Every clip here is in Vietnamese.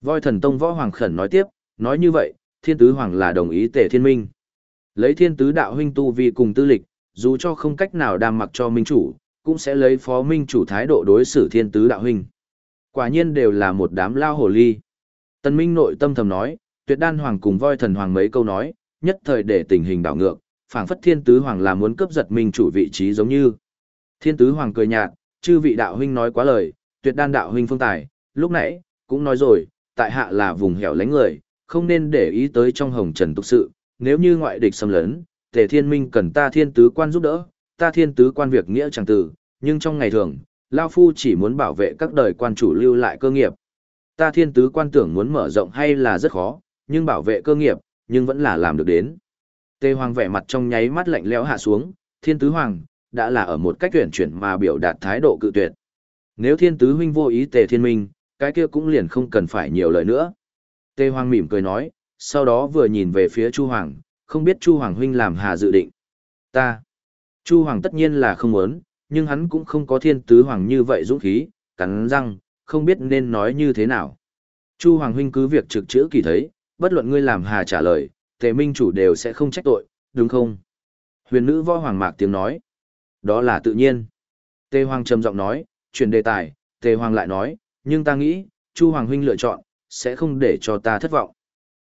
Voi thần tông võ hoàng khẩn nói tiếp, nói như vậy, thiên tứ hoàng là đồng ý tề thiên minh. Lấy thiên tứ đạo huynh tu vi cùng tư lịch, dù cho không cách nào đàm mặc cho minh chủ, cũng sẽ lấy phó minh chủ thái độ đối xử thiên tứ đạo huynh. Quả nhiên đều là một đám lao hồ ly. Tân minh nội tâm thầm nói, tuyệt đan hoàng cùng voi thần hoàng mấy câu nói, nhất thời để tình hình đảo ngược, phảng phất thiên tứ hoàng là muốn cướp giật minh chủ vị trí giống như. Thiên tứ hoàng cười nhạt, chư vị đạo huynh nói quá lời, tuyệt đan đạo huynh phương tài, lúc nãy, cũng nói rồi, tại hạ là vùng hẻo lánh người, không nên để ý tới trong hồng trần tục sự, nếu như ngoại địch xâm lấn, tề thiên minh cần ta thiên tứ quan giúp đỡ, ta thiên tứ quan việc nghĩa chẳng tử, nhưng trong ngày thường, Lao Phu chỉ muốn bảo vệ các đời quan chủ lưu lại cơ nghiệp. Ta thiên tứ quan tưởng muốn mở rộng hay là rất khó, nhưng bảo vệ cơ nghiệp, nhưng vẫn là làm được đến. Tề Hoàng vẻ mặt trong nháy mắt lạnh lẽo hạ xuống, thiên tứ hoàng, đã là ở một cách tuyển chuyển mà biểu đạt thái độ cự tuyệt. Nếu thiên tứ huynh vô ý tề thiên minh, cái kia cũng liền không cần phải nhiều lời nữa. Tề Hoàng mỉm cười nói, sau đó vừa nhìn về phía Chu Hoàng, không biết Chu Hoàng huynh làm hà dự định. Ta. Chu Hoàng tất nhiên là không muốn, nhưng hắn cũng không có thiên tứ hoàng như vậy dũng khí, cắn răng, không biết nên nói như thế nào. Chu Hoàng huynh cứ việc trực chữ kỳ thấy, bất luận ngươi làm hà trả lời, tề minh chủ đều sẽ không trách tội, đúng không? Huyền nữ võ hoàng mạc tiếng nói. Đó là tự nhiên. Tề Hoàng trầm giọng nói, chuyển đề tài, Tề Hoàng lại nói, nhưng ta nghĩ, Chu Hoàng huynh lựa chọn, sẽ không để cho ta thất vọng.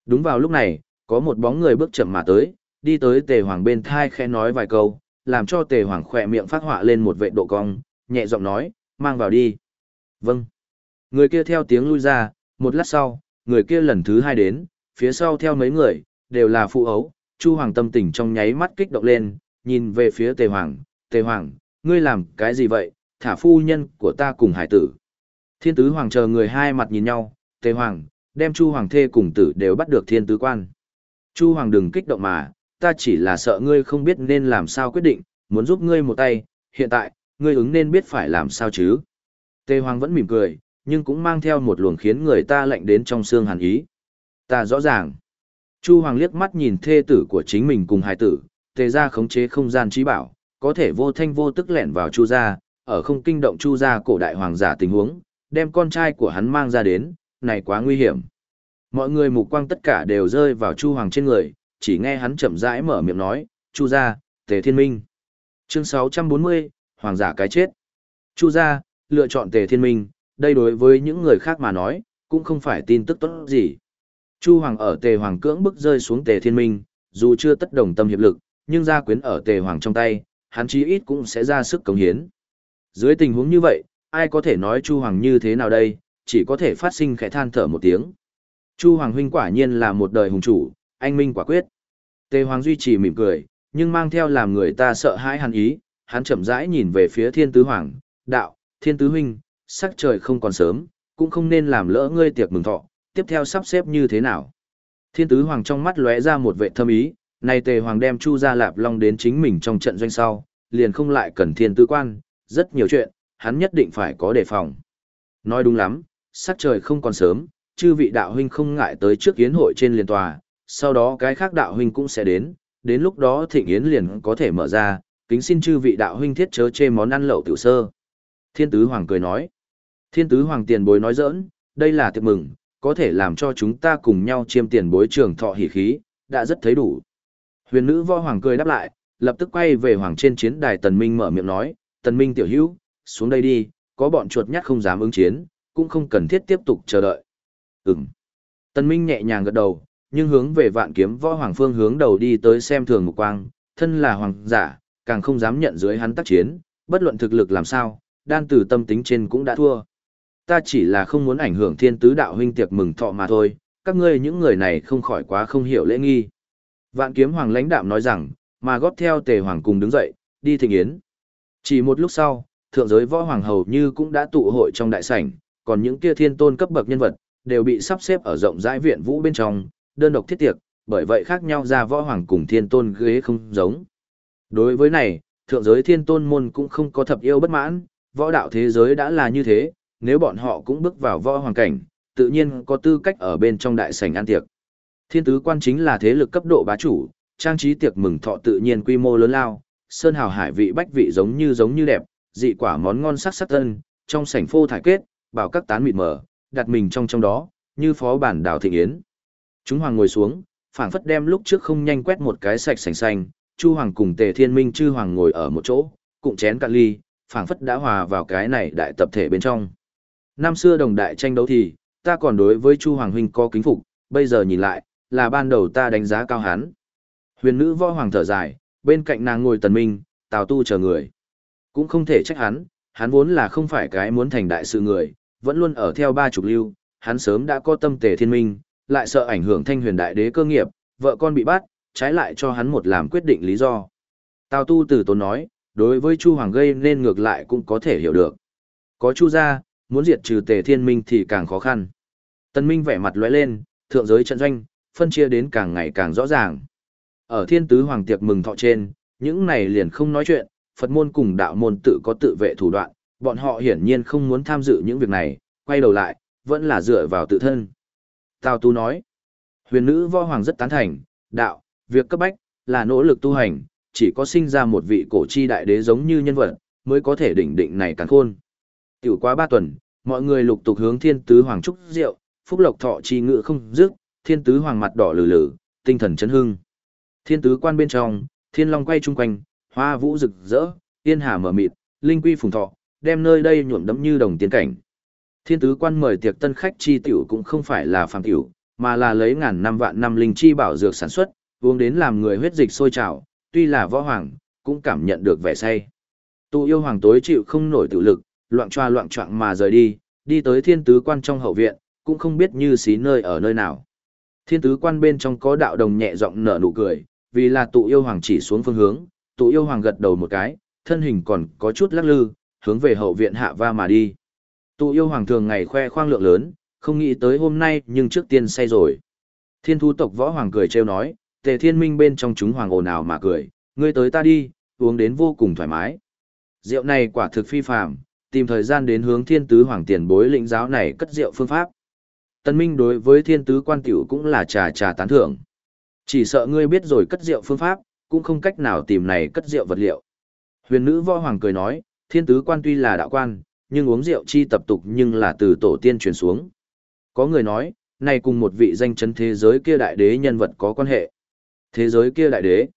Đúng vào lúc này, có một bóng người bước chậm mà tới, đi tới Tề Hoàng bên thai khẽ nói vài câu, làm cho Tề Hoàng khỏe miệng phát họa lên một vệ độ cong, nhẹ giọng nói, mang vào đi. Vâng. Người kia theo tiếng lui ra, một lát sau, người kia lần thứ hai đến, phía sau theo mấy người, đều là phụ ấu, Chu Hoàng tâm tình trong nháy mắt kích động lên, nhìn về phía Tề Hoàng, Tề Hoàng, ngươi làm cái gì vậy, thả phu nhân của ta cùng hải tử. Thiên tứ Hoàng chờ người hai mặt nhìn nhau, Tề Hoàng, đem Chu Hoàng thê cùng tử đều bắt được thiên tứ quan. Chu Hoàng đừng kích động mà, ta chỉ là sợ ngươi không biết nên làm sao quyết định, muốn giúp ngươi một tay, hiện tại, ngươi ứng nên biết phải làm sao chứ. Tề Hoàng vẫn mỉm cười, nhưng cũng mang theo một luồng khiến người ta lạnh đến trong xương hàn ý. Ta rõ ràng. Chu Hoàng liếc mắt nhìn thê tử của chính mình cùng hài tử, tề ra khống chế không gian trí bảo, có thể vô thanh vô tức lẻn vào Chu gia, ở không kinh động Chu gia cổ đại hoàng giả tình huống, đem con trai của hắn mang ra đến, này quá nguy hiểm. Mọi người mục quang tất cả đều rơi vào Chu Hoàng trên người, chỉ nghe hắn chậm rãi mở miệng nói, Chu gia, Tề Thiên Minh. Chương 640, Hoàng giả cái chết. Chu gia, lựa chọn Tề Thiên Minh, đây đối với những người khác mà nói, cũng không phải tin tức tốt gì. Chu Hoàng ở Tề Hoàng cưỡng bức rơi xuống Tề Thiên Minh, dù chưa tất đồng tâm hiệp lực, nhưng gia quyến ở Tề Hoàng trong tay, hắn chí ít cũng sẽ ra sức cống hiến. Dưới tình huống như vậy, ai có thể nói Chu Hoàng như thế nào đây, chỉ có thể phát sinh khẽ than thở một tiếng. Chu Hoàng huynh quả nhiên là một đời hùng chủ, anh minh quả quyết. Tề Hoàng duy trì mỉm cười, nhưng mang theo làm người ta sợ hãi hắn ý, hắn chậm rãi nhìn về phía Thiên Tứ Hoàng, đạo, Thiên Tứ huynh, sắc trời không còn sớm, cũng không nên làm lỡ ngươi tiệc mừng thọ, tiếp theo sắp xếp như thế nào. Thiên Tứ Hoàng trong mắt lóe ra một vệ thâm ý, này Tề Hoàng đem Chu Gia Lạp Long đến chính mình trong trận doanh sau, liền không lại cần Thiên Tứ Quan, rất nhiều chuyện, hắn nhất định phải có đề phòng. Nói đúng lắm, sắc trời không còn sớm, chư vị đạo huynh không ngại tới trước yến hội trên liền tòa, sau đó cái khác đạo huynh cũng sẽ đến, đến lúc đó thịnh yến liền có thể mở ra, kính xin chư vị đạo huynh thiết chớ chê món ăn lẩu tiểu sơ. Thiên tứ hoàng cười nói, thiên tứ hoàng tiền bối nói giỡn, đây là tiệc mừng, có thể làm cho chúng ta cùng nhau chiêm tiền bối trường thọ hỉ khí, đã rất thấy đủ. Huyền nữ võ hoàng cười đáp lại, lập tức quay về hoàng trên chiến đài tần minh mở miệng nói, tần minh tiểu hữu, xuống đây đi, có bọn chuột nhắt không dám ứng chiến, cũng không cần thiết tiếp tục chờ đợi. Ừm. Tần Minh nhẹ nhàng gật đầu, nhưng hướng về vạn kiếm võ hoàng phương hướng đầu đi tới xem thường một quang, thân là hoàng giả, càng không dám nhận dưới hắn tác chiến, bất luận thực lực làm sao, đan từ tâm tính trên cũng đã thua. Ta chỉ là không muốn ảnh hưởng thiên tứ đạo huynh tiệc mừng thọ mà thôi, các ngươi những người này không khỏi quá không hiểu lễ nghi. Vạn kiếm hoàng lãnh đạm nói rằng, mà góp theo tề hoàng cùng đứng dậy, đi thịnh yến. Chỉ một lúc sau, thượng giới võ hoàng hầu như cũng đã tụ hội trong đại sảnh, còn những kia thiên tôn cấp bậc nhân vật, đều bị sắp xếp ở rộng rãi viện vũ bên trong, đơn độc thiết tiệc, bởi vậy khác nhau ra võ hoàng cùng thiên tôn ghế không giống. Đối với này, thượng giới thiên tôn môn cũng không có thập yêu bất mãn, võ đạo thế giới đã là như thế, nếu bọn họ cũng bước vào võ hoàng cảnh, tự nhiên có tư cách ở bên trong đại sảnh ăn tiệc. Thiên tứ quan chính là thế lực cấp độ bá chủ, trang trí tiệc mừng thọ tự nhiên quy mô lớn lao, sơn hào hải vị bách vị giống như giống như đẹp, dị quả món ngon sắc sắc tân trong sảnh phô thải kết, bảo các tán mịt mờ, đặt mình trong trong đó, như phó bản đào thịnh yến. Chúng hoàng ngồi xuống, phảng phất đem lúc trước không nhanh quét một cái sạch sành xanh, Chu hoàng cùng Tề Thiên Minh chư hoàng ngồi ở một chỗ, cùng chén cạn ly, phảng phất đã hòa vào cái này đại tập thể bên trong. Năm xưa đồng đại tranh đấu thì, ta còn đối với Chu hoàng huynh có kính phục, bây giờ nhìn lại, là ban đầu ta đánh giá cao hắn. Huyền nữ võ hoàng thở dài, bên cạnh nàng ngồi Tần Minh, Tào Tu chờ người. Cũng không thể trách hắn, hắn vốn là không phải cái muốn thành đại sự người, vẫn luôn ở theo ba trục lưu, hắn sớm đã có tâm tề thiên minh, lại sợ ảnh hưởng thanh huyền đại đế cơ nghiệp, vợ con bị bắt, trái lại cho hắn một làm quyết định lý do. Tào tu từ tốn nói, đối với Chu Hoàng gây nên ngược lại cũng có thể hiểu được. Có Chu gia, muốn diệt trừ tề thiên minh thì càng khó khăn. Tân Minh vẻ mặt lóe lên, thượng giới trận doanh, phân chia đến càng ngày càng rõ ràng. Ở thiên tứ hoàng tiệc mừng thọ trên, những này liền không nói chuyện, Phật môn cùng đạo môn tự có tự vệ thủ đoạn, bọn họ hiển nhiên không muốn tham dự những việc này, quay đầu lại, vẫn là dựa vào tự thân. Tào Tu nói, huyền nữ võ hoàng rất tán thành, đạo, việc cấp bách, là nỗ lực tu hành, chỉ có sinh ra một vị cổ chi đại đế giống như nhân vật, mới có thể đỉnh định này càng khôn. Tiểu quá ba tuần, mọi người lục tục hướng thiên tứ hoàng trúc rượu, phúc lộc thọ chi ngự không dứt, thiên tứ hoàng mặt đỏ lử lử, tinh thần chấn hưng. Thiên tứ quan bên trong, thiên long quay chung quanh, hoa vũ rực rỡ, tiên hà mở mịt, linh quy phùng thọ, đem nơi đây nhuộm đẫm như đồng tiên cảnh. Thiên tứ quan mời tiệc tân khách chi tiểu cũng không phải là phàm tiểu, mà là lấy ngàn năm vạn năm linh chi bảo dược sản xuất, uống đến làm người huyết dịch sôi trào, tuy là võ hoàng, cũng cảm nhận được vẻ say. Tụ yêu hoàng tối chịu không nổi tự lực, loạn choa loạn choạng mà rời đi, đi tới thiên tứ quan trong hậu viện, cũng không biết như xí nơi ở nơi nào. Thiên tứ quan bên trong có đạo đồng nhẹ giọng nở nụ cười, vì là tụ yêu hoàng chỉ xuống phương hướng, tụ yêu hoàng gật đầu một cái, thân hình còn có chút lắc lư, hướng về hậu viện hạ va mà đi. Tụ yêu hoàng thường ngày khoe khoang lượng lớn, không nghĩ tới hôm nay nhưng trước tiên say rồi. Thiên thu tộc võ hoàng cười trêu nói, tề thiên minh bên trong chúng hoàng ồn ào mà cười, ngươi tới ta đi, uống đến vô cùng thoải mái. Rượu này quả thực phi phàm, tìm thời gian đến hướng thiên tứ hoàng tiền bối lĩnh giáo này cất rượu phương pháp. Tân Minh đối với thiên tứ quan tiểu cũng là trà trà tán thưởng. Chỉ sợ ngươi biết rồi cất rượu phương pháp, cũng không cách nào tìm này cất rượu vật liệu. Huyền nữ võ hoàng cười nói, thiên tứ quan tuy là đạo quan, nhưng uống rượu chi tập tục nhưng là từ tổ tiên truyền xuống. Có người nói, này cùng một vị danh chấn thế giới kia đại đế nhân vật có quan hệ. Thế giới kia đại đế.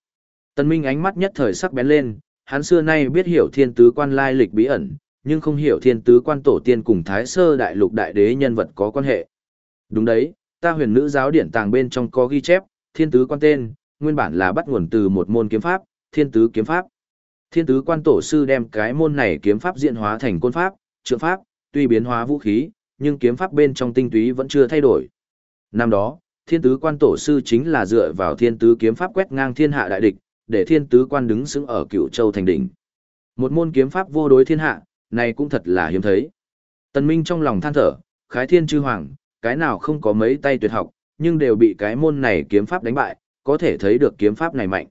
Tân Minh ánh mắt nhất thời sắc bén lên, hắn xưa nay biết hiểu thiên tứ quan lai lịch bí ẩn, nhưng không hiểu thiên tứ quan tổ tiên cùng thái sơ đại lục đại đế nhân vật có quan hệ. Đúng đấy, ta huyền nữ giáo điển tàng bên trong có ghi chép, thiên tứ quan tên, nguyên bản là bắt nguồn từ một môn kiếm pháp, thiên tứ kiếm pháp. Thiên tứ quan tổ sư đem cái môn này kiếm pháp diễn hóa thành côn pháp, trượng pháp, tuy biến hóa vũ khí, nhưng kiếm pháp bên trong tinh túy vẫn chưa thay đổi. Năm đó, thiên tứ quan tổ sư chính là dựa vào thiên tứ kiếm pháp quét ngang thiên hạ đại địch, để thiên tứ quan đứng xứng ở cựu châu thành đỉnh. Một môn kiếm pháp vô đối thiên hạ, này cũng thật là hiếm thấy. Tần Minh trong lòng than thở, khái thiên chư hoàng, cái nào không có mấy tay tuyệt học, nhưng đều bị cái môn này kiếm pháp đánh bại, có thể thấy được kiếm pháp này mạnh.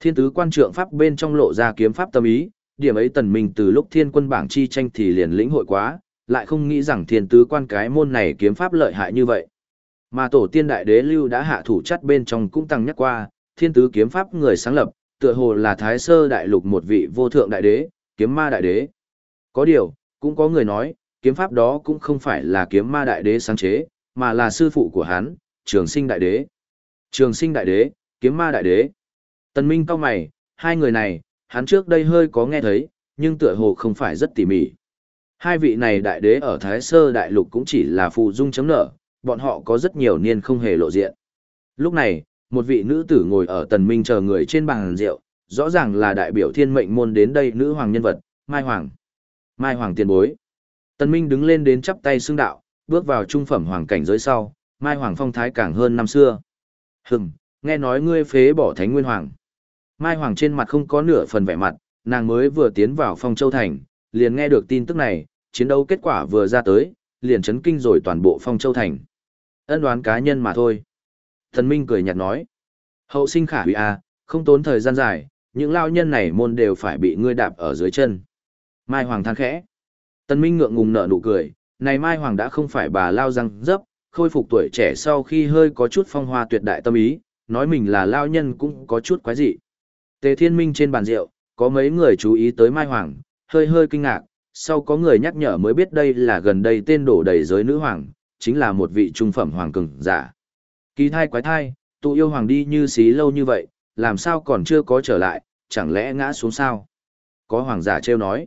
Thiên tứ quan trượng pháp bên trong lộ ra kiếm pháp tâm ý, điểm ấy tần minh từ lúc thiên quân bảng chi tranh thì liền lĩnh hội quá, lại không nghĩ rằng thiên tứ quan cái môn này kiếm pháp lợi hại như vậy. Mà tổ tiên đại đế lưu đã hạ thủ chắt bên trong cũng tăng nhắc qua, thiên tứ kiếm pháp người sáng lập, tựa hồ là thái sơ đại lục một vị vô thượng đại đế, kiếm ma đại đế. Có điều, cũng có người nói, kiếm pháp đó cũng không phải là kiếm ma đại đế sáng chế, mà là sư phụ của hắn, trường sinh đại đế. Trường sinh đại đế, kiếm ma đại đế. Tần Minh cao mày, hai người này, hắn trước đây hơi có nghe thấy, nhưng tựa hồ không phải rất tỉ mỉ. Hai vị này đại đế ở Thái Sơ Đại Lục cũng chỉ là phụ dung chấm nở, bọn họ có rất nhiều niên không hề lộ diện. Lúc này, một vị nữ tử ngồi ở tần minh chờ người trên bàn rượu, rõ ràng là đại biểu thiên mệnh môn đến đây nữ hoàng nhân vật, Mai Hoàng. Mai Hoàng tiền bối. Tần minh đứng lên đến chắp tay xưng đạo, bước vào trung phẩm hoàng cảnh giới sau, Mai Hoàng phong thái càng hơn năm xưa. Hừm, nghe nói ngươi phế bỏ Thánh Nguyên Hoàng. Mai Hoàng trên mặt không có nửa phần vẻ mặt, nàng mới vừa tiến vào phong châu thành, liền nghe được tin tức này, chiến đấu kết quả vừa ra tới, liền chấn kinh rồi toàn bộ phong châu thành. Ân đoán cá nhân mà thôi. Thần Minh cười nhạt nói. Hậu sinh khả hủy à, không tốn thời gian dài, những lao nhân này môn đều phải bị ngươi đạp ở dưới chân. Mai Hoàng than khẽ. Tần Minh ngượng ngùng nở nụ cười, này Mai Hoàng đã không phải bà lao răng dấp, khôi phục tuổi trẻ sau khi hơi có chút phong hoa tuyệt đại tâm ý, nói mình là lao nhân cũng có chút quái dị. Tề Thiên Minh trên bàn rượu, có mấy người chú ý tới Mai Hoàng, hơi hơi kinh ngạc, sau có người nhắc nhở mới biết đây là gần đây tên đổ đầy giới nữ hoàng, chính là một vị trung phẩm hoàng cường giả. Kỳ thai quái thai, tụ yêu hoàng đi như xí lâu như vậy, làm sao còn chưa có trở lại, chẳng lẽ ngã xuống sao? Có hoàng giả trêu nói.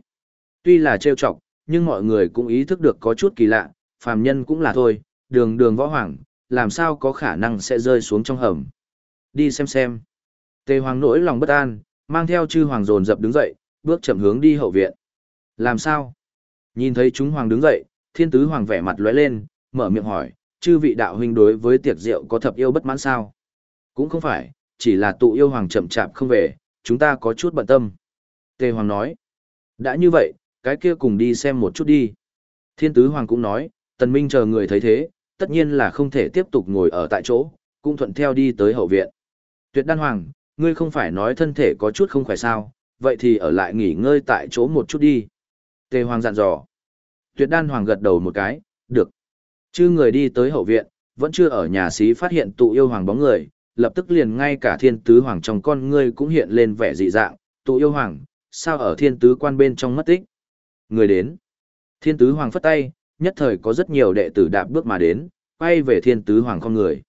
Tuy là trêu chọc, nhưng mọi người cũng ý thức được có chút kỳ lạ, phàm nhân cũng là thôi, đường đường võ hoàng, làm sao có khả năng sẽ rơi xuống trong hầm. Đi xem xem. Tề hoàng nỗi lòng bất an, mang theo chư hoàng dồn dập đứng dậy, bước chậm hướng đi hậu viện. Làm sao? Nhìn thấy chúng hoàng đứng dậy, thiên tứ hoàng vẻ mặt lóe lên, mở miệng hỏi, chư vị đạo huynh đối với tiệc rượu có thập yêu bất mãn sao? Cũng không phải, chỉ là tụ yêu hoàng chậm chạp không về, chúng ta có chút bận tâm. Tề hoàng nói, đã như vậy, cái kia cùng đi xem một chút đi. Thiên tứ hoàng cũng nói, tần minh chờ người thấy thế, tất nhiên là không thể tiếp tục ngồi ở tại chỗ, cũng thuận theo đi tới hậu viện. Tuyệt đan hoàng, ngươi không phải nói thân thể có chút không khỏe sao, vậy thì ở lại nghỉ ngơi tại chỗ một chút đi. Tề hoàng dặn dò. Tuyệt đan hoàng gật đầu một cái, được. Chứ người đi tới hậu viện, vẫn chưa ở nhà xí phát hiện tụ yêu hoàng bóng người, lập tức liền ngay cả thiên tứ hoàng trong con ngươi cũng hiện lên vẻ dị dạng, tụ yêu hoàng, sao ở thiên tứ quan bên trong mất tích. Người đến. Thiên tứ hoàng phất tay, nhất thời có rất nhiều đệ tử đạp bước mà đến, quay về thiên tứ hoàng con người.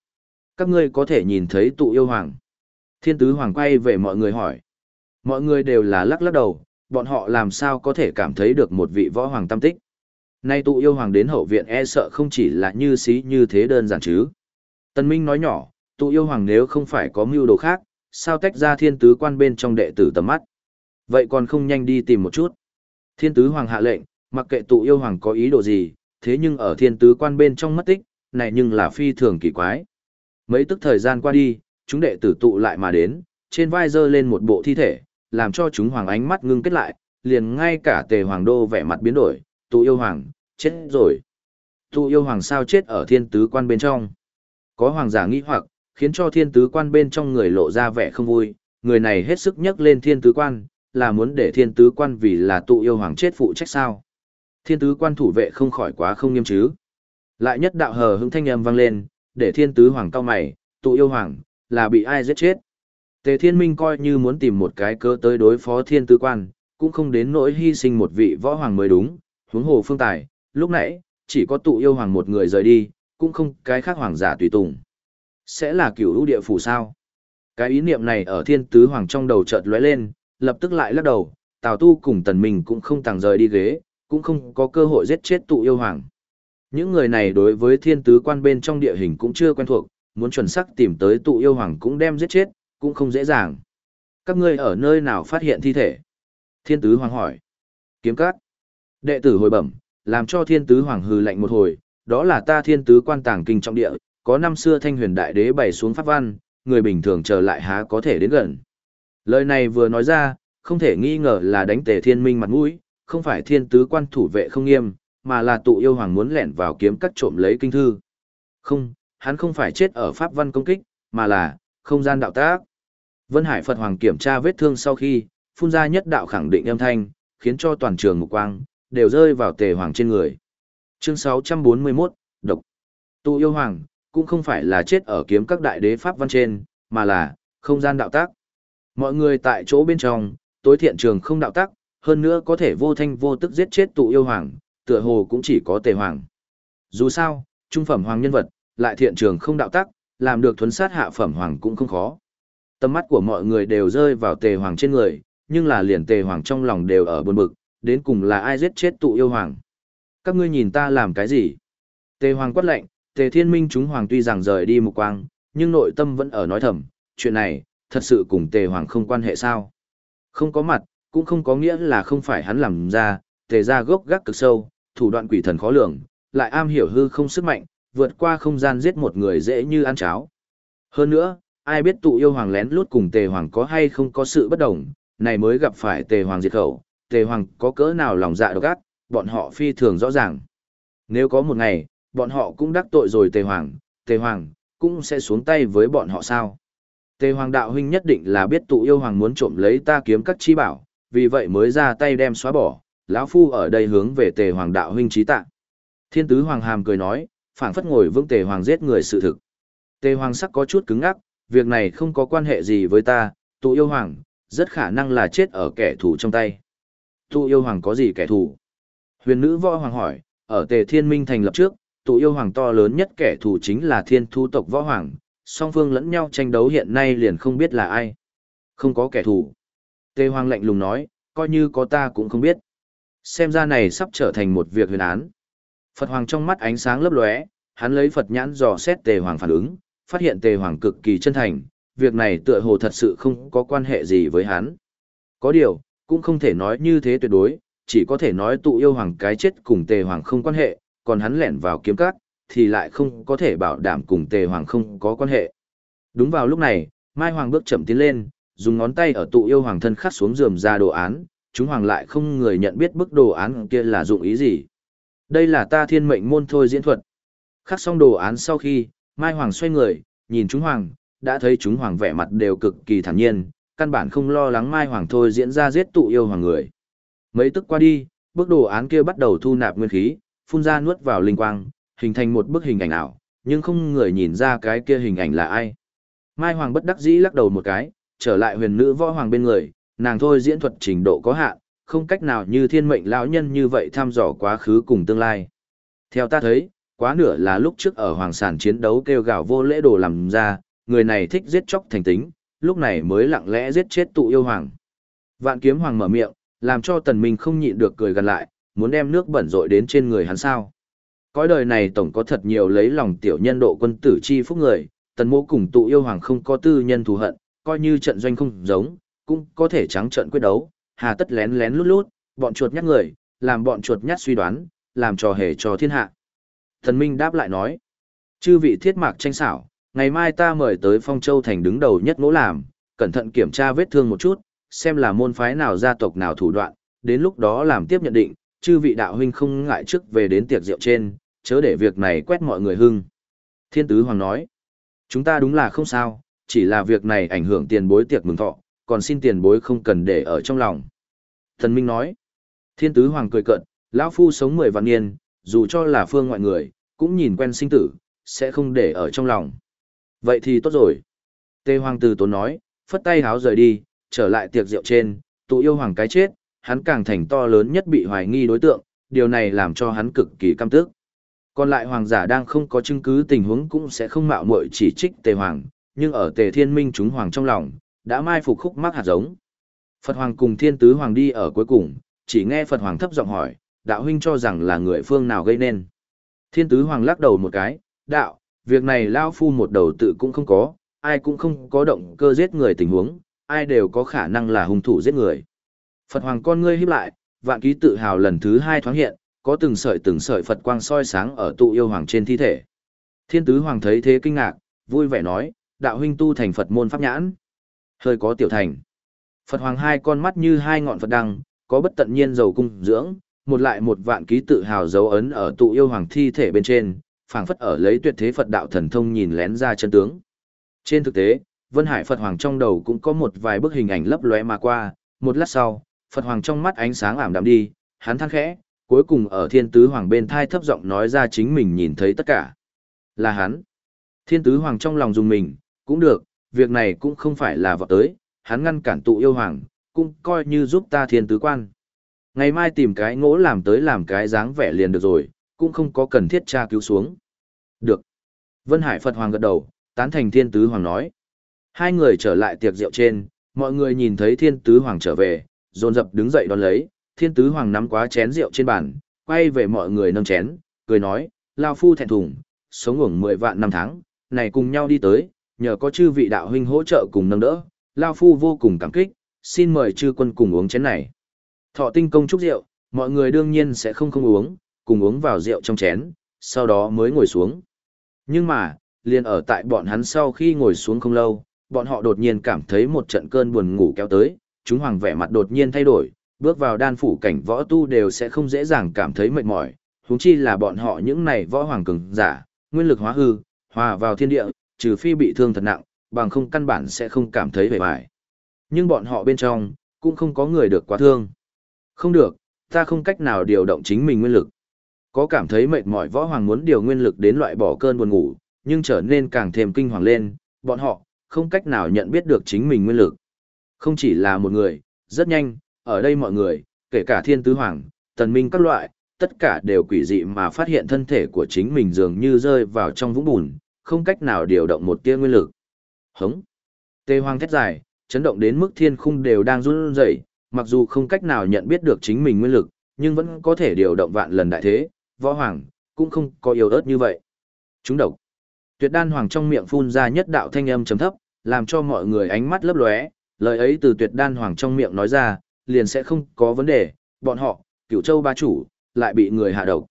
Các ngươi có thể nhìn thấy tụ yêu hoàng. Thiên tứ hoàng quay về mọi người hỏi. Mọi người đều là lắc lắc đầu, bọn họ làm sao có thể cảm thấy được một vị võ hoàng tâm tích. Nay tụ yêu hoàng đến hậu viện e sợ không chỉ là như xí như thế đơn giản chứ. Tân Minh nói nhỏ, tụ yêu hoàng nếu không phải có mưu đồ khác, sao tách ra thiên tứ quan bên trong đệ tử tầm mắt. Vậy còn không nhanh đi tìm một chút. Thiên tứ hoàng hạ lệnh, mặc kệ tụ yêu hoàng có ý đồ gì, thế nhưng ở thiên tứ quan bên trong mất tích, này nhưng là phi thường kỳ quái. Mấy tức thời gian qua đi, chúng đệ tử tụ lại mà đến, trên vai dơ lên một bộ thi thể, làm cho chúng hoàng ánh mắt ngưng kết lại, liền ngay cả tề hoàng đô vẻ mặt biến đổi, tụ yêu hoàng, chết rồi. Tụ yêu hoàng sao chết ở thiên tứ quan bên trong. Có hoàng giả nghĩ hoặc, khiến cho thiên tứ quan bên trong người lộ ra vẻ không vui, người này hết sức nhắc lên thiên tứ quan, là muốn để thiên tứ quan vì là tụ yêu hoàng chết phụ trách sao. Thiên tứ quan thủ vệ không khỏi quá không nghiêm chứ. Lại nhất đạo hờ hững thanh âm vang lên, để thiên tứ hoàng cao mày, tụ yêu hoàng, là bị ai giết chết. Tề thiên minh coi như muốn tìm một cái cơ tới đối phó thiên tứ quan, cũng không đến nỗi hy sinh một vị võ hoàng mới đúng, huống hồ phương tài, lúc nãy, chỉ có tụ yêu hoàng một người rời đi, cũng không cái khác hoàng giả tùy tùng. Sẽ là cửu lũ địa phủ sao? Cái ý niệm này ở thiên tứ hoàng trong đầu chợt lóe lên, lập tức lại lắc đầu, Tào Tu cùng Tần Minh cũng không tàng rời đi ghế, cũng không có cơ hội giết chết tụ yêu hoàng. Những người này đối với thiên tứ quan bên trong địa hình cũng chưa quen thuộc, muốn chuẩn xác tìm tới tụ yêu hoàng cũng đem giết chết, cũng không dễ dàng. Các ngươi ở nơi nào phát hiện thi thể? Thiên tứ hoàng hỏi. Kiếm cát. Đệ tử hồi bẩm, làm cho thiên tứ hoàng hừ lạnh một hồi, đó là ta thiên tứ quan tàng kinh trọng địa, có năm xưa thanh huyền đại đế bày xuống pháp văn, người bình thường trở lại há có thể đến gần. Lời này vừa nói ra, không thể nghi ngờ là đánh tề thiên minh mặt mũi, không phải thiên tứ quan thủ vệ không nghiêm, mà là tụ yêu hoàng muốn lẻn vào kiếm cắt trộm lấy kinh thư. Không, hắn không phải chết ở pháp văn công kích, mà là không gian đạo tác. Vân Hải Phật Hoàng kiểm tra vết thương sau khi, phun ra nhất đạo khẳng định âm thanh, khiến cho toàn trường mục quang, đều rơi vào tề hoàng trên người. Chương 641, Độc. Tụ yêu hoàng, cũng không phải là chết ở kiếm các đại đế pháp văn trên, mà là không gian đạo tác. Mọi người tại chỗ bên trong, tối thiện trường không đạo tác, hơn nữa có thể vô thanh vô tức giết chết tụ yêu hoàng, tựa hồ cũng chỉ có tề hoàng. Dù sao, trung phẩm hoàng nhân vật, lại thiện trường không đạo tắc, làm được thuấn sát hạ phẩm hoàng cũng không khó. Tầm mắt của mọi người đều rơi vào tề hoàng trên người, nhưng là liền tề hoàng trong lòng đều ở buồn bực, đến cùng là ai giết chết tụ yêu hoàng. Các ngươi nhìn ta làm cái gì? Tề hoàng quát lệnh, tề thiên minh chúng hoàng tuy rằng rời đi một quang, nhưng nội tâm vẫn ở nói thầm, chuyện này, thật sự cùng tề hoàng không quan hệ sao? Không có mặt, cũng không có nghĩa là không phải hắn làm ra, tề ra gốc gác cực sâu, thủ đoạn quỷ thần khó lường, lại am hiểu hư không sức mạnh, vượt qua không gian giết một người dễ như ăn cháo. Hơn nữa, ai biết tụ yêu hoàng lén lút cùng tề hoàng có hay không có sự bất đồng, này mới gặp phải tề hoàng diệt khẩu, tề hoàng có cỡ nào lòng dạ độc ác, bọn họ phi thường rõ ràng. Nếu có một ngày, bọn họ cũng đắc tội rồi tề hoàng, tề hoàng, cũng sẽ xuống tay với bọn họ sao. Tề hoàng đạo huynh nhất định là biết tụ yêu hoàng muốn trộm lấy ta kiếm các chi bảo, vì vậy mới ra tay đem xóa bỏ, lão phu ở đây hướng về tề hoàng đạo huynh trí tạ. Thiên tứ hoàng hàm cười nói, phảng phất ngồi vững tề hoàng giết người sự thực. Tề hoàng sắc có chút cứng ngắc, việc này không có quan hệ gì với ta, tụ yêu hoàng, rất khả năng là chết ở kẻ thù trong tay. Tụ yêu hoàng có gì kẻ thù? Huyền nữ võ hoàng hỏi, ở tề thiên minh thành lập trước, tụ yêu hoàng to lớn nhất kẻ thù chính là thiên thu tộc võ hoàng, song phương lẫn nhau tranh đấu hiện nay liền không biết là ai. Không có kẻ thù. Tề hoàng lạnh lùng nói, coi như có ta cũng không biết. Xem ra này sắp trở thành một việc huyền án. Phật hoàng trong mắt ánh sáng lấp lóe, hắn lấy Phật nhãn dò xét tề hoàng phản ứng, phát hiện tề hoàng cực kỳ chân thành, việc này tựa hồ thật sự không có quan hệ gì với hắn. Có điều, cũng không thể nói như thế tuyệt đối, chỉ có thể nói tụ yêu hoàng cái chết cùng tề hoàng không quan hệ, còn hắn lẻn vào kiếm cát, thì lại không có thể bảo đảm cùng tề hoàng không có quan hệ. Đúng vào lúc này, Mai Hoàng bước chậm tiến lên, dùng ngón tay ở tụ yêu hoàng thân khắc xuống giường ra đồ án, chúng hoàng lại không người nhận biết bức đồ án kia là dụng ý gì. Đây là ta thiên mệnh môn thôi diễn thuật. Khắc xong đồ án sau khi, Mai Hoàng xoay người, nhìn chúng hoàng, đã thấy chúng hoàng vẻ mặt đều cực kỳ thản nhiên, căn bản không lo lắng Mai Hoàng thôi diễn ra giết tụ yêu hoàng người. Mấy tức qua đi, bức đồ án kia bắt đầu thu nạp nguyên khí, phun ra nuốt vào linh quang, hình thành một bức hình ảnh ảo, nhưng không người nhìn ra cái kia hình ảnh là ai. Mai Hoàng bất đắc dĩ lắc đầu một cái, trở lại huyền nữ võ hoàng bên người, nàng thôi diễn thuật trình độ có hạn, không cách nào như thiên mệnh lão nhân như vậy thăm dò quá khứ cùng tương lai. Theo ta thấy, quá nửa là lúc trước ở hoàng sản chiến đấu kêu gào vô lễ đồ làm ra, người này thích giết chóc thành tính, lúc này mới lặng lẽ giết chết tụ yêu hoàng. Vạn kiếm hoàng mở miệng, làm cho tần minh không nhịn được cười gần lại, muốn đem nước bẩn rội đến trên người hắn sao. Cõi đời này tổng có thật nhiều lấy lòng tiểu nhân độ quân tử chi phúc người, tần mô cùng tụ yêu hoàng không có tư nhân thù hận, coi như trận doanh không giống, cũng có thể trắng trận quyết đấu, hà tất lén lén lút lút, bọn chuột nhắt người, làm bọn chuột nhắt suy đoán, làm trò hề cho thiên hạ. Thần Minh đáp lại nói, chư vị thiết mạc tranh xảo, ngày mai ta mời tới Phong Châu Thành đứng đầu nhất nỗ làm, cẩn thận kiểm tra vết thương một chút, xem là môn phái nào gia tộc nào thủ đoạn, đến lúc đó làm tiếp nhận định, chư vị đạo huynh không ngại trước về đến tiệc rượu trên, chớ để việc này quét mọi người hưng. Thiên Tứ Hoàng nói, chúng ta đúng là không sao, chỉ là việc này ảnh hưởng tiền bối tiệc mừng thọ, còn xin tiền bối không cần để ở trong lòng. Thần Minh nói, Thiên Tứ Hoàng cười cận, lão Phu sống mười vạn niên, dù cho là phương ngoại người, cũng nhìn quen sinh tử, sẽ không để ở trong lòng. Vậy thì tốt rồi. Tề Hoàng Tử Tốn nói, phất tay háo rời đi, trở lại tiệc rượu trên, tụ yêu hoàng cái chết, hắn càng thành to lớn nhất bị hoài nghi đối tượng, điều này làm cho hắn cực kỳ căm tức. Còn lại hoàng giả đang không có chứng cứ tình huống cũng sẽ không mạo muội chỉ trích Tề Hoàng, nhưng ở Tề Thiên Minh chúng hoàng trong lòng, đã mai phục khúc mắc hạt giống. Phật Hoàng cùng Thiên Tứ Hoàng đi ở cuối cùng, chỉ nghe Phật Hoàng thấp giọng hỏi, đạo huynh cho rằng là người phương nào gây nên. Thiên Tứ Hoàng lắc đầu một cái, đạo, việc này Lao Phu một đầu tự cũng không có, ai cũng không có động cơ giết người tình huống, ai đều có khả năng là hung thủ giết người. Phật Hoàng con ngươi híp lại, vạn ký tự hào lần thứ hai thoáng hiện, có từng sợi từng sợi Phật quang soi sáng ở tụ yêu hoàng trên thi thể. Thiên Tứ Hoàng thấy thế kinh ngạc, vui vẻ nói, đạo huynh tu thành Phật môn pháp nhãn. Hơi có tiểu thành. Phật Hoàng hai con mắt như hai ngọn Phật đăng, có bất tận nhiên dầu cung dưỡng, một lại một vạn ký tự hào dấu ấn ở tụ yêu hoàng thi thể bên trên, phảng phất ở lấy tuyệt thế Phật đạo thần thông nhìn lén ra chân tướng. Trên thực tế, Vân Hải Phật Hoàng trong đầu cũng có một vài bức hình ảnh lấp lóe mà qua, một lát sau, Phật Hoàng trong mắt ánh sáng ảm đạm đi, hắn than khẽ, cuối cùng ở Thiên Tứ Hoàng bên thai thấp giọng nói ra chính mình nhìn thấy tất cả. Là hắn. Thiên Tứ Hoàng trong lòng dùng mình, cũng được, việc này cũng không phải là vọt tới, hắn ngăn cản tụ yêu hoàng, cũng coi như giúp ta Thiên Tứ Quan. Ngày mai tìm cái ngỗ làm tới làm cái dáng vẻ liền được rồi, cũng không có cần thiết tra cứu xuống. Được. Vân Hải Phật Hoàng gật đầu, tán thành Thiên Tứ Hoàng nói. Hai người trở lại tiệc rượu trên, mọi người nhìn thấy Thiên Tứ Hoàng trở về, dồn dập đứng dậy đón lấy, Thiên Tứ Hoàng nắm quá chén rượu trên bàn, quay về mọi người nâng chén, cười nói, Lao Phu thẹn thùng, sống ngủng mười vạn năm tháng, này cùng nhau đi tới, nhờ có chư vị đạo huynh hỗ trợ cùng nâng đỡ, Lao Phu vô cùng cảm kích, xin mời chư quân cùng uống chén này. Thọ tinh công chúc rượu, mọi người đương nhiên sẽ không không uống, cùng uống vào rượu trong chén, sau đó mới ngồi xuống. Nhưng mà, liền ở tại bọn hắn sau khi ngồi xuống không lâu, bọn họ đột nhiên cảm thấy một trận cơn buồn ngủ kéo tới, chúng hoàng vẻ mặt đột nhiên thay đổi, bước vào đan phủ cảnh võ tu đều sẽ không dễ dàng cảm thấy mệt mỏi, huống chi là bọn họ những này võ hoàng cường giả, nguyên lực hóa hư, hòa vào thiên địa, trừ phi bị thương thật nặng, bằng không căn bản sẽ không cảm thấy vẻ vải. Nhưng bọn họ bên trong, cũng không có người được quá thương. Không được, ta không cách nào điều động chính mình nguyên lực. Có cảm thấy mệt mỏi võ hoàng muốn điều nguyên lực đến loại bỏ cơn buồn ngủ, nhưng trở nên càng thêm kinh hoàng lên, bọn họ, không cách nào nhận biết được chính mình nguyên lực. Không chỉ là một người, rất nhanh, ở đây mọi người, kể cả thiên tứ hoàng, tần minh các loại, tất cả đều quỷ dị mà phát hiện thân thể của chính mình dường như rơi vào trong vũng bùn, không cách nào điều động một tia nguyên lực. Hống! Tê hoang thét dài, chấn động đến mức thiên khung đều đang run rẩy, mặc dù không cách nào nhận biết được chính mình nguyên lực, nhưng vẫn có thể điều động vạn lần đại thế, võ hoàng, cũng không có yếu ớt như vậy. Chúng độc. Tuyệt đan hoàng trong miệng phun ra nhất đạo thanh âm trầm thấp, làm cho mọi người ánh mắt lấp lóe, lời ấy từ tuyệt đan hoàng trong miệng nói ra, liền sẽ không có vấn đề, bọn họ, cửu châu ba chủ, lại bị người hạ độc.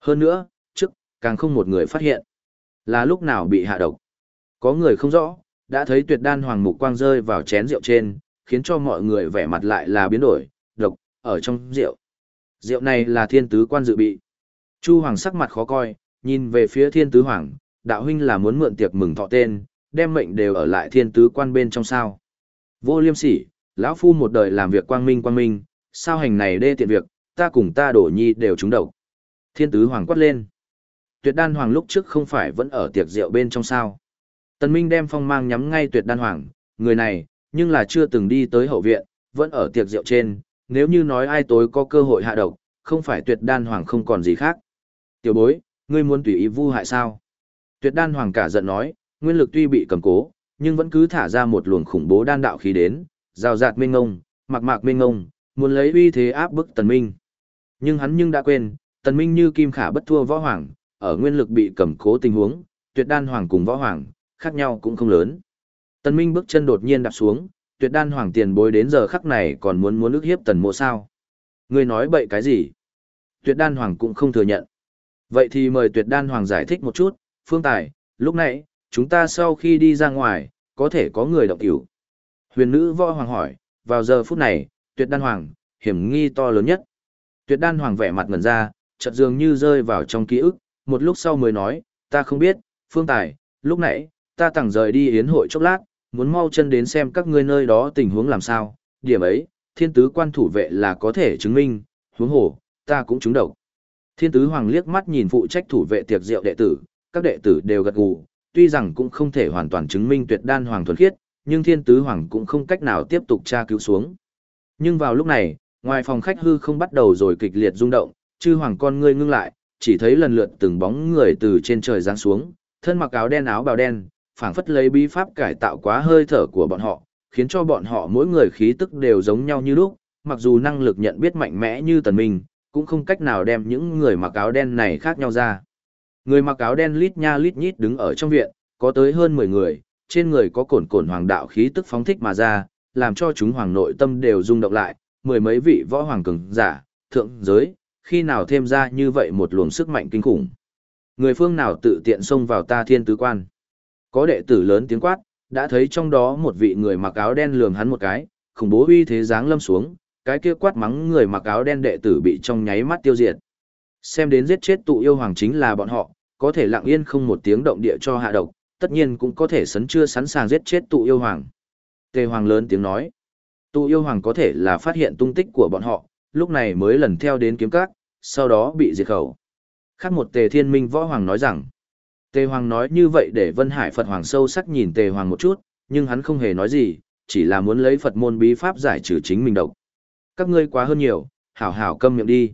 Hơn nữa, trước, càng không một người phát hiện. Là lúc nào bị hạ độc. Có người không rõ, đã thấy tuyệt đan hoàng mục quang rơi vào chén rượu trên, khiến cho mọi người vẻ mặt lại là biến đổi, độc, ở trong rượu. Rượu này là thiên tứ quan dự bị. Chu hoàng sắc mặt khó coi, nhìn về phía thiên tứ hoàng, đạo huynh là muốn mượn tiệc mừng thọ tên, đem mệnh đều ở lại thiên tứ quan bên trong sao. Vô liêm sỉ, lão phu một đời làm việc quang minh quang minh, sao hành này đê tiện việc, ta cùng ta đổ nhi đều trúng độc. Thiên tứ hoàng quát lên. Tuyệt đan hoàng lúc trước không phải vẫn ở tiệc rượu bên trong sao. Tần Minh đem phong mang nhắm ngay tuyệt đan hoàng, người này, nhưng là chưa từng đi tới hậu viện, vẫn ở tiệc rượu trên, nếu như nói ai tối có cơ hội hạ độc, không phải tuyệt đan hoàng không còn gì khác. Tiểu bối, ngươi muốn tùy ý vu hại sao? Tuyệt đan hoàng cả giận nói, nguyên lực tuy bị cầm cố, nhưng vẫn cứ thả ra một luồng khủng bố đan đạo khí đến, rào rạt mênh ngông, mạc mạc mênh ngông, muốn lấy uy thế áp bức tần minh. Nhưng hắn nhưng đã quên, tần minh như kim khả bất thua võ hoàng, ở nguyên lực bị cầm cố tình huống, tuyệt đan hoàng cùng võ hoàng, khác nhau cũng không lớn. Tần minh bước chân đột nhiên đạp xuống, tuyệt đan hoàng tiền bối đến giờ khắc này còn muốn muốn ức hiếp tần mộ sao. Ngươi nói bậy cái gì? Tuyệt đan hoàng cũng không thừa nhận. Vậy thì mời tuyệt đan hoàng giải thích một chút, phương tài, lúc nãy, chúng ta sau khi đi ra ngoài, có thể có người động hiểu. Huyền nữ võ hoàng hỏi, vào giờ phút này, tuyệt đan hoàng, hiểm nghi to lớn nhất. Tuyệt đan hoàng vẻ mặt ngẩn ra, chợt dường như rơi vào trong ký ức, một lúc sau mới nói, ta không biết, phương tài, lúc nãy, ta tặng rời đi yến hội chốc lát, muốn mau chân đến xem các ngươi nơi đó tình huống làm sao, điểm ấy, thiên tứ quan thủ vệ là có thể chứng minh, huống hồ, ta cũng trúng độc. Thiên tứ hoàng liếc mắt nhìn phụ trách thủ vệ tiệc rượu đệ tử, các đệ tử đều gật gù, tuy rằng cũng không thể hoàn toàn chứng minh tuyệt đan hoàng thuần khiết, nhưng thiên tứ hoàng cũng không cách nào tiếp tục tra cứu xuống. Nhưng vào lúc này, ngoài phòng khách hư không bắt đầu rồi kịch liệt rung động, chư hoàng con ngươi ngưng lại, chỉ thấy lần lượt từng bóng người từ trên trời giáng xuống, thân mặc áo đen áo bào đen, phảng phất lấy bí pháp cải tạo quá hơi thở của bọn họ, khiến cho bọn họ mỗi người khí tức đều giống nhau như lúc, mặc dù năng lực nhận biết mạnh mẽ như tần minh, cũng không cách nào đem những người mặc áo đen này khác nhau ra. Người mặc áo đen lít nha lít nhít đứng ở trong viện, có tới hơn 10 người, trên người có cồn cồn hoàng đạo khí tức phóng thích mà ra, làm cho chúng hoàng nội tâm đều rung động lại, mười mấy vị võ hoàng cường giả, thượng giới, khi nào thêm ra như vậy một luồng sức mạnh kinh khủng. Người phương nào tự tiện xông vào ta thiên tứ quan. Có đệ tử lớn tiếng quát, đã thấy trong đó một vị người mặc áo đen lườm hắn một cái, khủng bố uy thế dáng lâm xuống, cái kia quát mắng người mặc áo đen đệ tử bị trong nháy mắt tiêu diệt. Xem đến giết chết tụ yêu hoàng chính là bọn họ, có thể lặng yên không một tiếng động địa cho hạ độc, tất nhiên cũng có thể sấn chưa sẵn sàng giết chết tụ yêu hoàng. Tề hoàng lớn tiếng nói, tụ yêu hoàng có thể là phát hiện tung tích của bọn họ, lúc này mới lần theo đến kiếm cát, sau đó bị diệt khẩu. Khác một tề thiên minh võ hoàng nói rằng, tề hoàng nói như vậy để Vân Hải Phật hoàng sâu sắc nhìn tề hoàng một chút, nhưng hắn không hề nói gì, chỉ là muốn lấy Phật môn bí pháp giải trừ chính mình độc. Các ngươi quá hơn nhiều, hảo hảo câm miệng đi.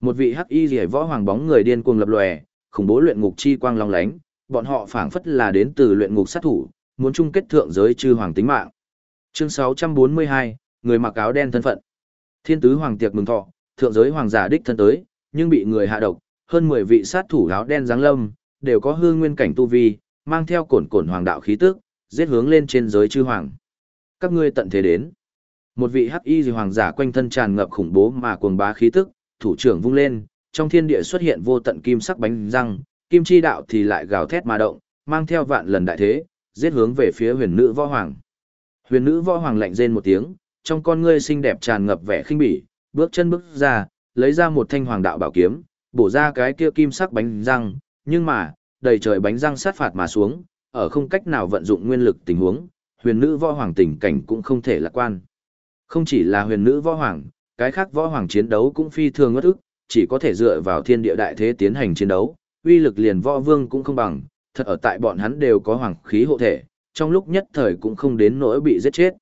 Một vị hắc y rỉa võ hoàng bóng người điên cuồng lập lòe, khủng bố luyện ngục chi quang long lánh, bọn họ phảng phất là đến từ luyện ngục sát thủ, muốn chung kết thượng giới chư hoàng tính mạng. Chương 642, người mặc áo đen thân phận. Thiên tứ hoàng tiệc mừng thọ, thượng giới hoàng giả đích thân tới, nhưng bị người hạ độc, hơn 10 vị sát thủ áo đen giáng lâm, đều có hương nguyên cảnh tu vi, mang theo cổn cổn hoàng đạo khí tức, giết hướng lên trên giới chư hoàng. Các ngươi tận thế đến. Một vị hắc y hoàng giả quanh thân tràn ngập khủng bố mà cuồng bá khí tức, thủ trưởng vung lên, trong thiên địa xuất hiện vô tận kim sắc bánh răng, kim chi đạo thì lại gào thét mà động, mang theo vạn lần đại thế, giết hướng về phía huyền nữ võ hoàng. Huyền nữ võ hoàng lạnh rên một tiếng, trong con ngươi xinh đẹp tràn ngập vẻ khinh bỉ, bước chân bước ra, lấy ra một thanh hoàng đạo bảo kiếm, bổ ra cái kia kim sắc bánh răng, nhưng mà, đầy trời bánh răng sát phạt mà xuống, ở không cách nào vận dụng nguyên lực tình huống, huyền nữ võ hoàng tình cảnh cũng không thể lạc quan. Không chỉ là huyền nữ võ hoàng, cái khác võ hoàng chiến đấu cũng phi thường ngất ức, chỉ có thể dựa vào thiên địa đại thế tiến hành chiến đấu, uy lực liền võ vương cũng không bằng, thật ở tại bọn hắn đều có hoàng khí hộ thể, trong lúc nhất thời cũng không đến nỗi bị giết chết.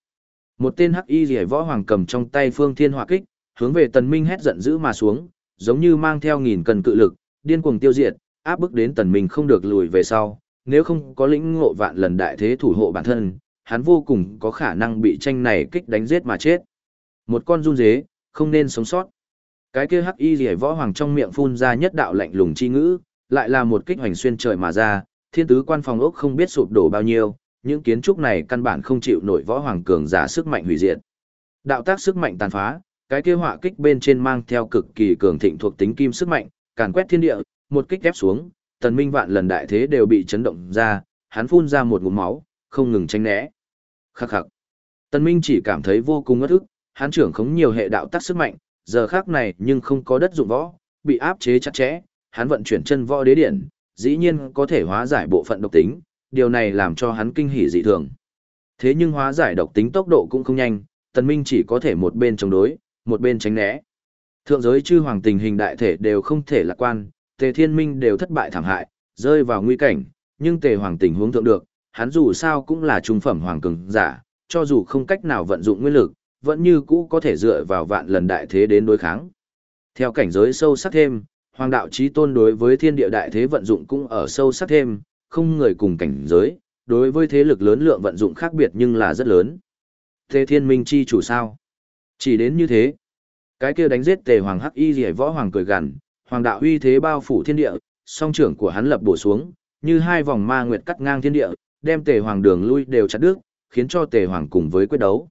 Một tên hắc y rìa võ hoàng cầm trong tay phương thiên hỏa kích, hướng về tần minh hét giận dữ mà xuống, giống như mang theo nghìn cân cự lực, điên cuồng tiêu diệt, áp bức đến tần minh không được lùi về sau, nếu không có lĩnh ngộ vạn lần đại thế thủ hộ bản thân, hắn vô cùng có khả năng bị tranh này kích đánh giết mà chết. Một con run dế, không nên sống sót. Cái kia hắc y rỉa võ hoàng trong miệng phun ra nhất đạo lạnh lùng chi ngữ, lại là một kích hoành xuyên trời mà ra, thiên tứ quan phòng ốc không biết sụp đổ bao nhiêu, những kiến trúc này căn bản không chịu nổi võ hoàng cường giả sức mạnh hủy diệt. Đạo tác sức mạnh tàn phá, cái kia họa kích bên trên mang theo cực kỳ cường thịnh thuộc tính kim sức mạnh, càn quét thiên địa, một kích ép xuống, tần minh vạn lần đại thế đều bị chấn động ra, hắn phun ra một ngụm máu, không ngừng tránh né. Khắc khắc. Tần minh chỉ cảm thấy vô cùng ngất ức, hắn trưởng khống nhiều hệ đạo tác sức mạnh, giờ khắc này nhưng không có đất dụng võ, bị áp chế chặt chẽ, hắn vận chuyển chân võ đế điện, dĩ nhiên có thể hóa giải bộ phận độc tính, điều này làm cho hắn kinh hỉ dị thường. Thế nhưng hóa giải độc tính tốc độ cũng không nhanh, tần minh chỉ có thể một bên chống đối, một bên tránh né. Thượng giới chư hoàng tình hình đại thể đều không thể lạc quan, tề thiên minh đều thất bại thảm hại, rơi vào nguy cảnh, nhưng tề hoàng tình huống thượng được, hắn dù sao cũng là trung phẩm hoàng cường giả, cho dù không cách nào vận dụng nguyên lực, vẫn như cũ có thể dựa vào vạn lần đại thế đến đối kháng. Theo cảnh giới sâu sắc thêm, hoàng đạo chí tôn đối với thiên địa đại thế vận dụng cũng ở sâu sắc thêm, không người cùng cảnh giới, đối với thế lực lớn lượng vận dụng khác biệt nhưng là rất lớn. Thế thiên minh chi chủ sao? Chỉ đến như thế. Cái kia đánh giết tề hoàng hắc y rỉa võ hoàng cười gằn, hoàng đạo uy thế bao phủ thiên địa, song trưởng của hắn lập bổ xuống, như hai vòng ma nguyệt cắt ngang thiên địa, đem tề hoàng đường lui đều chặt đứt, khiến cho tề hoàng cùng với quyết đấu.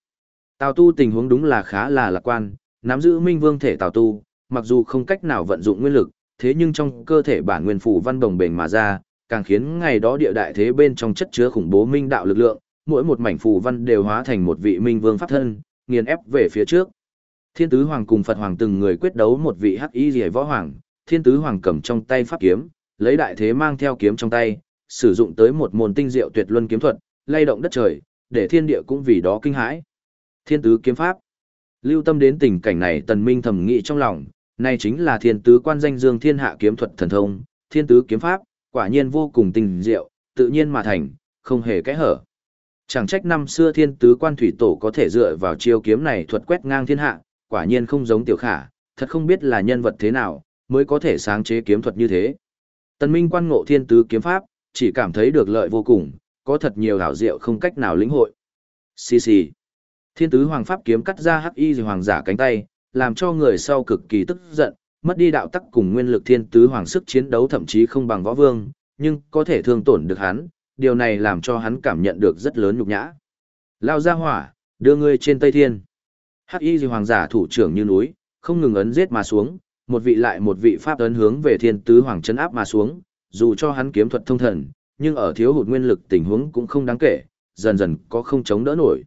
Tào tu tình huống đúng là khá là lạc quan, nắm giữ minh vương thể tào tu, mặc dù không cách nào vận dụng nguyên lực, thế nhưng trong cơ thể bản nguyên phủ văn đồng bền mà ra, càng khiến ngày đó địa đại thế bên trong chất chứa khủng bố minh đạo lực lượng, mỗi một mảnh phù văn đều hóa thành một vị minh vương pháp thân, nghiền ép về phía trước. Thiên tứ hoàng cùng Phật hoàng từng người quyết đấu một vị hắc y rìa võ hoàng, thiên tứ hoàng cầm trong tay pháp kiếm, lấy đại thế mang theo kiếm trong tay, sử dụng tới một môn tinh diệu tuyệt luân kiếm thuật, lay động đất trời, để thiên địa cũng vì đó kinh hãi. Thiên tứ kiếm pháp. Lưu tâm đến tình cảnh này tần minh thầm nghĩ trong lòng, này chính là thiên tứ quan danh dương thiên hạ kiếm thuật thần thông, thiên tứ kiếm pháp, quả nhiên vô cùng tinh diệu, tự nhiên mà thành, không hề kẽ hở. Chẳng trách năm xưa thiên tứ quan thủy tổ có thể dựa vào chiêu kiếm này thuật quét ngang thiên hạ, quả nhiên không giống tiểu khả, thật không biết là nhân vật thế nào, mới có thể sáng chế kiếm thuật như thế. Tần Minh quan ngộ thiên tứ kiếm pháp, chỉ cảm thấy được lợi vô cùng, có thật nhiều hảo diệu không cách nào lĩnh hội. Xì xì. Thiên tứ hoàng pháp kiếm cắt ra hắc y hoàng giả cánh tay, làm cho người sau cực kỳ tức giận, mất đi đạo tắc cùng nguyên lực thiên tứ hoàng sức chiến đấu thậm chí không bằng võ vương, nhưng có thể thương tổn được hắn, điều này làm cho hắn cảm nhận được rất lớn nhục nhã. Lao ra hỏa, đưa ngươi trên Tây Thiên. Hắc y hoàng giả thủ trưởng như núi, không ngừng ấn giết mà xuống, một vị lại một vị pháp ấn hướng về thiên tứ hoàng chấn áp mà xuống, dù cho hắn kiếm thuật thông thần, nhưng ở thiếu hụt nguyên lực tình huống cũng không đáng kể, dần dần có không chống đỡ nổi.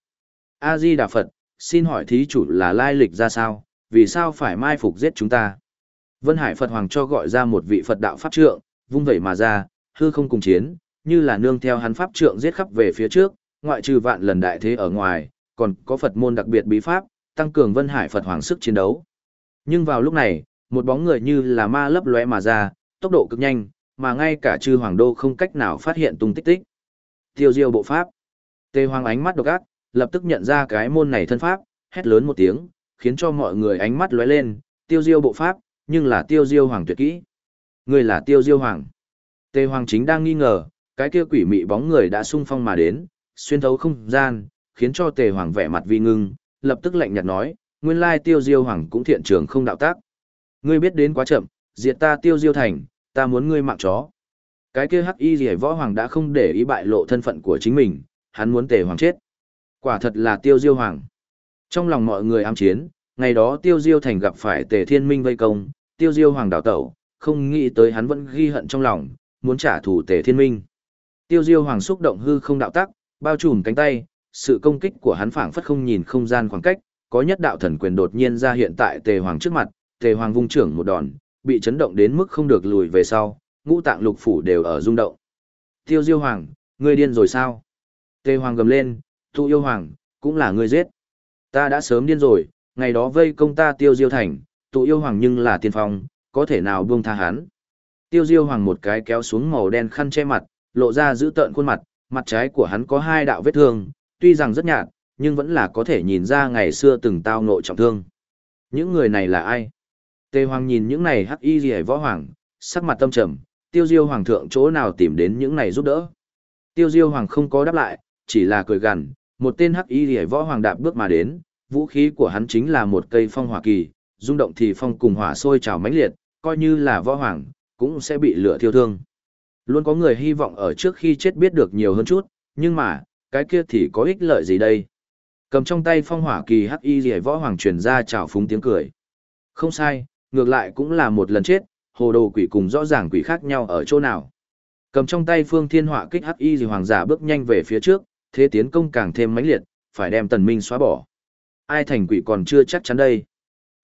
A Di Đà Phật, xin hỏi thí chủ là lai lịch ra sao, vì sao phải mai phục giết chúng ta? Vân Hải Phật Hoàng cho gọi ra một vị Phật đạo pháp trượng, vung vẩy mà ra, hư không cùng chiến, như là nương theo hắn pháp trượng giết khắp về phía trước, ngoại trừ vạn lần đại thế ở ngoài, còn có Phật môn đặc biệt bí pháp, tăng cường Vân Hải Phật Hoàng sức chiến đấu. Nhưng vào lúc này, một bóng người như là ma lấp lóe mà ra, tốc độ cực nhanh, mà ngay cả chư hoàng đô không cách nào phát hiện tung tích tích. Tiêu diêu bộ pháp. Tề Hoàng ánh mắt độc ác, lập tức nhận ra cái môn này thân pháp, hét lớn một tiếng, khiến cho mọi người ánh mắt lóe lên, tiêu diêu bộ pháp, nhưng là tiêu diêu hoàng tuyệt kỹ. Người là tiêu diêu hoàng. Tề Hoàng chính đang nghi ngờ, cái kia quỷ mị bóng người đã sung phong mà đến, xuyên thấu không gian, khiến cho Tề Hoàng vẻ mặt vi ngưng, lập tức lạnh nhạt nói, nguyên lai tiêu diêu hoàng cũng thiện trường không đạo tác. Ngươi biết đến quá chậm, diệt ta tiêu diêu thành, ta muốn ngươi mạng chó. Cái kia hắc y rỉa võ hoàng đã không để ý bại lộ thân phận của chính mình, hắn muốn tề hoàng chết. Quả thật là tiêu diêu hoàng. Trong lòng mọi người ám chiến, ngày đó tiêu diêu thành gặp phải tề thiên minh vây công, tiêu diêu hoàng đảo tẩu, không nghĩ tới hắn vẫn ghi hận trong lòng, muốn trả thù tề thiên minh. Tiêu diêu hoàng xúc động hư không đạo tắc, bao trùm cánh tay, sự công kích của hắn phảng phất không nhìn không gian khoảng cách, có nhất đạo thần quyền đột nhiên ra hiện tại tề hoàng trước mặt, tề hoàng vung trưởng một đòn, bị chấn động đến mức không được lùi về sau, ngũ tạng lục phủ đều ở rung động. Tiêu Diêu Hoàng, ngươi điên rồi sao? Tề Hoàng gầm lên, Tụ Yêu Hoàng, cũng là ngươi giết. Ta đã sớm điên rồi, ngày đó vây công ta Tiêu Diêu Thành, Tụ Yêu Hoàng nhưng là tiên phong, có thể nào buông tha hắn. Tiêu Diêu Hoàng một cái kéo xuống màu đen khăn che mặt, lộ ra giữ tợn khuôn mặt, mặt trái của hắn có hai đạo vết thương, tuy rằng rất nhạt, nhưng vẫn là có thể nhìn ra ngày xưa từng tao ngộ trọng thương. Những người này là ai? Tề Hoàng nhìn những này hắc y rìa võ hoàng, sắc mặt tâm trầm, tiêu diêu hoàng thượng chỗ nào tìm đến những này giúp đỡ. Tiêu diêu hoàng không có đáp lại, chỉ là cười gằn, một tên hắc y rìa võ hoàng đạp bước mà đến, vũ khí của hắn chính là một cây phong hỏa kỳ, rung động thì phong cùng hỏa sôi trào mãnh liệt, coi như là võ hoàng, cũng sẽ bị lửa thiêu thương. Luôn có người hy vọng ở trước khi chết biết được nhiều hơn chút, nhưng mà, cái kia thì có ích lợi gì đây? Cầm trong tay phong hỏa kỳ hắc y rỉa võ hoàng truyền ra chào phúng tiếng cười. Không sai, ngược lại cũng là một lần chết, hồ đồ quỷ cùng rõ ràng quỷ khác nhau ở chỗ nào. Cầm trong tay phương thiên hỏa kích hắc y rỉa hoàng giả bước nhanh về phía trước, thế tiến công càng thêm mãnh liệt, phải đem tần minh xóa bỏ. Ai thành quỷ còn chưa chắc chắn đây.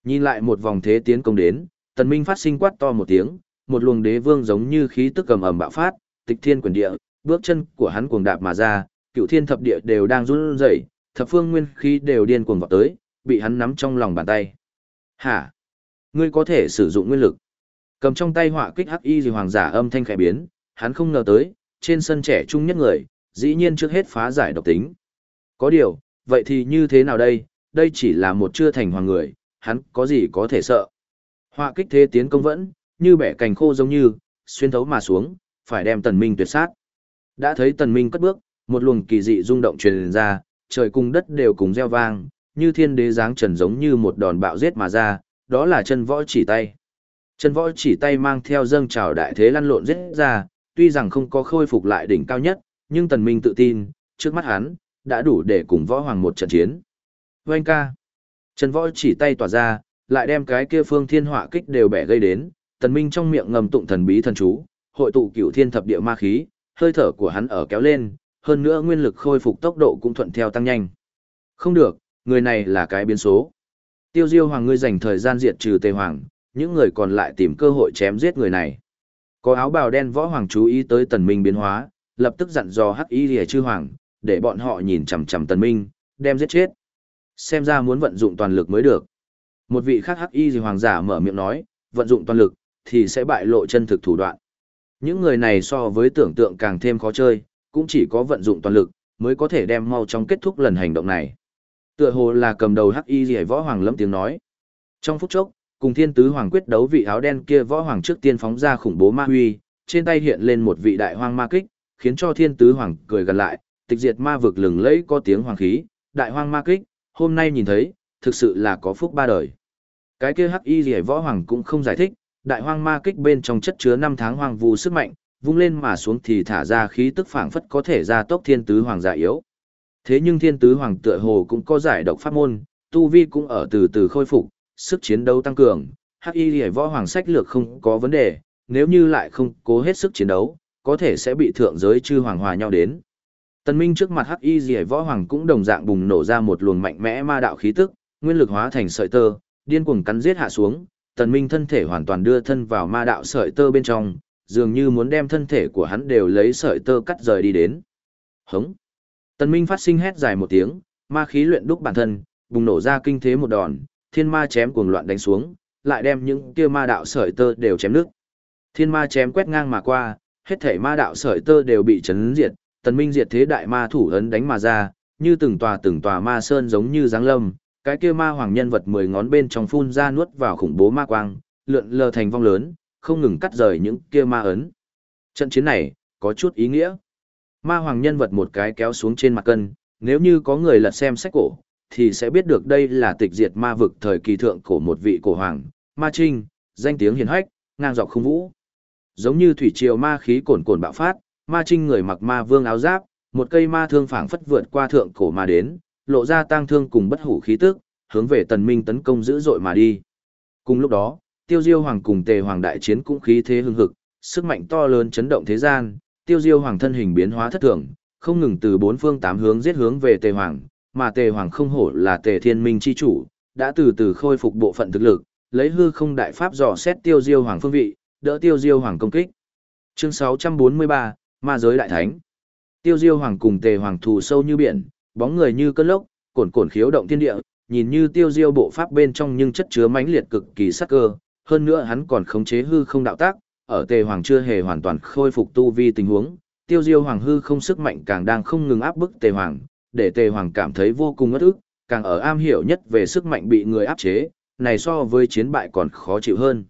Nhìn lại một vòng thế tiến công đến, tần minh phát sinh quát to một tiếng, một luồng đế vương giống như khí tức cầm ầm bạo phát, tịch thiên quyền địa, bước chân của hắn cuồng đạp mà ra, cựu thiên thập địa đều đang run rẩy, thập phương nguyên khí đều điên cuồng vọt tới, bị hắn nắm trong lòng bàn tay. Hả? Ngươi có thể sử dụng nguyên lực. Cầm trong tay họa kích hắc y gì hoàng giả âm thanh khẽ biến, hắn không ngờ tới, trên sân trẻ trung nhất người, dĩ nhiên trước hết phá giải độc tính. Có điều, vậy thì như thế nào đây, đây chỉ là một chưa thành hoàng người, hắn có gì có thể sợ. Họa kích thế tiến công vẫn, như bẻ cành khô giống như, xuyên thấu mà xuống, phải đem tần minh tuyệt sát. Đã thấy tần minh cất bước, một luồng kỳ dị rung động truyền ra, trời cùng đất đều cùng reo vang, như thiên đế giáng trần giống như một đòn bạo giết mà ra, đó là chân võ chỉ tay. Chân võ chỉ tay mang theo dâng trào đại thế lăn lộn giết ra, tuy rằng không có khôi phục lại đỉnh cao nhất, nhưng tần minh tự tin, trước mắt hắn, đã đủ để cùng võ hoàng một trận chiến. Vâng ca. Chân võ chỉ tay tỏa ra, lại đem cái kia phương thiên họa kích đều bẻ gây đến, tần minh trong miệng ngầm tụng thần bí thần chú, hội tụ cửu thiên thập địa ma khí, hơi thở của hắn ở kéo lên, hơn nữa nguyên lực khôi phục tốc độ cũng thuận theo tăng nhanh. Không được, người này là cái biến số. Tiêu Diêu Hoàng ngươi dành thời gian diệt trừ Tề Hoàng, những người còn lại tìm cơ hội chém giết người này. Có áo bào đen võ hoàng chú ý tới Tần Minh biến hóa, lập tức dặn dò Hắc Y Liễu Chư Hoàng, để bọn họ nhìn chằm chằm Tần Minh, đem giết chết. Xem ra muốn vận dụng toàn lực mới được. Một vị khác Hắc Y Hoàng giả mở miệng nói, vận dụng toàn lực thì sẽ bại lộ chân thực thủ đoạn. Những người này so với tưởng tượng càng thêm khó chơi, cũng chỉ có vận dụng toàn lực, mới có thể đem mau chóng kết thúc lần hành động này. Tựa hồ là cầm đầu hắc y rỉa võ hoàng lâm tiếng nói. Trong phút chốc, cùng thiên tứ hoàng quyết đấu vị áo đen kia võ hoàng trước tiên phóng ra khủng bố ma huy, trên tay hiện lên một vị đại hoang ma kích, khiến cho thiên tứ hoàng cười gần lại, tịch diệt ma vực lừng lẫy có tiếng hoàng khí, đại hoang ma kích, hôm nay nhìn thấy, thực sự là có phúc ba đời. Cái kia hắc y rỉa võ hoàng cũng không giải thích, đại hoang ma kích bên trong chất chứa năm tháng hoàng vu sức mạnh, vung lên mà xuống thì thả ra khí tức phảng phất có thể ra tốc thiên tứ hoàng giả yếu. Thế nhưng thiên tứ hoàng tựa hồ cũng có giải độc pháp môn, tu vi cũng ở từ từ khôi phục, sức chiến đấu tăng cường, hắc y lìa võ hoàng sách lược không có vấn đề, nếu như lại không cố hết sức chiến đấu, có thể sẽ bị thượng giới chư hoàng hòa nhau đến. Tần Minh trước mặt hắc y lìa võ hoàng cũng đồng dạng bùng nổ ra một luồng mạnh mẽ ma đạo khí tức, nguyên lực hóa thành sợi tơ, điên cuồng cắn giết hạ xuống, Tần Minh thân thể hoàn toàn đưa thân vào ma đạo sợi tơ bên trong, dường như muốn đem thân thể của hắn đều lấy sợi tơ cắt rời đi đến. Hống! Tần Minh phát sinh hét dài một tiếng, ma khí luyện đúc bản thân, bùng nổ ra kinh thế một đòn, thiên ma chém cuồng loạn đánh xuống, lại đem những kia ma đạo sợi tơ đều chém nước. Thiên ma chém quét ngang mà qua, hết thảy ma đạo sợi tơ đều bị chấn diệt, Tần Minh diệt thế đại ma thủ ấn đánh mà ra, như từng tòa từng tòa ma sơn giống như giáng lâm, cái kia ma hoàng nhân vật mười ngón bên trong phun ra nuốt vào khủng bố ma quang, lượn lờ thành vong lớn, không ngừng cắt rời những kia ma ấn. Trận chiến này, có chút ý nghĩa. Ma hoàng nhân vật một cái kéo xuống trên mặt cân, nếu như có người lật xem sách cổ, thì sẽ biết được đây là tịch diệt ma vực thời kỳ thượng cổ một vị cổ hoàng, ma trinh, danh tiếng hiền hách, ngang dọc không vũ. Giống như thủy triều ma khí cồn cồn bạo phát, ma trinh người mặc ma vương áo giáp, một cây ma thương phảng phất vượt qua thượng cổ mà đến, lộ ra tang thương cùng bất hủ khí tức, hướng về tần minh tấn công dữ dội mà đi. Cùng lúc đó, tiêu diêu hoàng cùng tề hoàng đại chiến cũng khí thế hưng hực, sức mạnh to lớn chấn động thế gian, tiêu diêu hoàng thân hình biến hóa thất thường, không ngừng từ bốn phương tám hướng giết hướng về tề hoàng, mà tề hoàng không hổ là tề thiên minh chi chủ, đã từ từ khôi phục bộ phận thực lực, lấy hư không đại pháp dò xét tiêu diêu hoàng phương vị, đỡ tiêu diêu hoàng công kích. Chương 643, Ma giới đại thánh. Tiêu diêu hoàng cùng tề hoàng thù sâu như biển, bóng người như cơn lốc, cồn cồn khiếu động thiên địa, nhìn như tiêu diêu bộ pháp bên trong nhưng chất chứa mãnh liệt cực kỳ sắc cơ, hơn nữa hắn còn khống chế hư không đạo tác, ở tề hoàng chưa hề hoàn toàn khôi phục tu vi tình huống, tiêu diêu hoàng hư không sức mạnh càng đang không ngừng áp bức tề hoàng, để tề hoàng cảm thấy vô cùng ngất ức, càng ở am hiểu nhất về sức mạnh bị người áp chế, này so với chiến bại còn khó chịu hơn.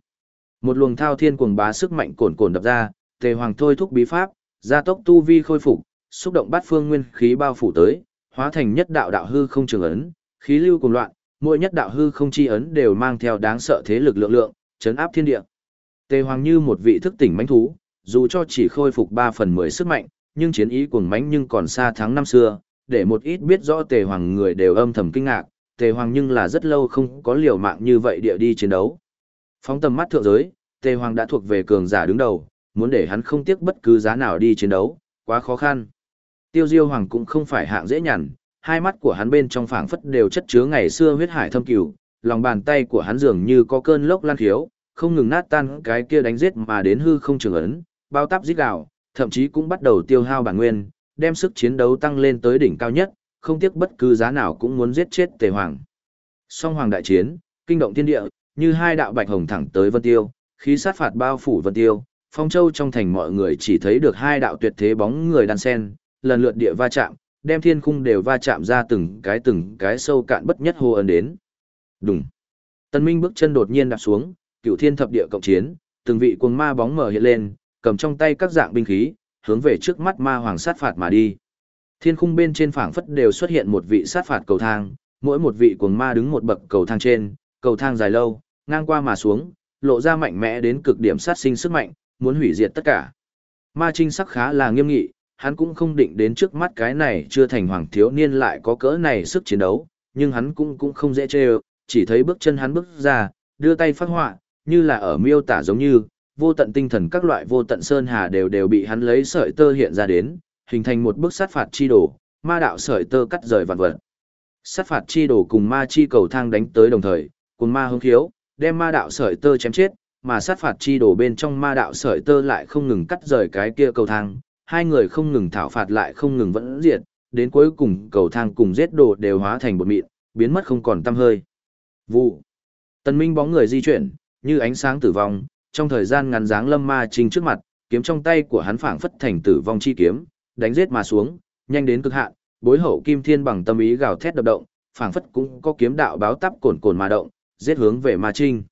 Một luồng thao thiên cuồng bá sức mạnh cồn cồn đập ra, tề hoàng thôi thúc bí pháp, gia tốc tu vi khôi phục, xúc động bát phương nguyên khí bao phủ tới, hóa thành nhất đạo đạo hư không trường ấn, khí lưu cùng loạn, mỗi nhất đạo hư không chi ấn đều mang theo đáng sợ thế lực lượng lượng, chấn áp thiên địa. Tề Hoàng như một vị thức tỉnh mãnh thú, dù cho chỉ khôi phục 3 phần 10 sức mạnh, nhưng chiến ý cuồng mãnh nhưng còn xa thắng năm xưa, để một ít biết rõ Tề Hoàng người đều âm thầm kinh ngạc, Tề Hoàng nhưng là rất lâu không có liều mạng như vậy địa đi chiến đấu. Phóng tầm mắt thượng giới, Tề Hoàng đã thuộc về cường giả đứng đầu, muốn để hắn không tiếc bất cứ giá nào đi chiến đấu, quá khó khăn. Tiêu Diêu Hoàng cũng không phải hạng dễ nhằn, hai mắt của hắn bên trong phảng phất đều chất chứa ngày xưa huyết hải thâm cửu, lòng bàn tay của hắn dường như có cơn lốc lan khiếu, không ngừng nát tan cái kia đánh giết mà đến hư không trường ấn, bao táp giết gạo, thậm chí cũng bắt đầu tiêu hao bản nguyên, đem sức chiến đấu tăng lên tới đỉnh cao nhất, không tiếc bất cứ giá nào cũng muốn giết chết Tề Hoàng. Song Hoàng đại chiến, kinh động thiên địa, như hai đạo bạch hồng thẳng tới Vân Tiêu, khí sát phạt bao phủ Vân Tiêu, Phong Châu trong thành mọi người chỉ thấy được hai đạo tuyệt thế bóng người đan sen, lần lượt địa va chạm, đem thiên khung đều va chạm ra từng cái từng cái sâu cạn bất nhất hô ấn đến. Đùng. Tân Minh bước chân đột nhiên đạp xuống, cựu thiên thập địa cộng chiến, từng vị cuồng ma bóng mở hiện lên, cầm trong tay các dạng binh khí, hướng về trước mắt ma hoàng sát phạt mà đi. Thiên khung bên trên phảng phất đều xuất hiện một vị sát phạt cầu thang, mỗi một vị cuồng ma đứng một bậc cầu thang trên, cầu thang dài lâu, ngang qua mà xuống, lộ ra mạnh mẽ đến cực điểm sát sinh sức mạnh, muốn hủy diệt tất cả. Ma trinh sắc khá là nghiêm nghị, hắn cũng không định đến trước mắt cái này chưa thành hoàng thiếu niên lại có cỡ này sức chiến đấu, nhưng hắn cũng cũng không dễ chê chỉ thấy bước chân hắn bước ra, đưa tay phát họa, như là ở miêu tả giống như, vô tận tinh thần các loại vô tận sơn hà đều đều bị hắn lấy sợi tơ hiện ra đến, hình thành một bức sát phạt chi đồ, ma đạo sợi tơ cắt rời vạn vật. Sát phạt chi đồ cùng ma chi cầu thang đánh tới đồng thời, cùng ma hứng khiếu, đem ma đạo sợi tơ chém chết, mà sát phạt chi đồ bên trong ma đạo sợi tơ lại không ngừng cắt rời cái kia cầu thang, hai người không ngừng thảo phạt lại không ngừng vẫn diệt, đến cuối cùng cầu thang cùng giết đồ đều hóa thành bột mịn, biến mất không còn tăm hơi. Vụ. Tần Minh bóng người di chuyển, như ánh sáng tử vong, trong thời gian ngắn dáng lâm ma trình trước mặt, kiếm trong tay của hắn phảng phất thành tử vong chi kiếm, đánh giết mà xuống, nhanh đến cực hạn, bối hậu kim thiên bằng tâm ý gào thét đập động, phảng phất cũng có kiếm đạo báo tắp cồn cồn mà động, giết hướng về ma trinh.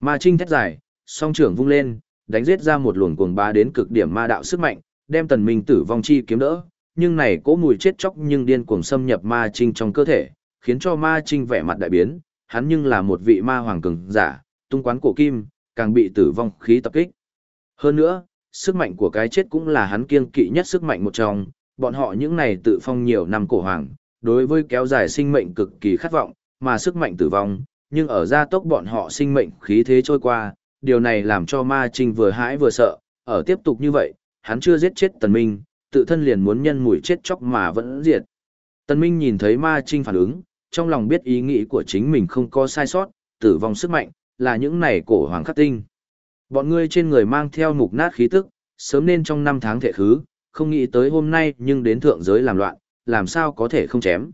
Ma trinh thét dài, song trưởng vung lên, đánh giết ra một luồng cuồng ba đến cực điểm ma đạo sức mạnh, đem tần minh tử vong chi kiếm đỡ, nhưng này cỗ mùi chết chóc nhưng điên cuồng xâm nhập ma trinh trong cơ thể, khiến cho ma trinh vẻ mặt đại biến, hắn nhưng là một vị ma hoàng cường giả, tung quán cổ kim, càng bị tử vong khí tập kích. Hơn nữa, sức mạnh của cái chết cũng là hắn kiêng kỵ nhất sức mạnh một trong, bọn họ những này tự phong nhiều năm cổ hoàng, đối với kéo dài sinh mệnh cực kỳ khát vọng, mà sức mạnh tử vong, nhưng ở gia tốc bọn họ sinh mệnh khí thế trôi qua, điều này làm cho ma trinh vừa hãi vừa sợ, ở tiếp tục như vậy, hắn chưa giết chết tần minh, tự thân liền muốn nhân mùi chết chóc mà vẫn diệt. Tần minh nhìn thấy ma trinh phản ứng, trong lòng biết ý nghĩ của chính mình không có sai sót, tử vong sức mạnh, là những này cổ hoàng khắc tinh. Bọn ngươi trên người mang theo mục nát khí tức, sớm nên trong năm tháng thể khứ, không nghĩ tới hôm nay nhưng đến thượng giới làm loạn, làm sao có thể không chém.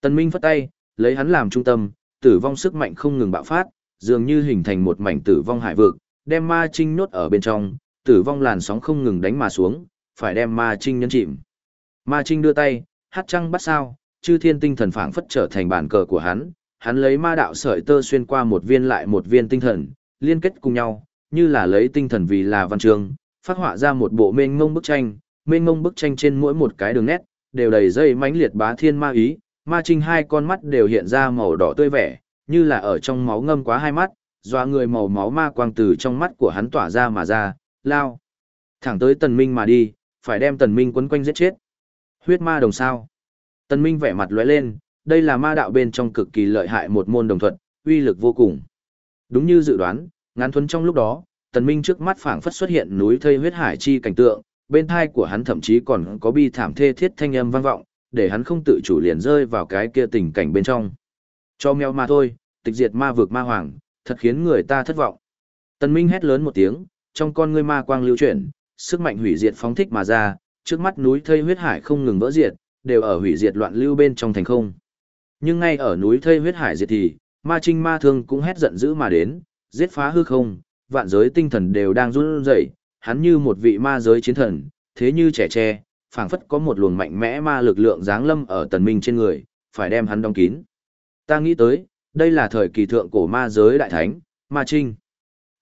Tần Minh phất tay, lấy hắn làm trung tâm, tử vong sức mạnh không ngừng bạo phát, dường như hình thành một mảnh tử vong hải vực, đem ma trinh nốt ở bên trong, tử vong làn sóng không ngừng đánh mà xuống, phải đem ma trinh nhấn chìm. Ma trinh đưa tay, hát trăng bắt sao, chư thiên tinh thần phảng phất trở thành bản cờ của hắn, hắn lấy ma đạo sợi tơ xuyên qua một viên lại một viên tinh thần, liên kết cùng nhau, như là lấy tinh thần vì là văn chương, phát họa ra một bộ mênh mông bức tranh, mênh mông bức tranh trên mỗi một cái đường nét, đều đầy dây mãnh liệt bá thiên ma ý, ma trinh hai con mắt đều hiện ra màu đỏ tươi vẻ, như là ở trong máu ngâm quá hai mắt, doa người màu máu ma quang từ trong mắt của hắn tỏa ra mà ra, lao. Thẳng tới tần minh mà đi, phải đem tần minh quấn quanh giết chết. Huyết ma đồng sao. Tần minh vẻ mặt lóe lên, đây là ma đạo bên trong cực kỳ lợi hại một môn đồng thuật, uy lực vô cùng. Đúng như dự đoán, ngắn thuấn trong lúc đó, tần minh trước mắt phảng phất xuất hiện núi thây huyết hải chi cảnh tượng, bên thai của hắn thậm chí còn có bi thảm thê thiết thanh âm vang vọng, để hắn không tự chủ liền rơi vào cái kia tình cảnh bên trong. Cho mèo mà thôi, tịch diệt ma vực ma hoàng, thật khiến người ta thất vọng. Tần Minh hét lớn một tiếng, trong con ngươi ma quang lưu chuyển, sức mạnh hủy diệt phóng thích mà ra, trước mắt núi thây huyết hải không ngừng vỡ diệt, đều ở hủy diệt loạn lưu bên trong thành không. Nhưng ngay ở núi thây huyết hải diệt thì, ma trinh ma thương cũng hét giận dữ mà đến, giết phá hư không, vạn giới tinh thần đều đang run rẩy, hắn như một vị ma giới chiến thần, thế như trẻ tre, phảng phất có một luồng mạnh mẽ ma lực lượng giáng lâm ở tần minh trên người, phải đem hắn đóng kín. Ta nghĩ tới, đây là thời kỳ thượng cổ ma giới đại thánh, ma trinh.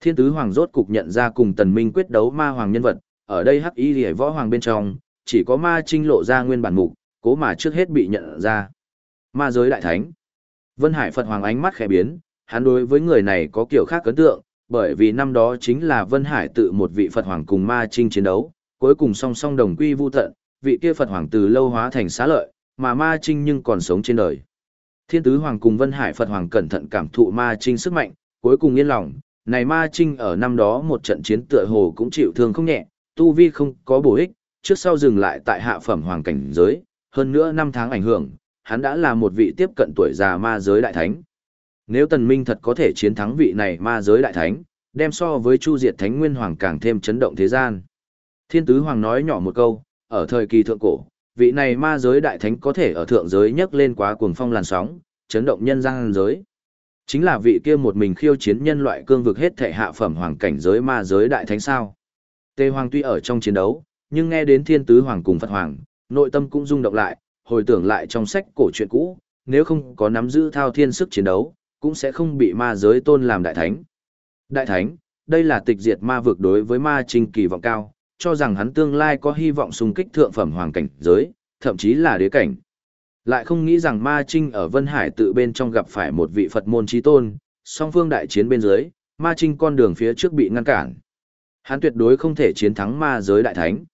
Thiên tứ hoàng rốt cục nhận ra cùng tần minh quyết đấu ma hoàng nhân vật, ở đây hắc y rỉa võ hoàng bên trong, chỉ có ma trinh lộ ra nguyên bản mục, cố mà trước hết bị nhận ra. Ma giới đại thánh. Vân Hải Phật hoàng ánh mắt khẽ biến, hắn đối với người này có kiểu khác ấn tượng, bởi vì năm đó chính là Vân Hải tự một vị Phật hoàng cùng ma trinh chiến đấu, cuối cùng song song đồng quy vu tận, vị kia Phật hoàng từ lâu hóa thành xá lợi, mà ma trinh nhưng còn sống trên đời. Thiên tứ hoàng cùng Vân Hải Phật hoàng cẩn thận cảm thụ ma trinh sức mạnh, cuối cùng yên lòng, này ma trinh ở năm đó một trận chiến tựa hồ cũng chịu thương không nhẹ, tu vi không có bổ ích, trước sau dừng lại tại hạ phẩm hoàng cảnh giới, hơn nữa năm tháng ảnh hưởng, hắn đã là một vị tiếp cận tuổi già ma giới đại thánh. Nếu tần minh thật có thể chiến thắng vị này ma giới đại thánh, đem so với chu diệt thánh nguyên hoàng càng thêm chấn động thế gian. Thiên tứ hoàng nói nhỏ một câu, ở thời kỳ thượng cổ, vị này ma giới đại thánh có thể ở thượng giới nhấc lên quá cuồng phong làn sóng, chấn động nhân gian giới. Chính là vị kia một mình khiêu chiến nhân loại cương vực hết thể hạ phẩm hoàng cảnh giới ma giới đại thánh sao. Tề hoàng tuy ở trong chiến đấu, nhưng nghe đến thiên tứ hoàng cùng Phật hoàng, nội tâm cũng rung động lại, hồi tưởng lại trong sách cổ truyện cũ, nếu không có nắm giữ thao thiên sức chiến đấu, cũng sẽ không bị ma giới tôn làm đại thánh. Đại thánh, đây là tịch diệt ma vực đối với ma trình kỳ vọng cao, cho rằng hắn tương lai có hy vọng xung kích thượng phẩm hoàng cảnh giới, thậm chí là đế cảnh. Lại không nghĩ rằng ma trinh ở Vân Hải tự bên trong gặp phải một vị Phật môn trí tôn, song phương đại chiến bên dưới, ma trinh con đường phía trước bị ngăn cản. Hắn tuyệt đối không thể chiến thắng ma giới đại thánh.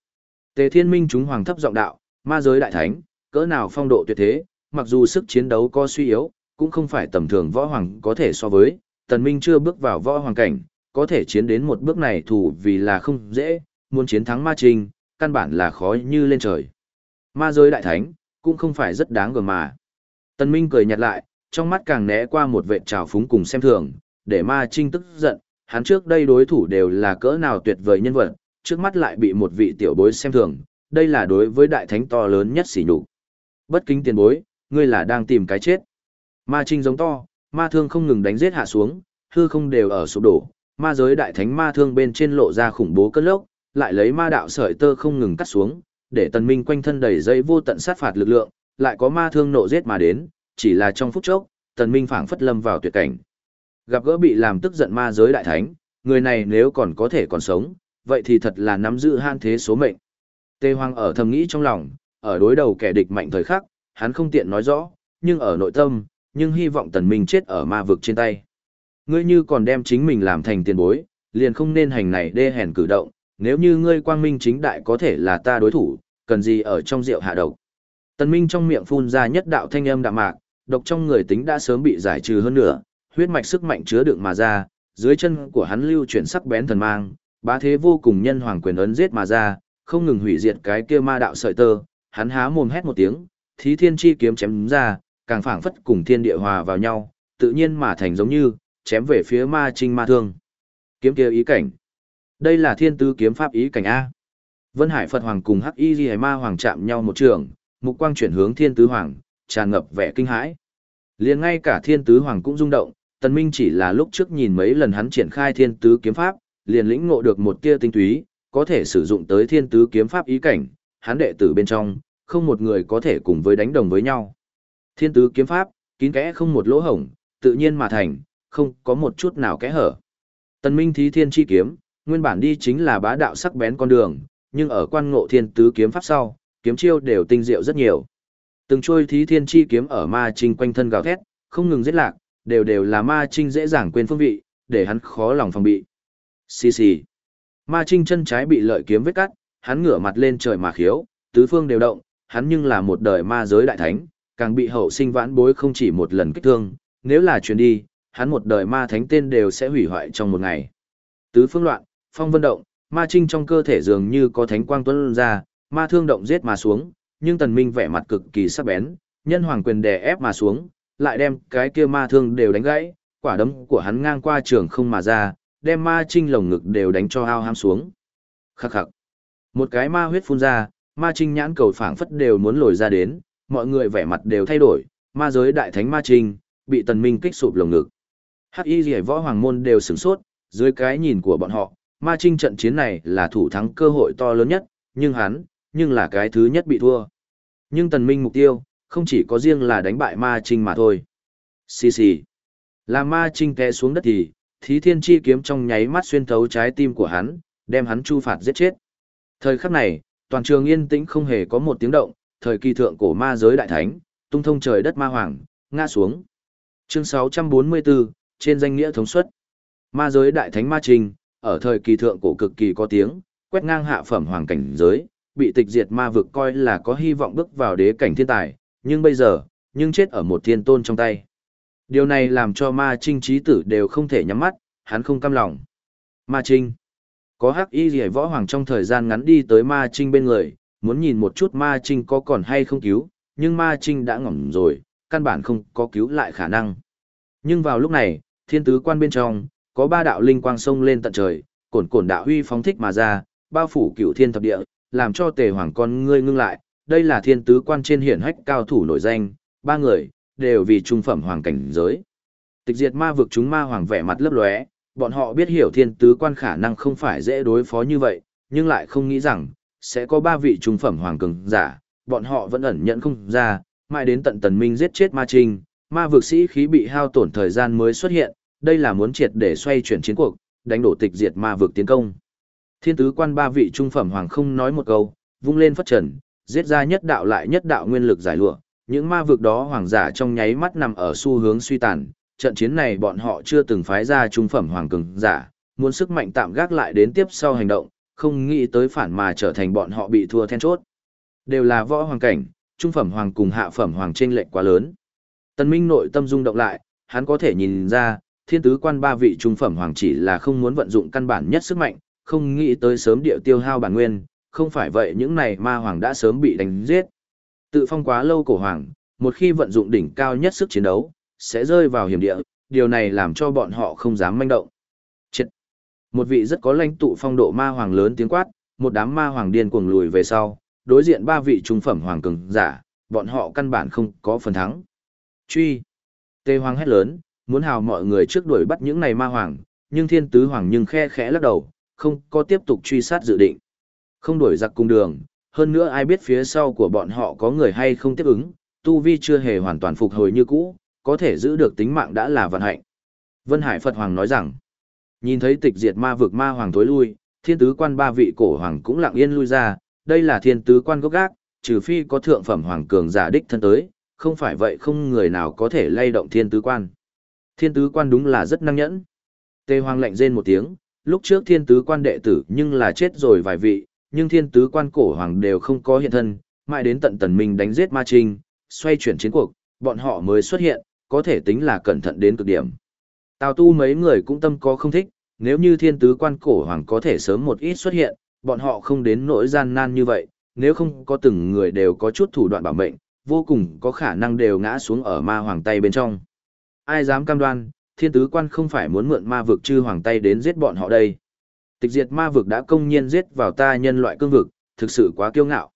Tề Thiên Minh chúng hoàng thấp giọng đạo, ma giới đại thánh, cỡ nào phong độ tuyệt thế, mặc dù sức chiến đấu có suy yếu, cũng không phải tầm thường võ hoàng có thể so với, Tần Minh chưa bước vào võ hoàng cảnh, có thể chiến đến một bước này thủ vì là không dễ, muốn chiến thắng ma trinh, căn bản là khó như lên trời. Ma giới đại thánh, cũng không phải rất đáng gờm mà. Tần Minh cười nhạt lại, trong mắt càng né qua một vệ trào phúng cùng xem thường, để ma trinh tức giận, hắn trước đây đối thủ đều là cỡ nào tuyệt vời nhân vật, trước mắt lại bị một vị tiểu bối xem thường, đây là đối với đại thánh to lớn nhất sỉ nhục. Bất kính tiền bối, ngươi là đang tìm cái chết. Ma trinh giống to, ma thương không ngừng đánh giết hạ xuống, hư không đều ở sụp đổ, ma giới đại thánh ma thương bên trên lộ ra khủng bố cơn lốc, lại lấy ma đạo sợi tơ không ngừng cắt xuống, để tần minh quanh thân đầy dây vô tận sát phạt lực lượng, lại có ma thương nộ giết mà đến, chỉ là trong phút chốc, tần minh phảng phất lâm vào tuyệt cảnh. Gặp gỡ bị làm tức giận ma giới đại thánh, người này nếu còn có thể còn sống, vậy thì thật là nắm giữ han thế số mệnh. Tê Hoang ở thầm nghĩ trong lòng, ở đối đầu kẻ địch mạnh thời khắc, hắn không tiện nói rõ, nhưng ở nội tâm, nhưng hy vọng tần minh chết ở ma vực trên tay. Ngươi như còn đem chính mình làm thành tiền bối, liền không nên hành này đê hèn cử động, nếu như ngươi quang minh chính đại có thể là ta đối thủ, cần gì ở trong rượu hạ độc. Tần minh trong miệng phun ra nhất đạo thanh âm đạm mạc, độc trong người tính đã sớm bị giải trừ hơn nữa, huyết mạch sức mạnh chứa đựng mà ra, dưới chân của hắn lưu chuyển sắc bén thần mang, bá thế vô cùng nhân hoàng quyền ấn giết mà ra, không ngừng hủy diệt cái kia ma đạo sợi tơ, hắn há mồm hét một tiếng, thí thiên chi kiếm chém ra, càng phảng phất cùng thiên địa hòa vào nhau, tự nhiên mà thành giống như, chém về phía ma trinh ma thương. Kiếm kia ý cảnh. Đây là thiên tư kiếm pháp ý cảnh A. Vân Hải Phật Hoàng cùng Hắc Y Ghi Ma Hoàng chạm nhau một trường, mục quang chuyển hướng thiên tứ hoàng, tràn ngập vẻ kinh hãi. liền ngay cả thiên tứ hoàng cũng rung động, tần minh chỉ là lúc trước nhìn mấy lần hắn triển khai thiên tứ kiếm pháp, liền lĩnh ngộ được một tia tinh túy, có thể sử dụng tới thiên tứ kiếm pháp ý cảnh, hắn đệ tử bên trong, không một người có thể cùng với đánh đồng với nhau. Thiên tứ kiếm pháp, kín kẽ không một lỗ hổng, tự nhiên mà thành, không có một chút nào kẽ hở. Tần Minh thí thiên chi kiếm, nguyên bản đi chính là bá đạo sắc bén con đường, nhưng ở quan ngộ thiên tứ kiếm pháp sau, kiếm chiêu đều tinh diệu rất nhiều. Từng trôi thí thiên chi kiếm ở ma trinh quanh thân gào thét, không ngừng giết lạc, đều đều là ma trinh dễ dàng quên phương vị, để hắn khó lòng phòng bị. Xì xì. Ma trinh chân trái bị lợi kiếm vết cắt, hắn ngửa mặt lên trời mà khiếu, tứ phương đều động, hắn nhưng là một đời ma giới đại thánh, càng bị hậu sinh vãn bối không chỉ một lần kích thương, nếu là truyền đi, hắn một đời ma thánh tên đều sẽ hủy hoại trong một ngày. Tứ phương loạn, phong vân động, ma trinh trong cơ thể dường như có thánh quang tuôn ra, ma thương động giết mà xuống, nhưng tần minh vẻ mặt cực kỳ sắc bén, nhân hoàng quyền đè ép mà xuống, lại đem cái kia ma thương đều đánh gãy, quả đấm của hắn ngang qua trường không mà ra, đem ma trinh lồng ngực đều đánh cho ao ham xuống. Khắc khắc. Một cái ma huyết phun ra, ma trinh nhãn cầu phảng phất đều muốn lồi ra đến, mọi người vẻ mặt đều thay đổi, ma giới đại thánh ma trinh, bị tần minh kích sụp lồng ngực. Hắc y rỉa võ hoàng môn đều sửng sốt, dưới cái nhìn của bọn họ, ma trinh trận chiến này là thủ thắng cơ hội to lớn nhất, nhưng hắn, nhưng là cái thứ nhất bị thua. Nhưng tần minh mục tiêu, không chỉ có riêng là đánh bại ma trinh mà thôi. Xì xì. là ma trinh té xuống đất thì, thí thiên chi kiếm trong nháy mắt xuyên thấu trái tim của hắn, đem hắn chu phạt giết chết. Thời khắc này, toàn trường yên tĩnh không hề có một tiếng động, thời kỳ thượng cổ ma giới đại thánh, tung thông trời đất ma hoàng, ngã xuống. Chương 644, trên danh nghĩa thống suất. Ma giới đại thánh ma trình, ở thời kỳ thượng cổ cực kỳ có tiếng, quét ngang hạ phẩm hoàng cảnh giới, bị tịch diệt ma vực coi là có hy vọng bước vào đế cảnh thiên tài, nhưng bây giờ, nhưng chết ở một thiên tôn trong tay. Điều này làm cho ma trinh trí tử đều không thể nhắm mắt, hắn không cam lòng. Ma trinh. Có hắc y rỉa võ hoàng trong thời gian ngắn đi tới ma trinh bên người, muốn nhìn một chút ma trinh có còn hay không cứu, nhưng ma trinh đã ngỏm rồi, căn bản không có cứu lại khả năng. Nhưng vào lúc này, thiên tứ quan bên trong, có ba đạo linh quang sông lên tận trời, cổn cổn đạo huy phóng thích mà ra, bao phủ cửu thiên thập địa, làm cho tề hoàng con ngươi ngưng lại, đây là thiên tứ quan trên hiển hách cao thủ nổi danh, ba người, đều vì trung phẩm hoàng cảnh giới. Tịch diệt ma vực chúng ma hoàng vẻ mặt lấp lóe, bọn họ biết hiểu thiên tứ quan khả năng không phải dễ đối phó như vậy, nhưng lại không nghĩ rằng, sẽ có ba vị trung phẩm hoàng cường giả, bọn họ vẫn ẩn nhận không ra, mãi đến tận tần minh giết chết ma trinh, ma vực sĩ khí bị hao tổn thời gian mới xuất hiện, đây là muốn triệt để xoay chuyển chiến cuộc, đánh đổ tịch diệt ma vực tiến công. Thiên tứ quan ba vị trung phẩm hoàng không nói một câu, vung lên phất trần, giết ra nhất đạo lại nhất đạo nguyên lực giải lụa, những ma vực đó hoàng giả trong nháy mắt nằm ở xu hướng suy tàn, trận chiến này bọn họ chưa từng phái ra trung phẩm hoàng cường giả, muốn sức mạnh tạm gác lại đến tiếp sau hành động, không nghĩ tới phản mà trở thành bọn họ bị thua then chốt. Đều là võ hoàng cảnh, trung phẩm hoàng cùng hạ phẩm hoàng chênh lệch quá lớn. Tân Minh nội tâm rung động lại, hắn có thể nhìn ra, thiên tứ quan ba vị trung phẩm hoàng chỉ là không muốn vận dụng căn bản nhất sức mạnh, không nghĩ tới sớm điệu tiêu hao bản nguyên, không phải vậy những này ma hoàng đã sớm bị đánh giết. Tự phong quá lâu cổ hoàng, một khi vận dụng đỉnh cao nhất sức chiến đấu, sẽ rơi vào hiểm địa, điều này làm cho bọn họ không dám manh động. Chết! Một vị rất có lãnh tụ phong độ ma hoàng lớn tiếng quát, một đám ma hoàng điên cuồng lùi về sau, đối diện ba vị trung phẩm hoàng cường giả, bọn họ căn bản không có phần thắng. Truy! Tê hoàng hét lớn, muốn hào mọi người trước đuổi bắt những này ma hoàng, nhưng thiên tứ hoàng nhưng khe khẽ lắc đầu, không có tiếp tục truy sát dự định. Không đuổi giặc cùng đường, hơn nữa ai biết phía sau của bọn họ có người hay không tiếp ứng, tu vi chưa hề hoàn toàn phục hồi như cũ, có thể giữ được tính mạng đã là vận hạnh. Vân Hải Phật Hoàng nói rằng, nhìn thấy tịch diệt ma vực ma hoàng tối lui, thiên tứ quan ba vị cổ hoàng cũng lặng yên lui ra, đây là thiên tứ quan gốc gác, trừ phi có thượng phẩm hoàng cường giả đích thân tới, không phải vậy không người nào có thể lay động thiên tứ quan. Thiên tứ quan đúng là rất năng nhẫn. Tề hoàng lạnh rên một tiếng, lúc trước thiên tứ quan đệ tử nhưng là chết rồi vài vị, nhưng thiên tứ quan cổ hoàng đều không có hiện thân, mãi đến tận tần minh đánh giết ma trinh, xoay chuyển chiến cuộc, bọn họ mới xuất hiện, có thể tính là cẩn thận đến cực điểm. Tào tu mấy người cũng tâm có không thích, nếu như thiên tứ quan cổ hoàng có thể sớm một ít xuất hiện, bọn họ không đến nỗi gian nan như vậy, nếu không có từng người đều có chút thủ đoạn bảo mệnh, vô cùng có khả năng đều ngã xuống ở ma hoàng tay bên trong. Ai dám cam đoan, thiên tứ quan không phải muốn mượn ma vực chư hoàng tay đến giết bọn họ đây. Tịch diệt ma vực đã công nhiên giết vào ta nhân loại cương vực, thực sự quá kiêu ngạo.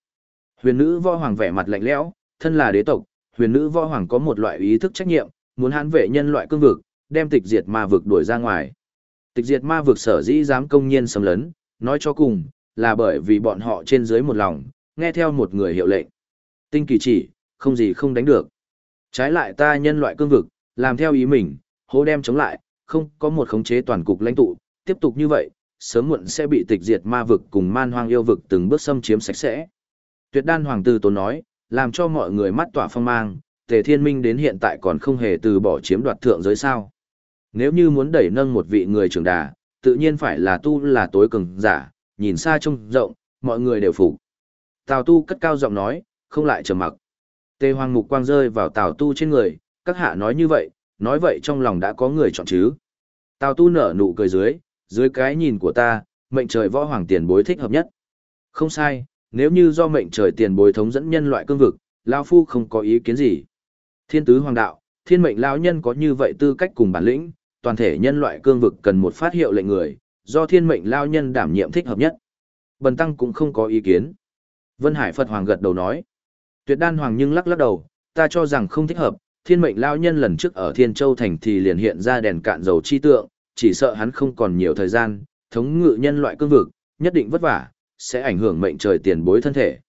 Huyền nữ võ hoàng vẻ mặt lạnh lẽo, thân là đế tộc, huyền nữ võ hoàng có một loại ý thức trách nhiệm, muốn hãn vệ nhân loại cương vực, đem tịch diệt ma vực đuổi ra ngoài. Tịch diệt ma vực sở dĩ dám công nhiên xâm lấn, nói cho cùng, là bởi vì bọn họ trên dưới một lòng, nghe theo một người hiệu lệnh. Tinh kỳ chỉ, không gì không đánh được. Trái lại ta nhân loại cương vực, làm theo ý mình, hố đem chống lại, không có một khống chế toàn cục lãnh tụ, tiếp tục như vậy, sớm muộn sẽ bị tịch diệt ma vực cùng man hoang yêu vực từng bước xâm chiếm sạch sẽ. Tuyệt đan hoàng tử tốn nói, làm cho mọi người mắt tỏa phong mang, tề thiên minh đến hiện tại còn không hề từ bỏ chiếm đoạt thượng giới sao. Nếu như muốn đẩy nâng một vị người trưởng đà, tự nhiên phải là tu là tối cường giả, nhìn xa trông rộng, mọi người đều phục. Tào tu cất cao giọng nói, không lại trầm mặc. Tề hoàng mục quang rơi vào tào tu trên người, các hạ nói như vậy, nói vậy trong lòng đã có người chọn chứ. Tào tu nở nụ cười dưới, dưới cái nhìn của ta, mệnh trời võ hoàng tiền bối thích hợp nhất. Không sai, nếu như do mệnh trời tiền bối thống dẫn nhân loại cương vực, lão phu không có ý kiến gì. Thiên tứ hoàng đạo, thiên mệnh lão nhân có như vậy tư cách cùng bản lĩnh, toàn thể nhân loại cương vực cần một phát hiệu lệnh người, do thiên mệnh lão nhân đảm nhiệm thích hợp nhất. Bần tăng cũng không có ý kiến. Vân Hải Phật hoàng gật đầu nói. Tuyệt đan hoàng nhưng lắc lắc đầu, ta cho rằng không thích hợp, thiên mệnh lão nhân lần trước ở Thiên Châu Thành thì liền hiện ra đèn cạn dầu chi tượng, chỉ sợ hắn không còn nhiều thời gian, thống ngự nhân loại cương vực, nhất định vất vả, sẽ ảnh hưởng mệnh trời tiền bối thân thể.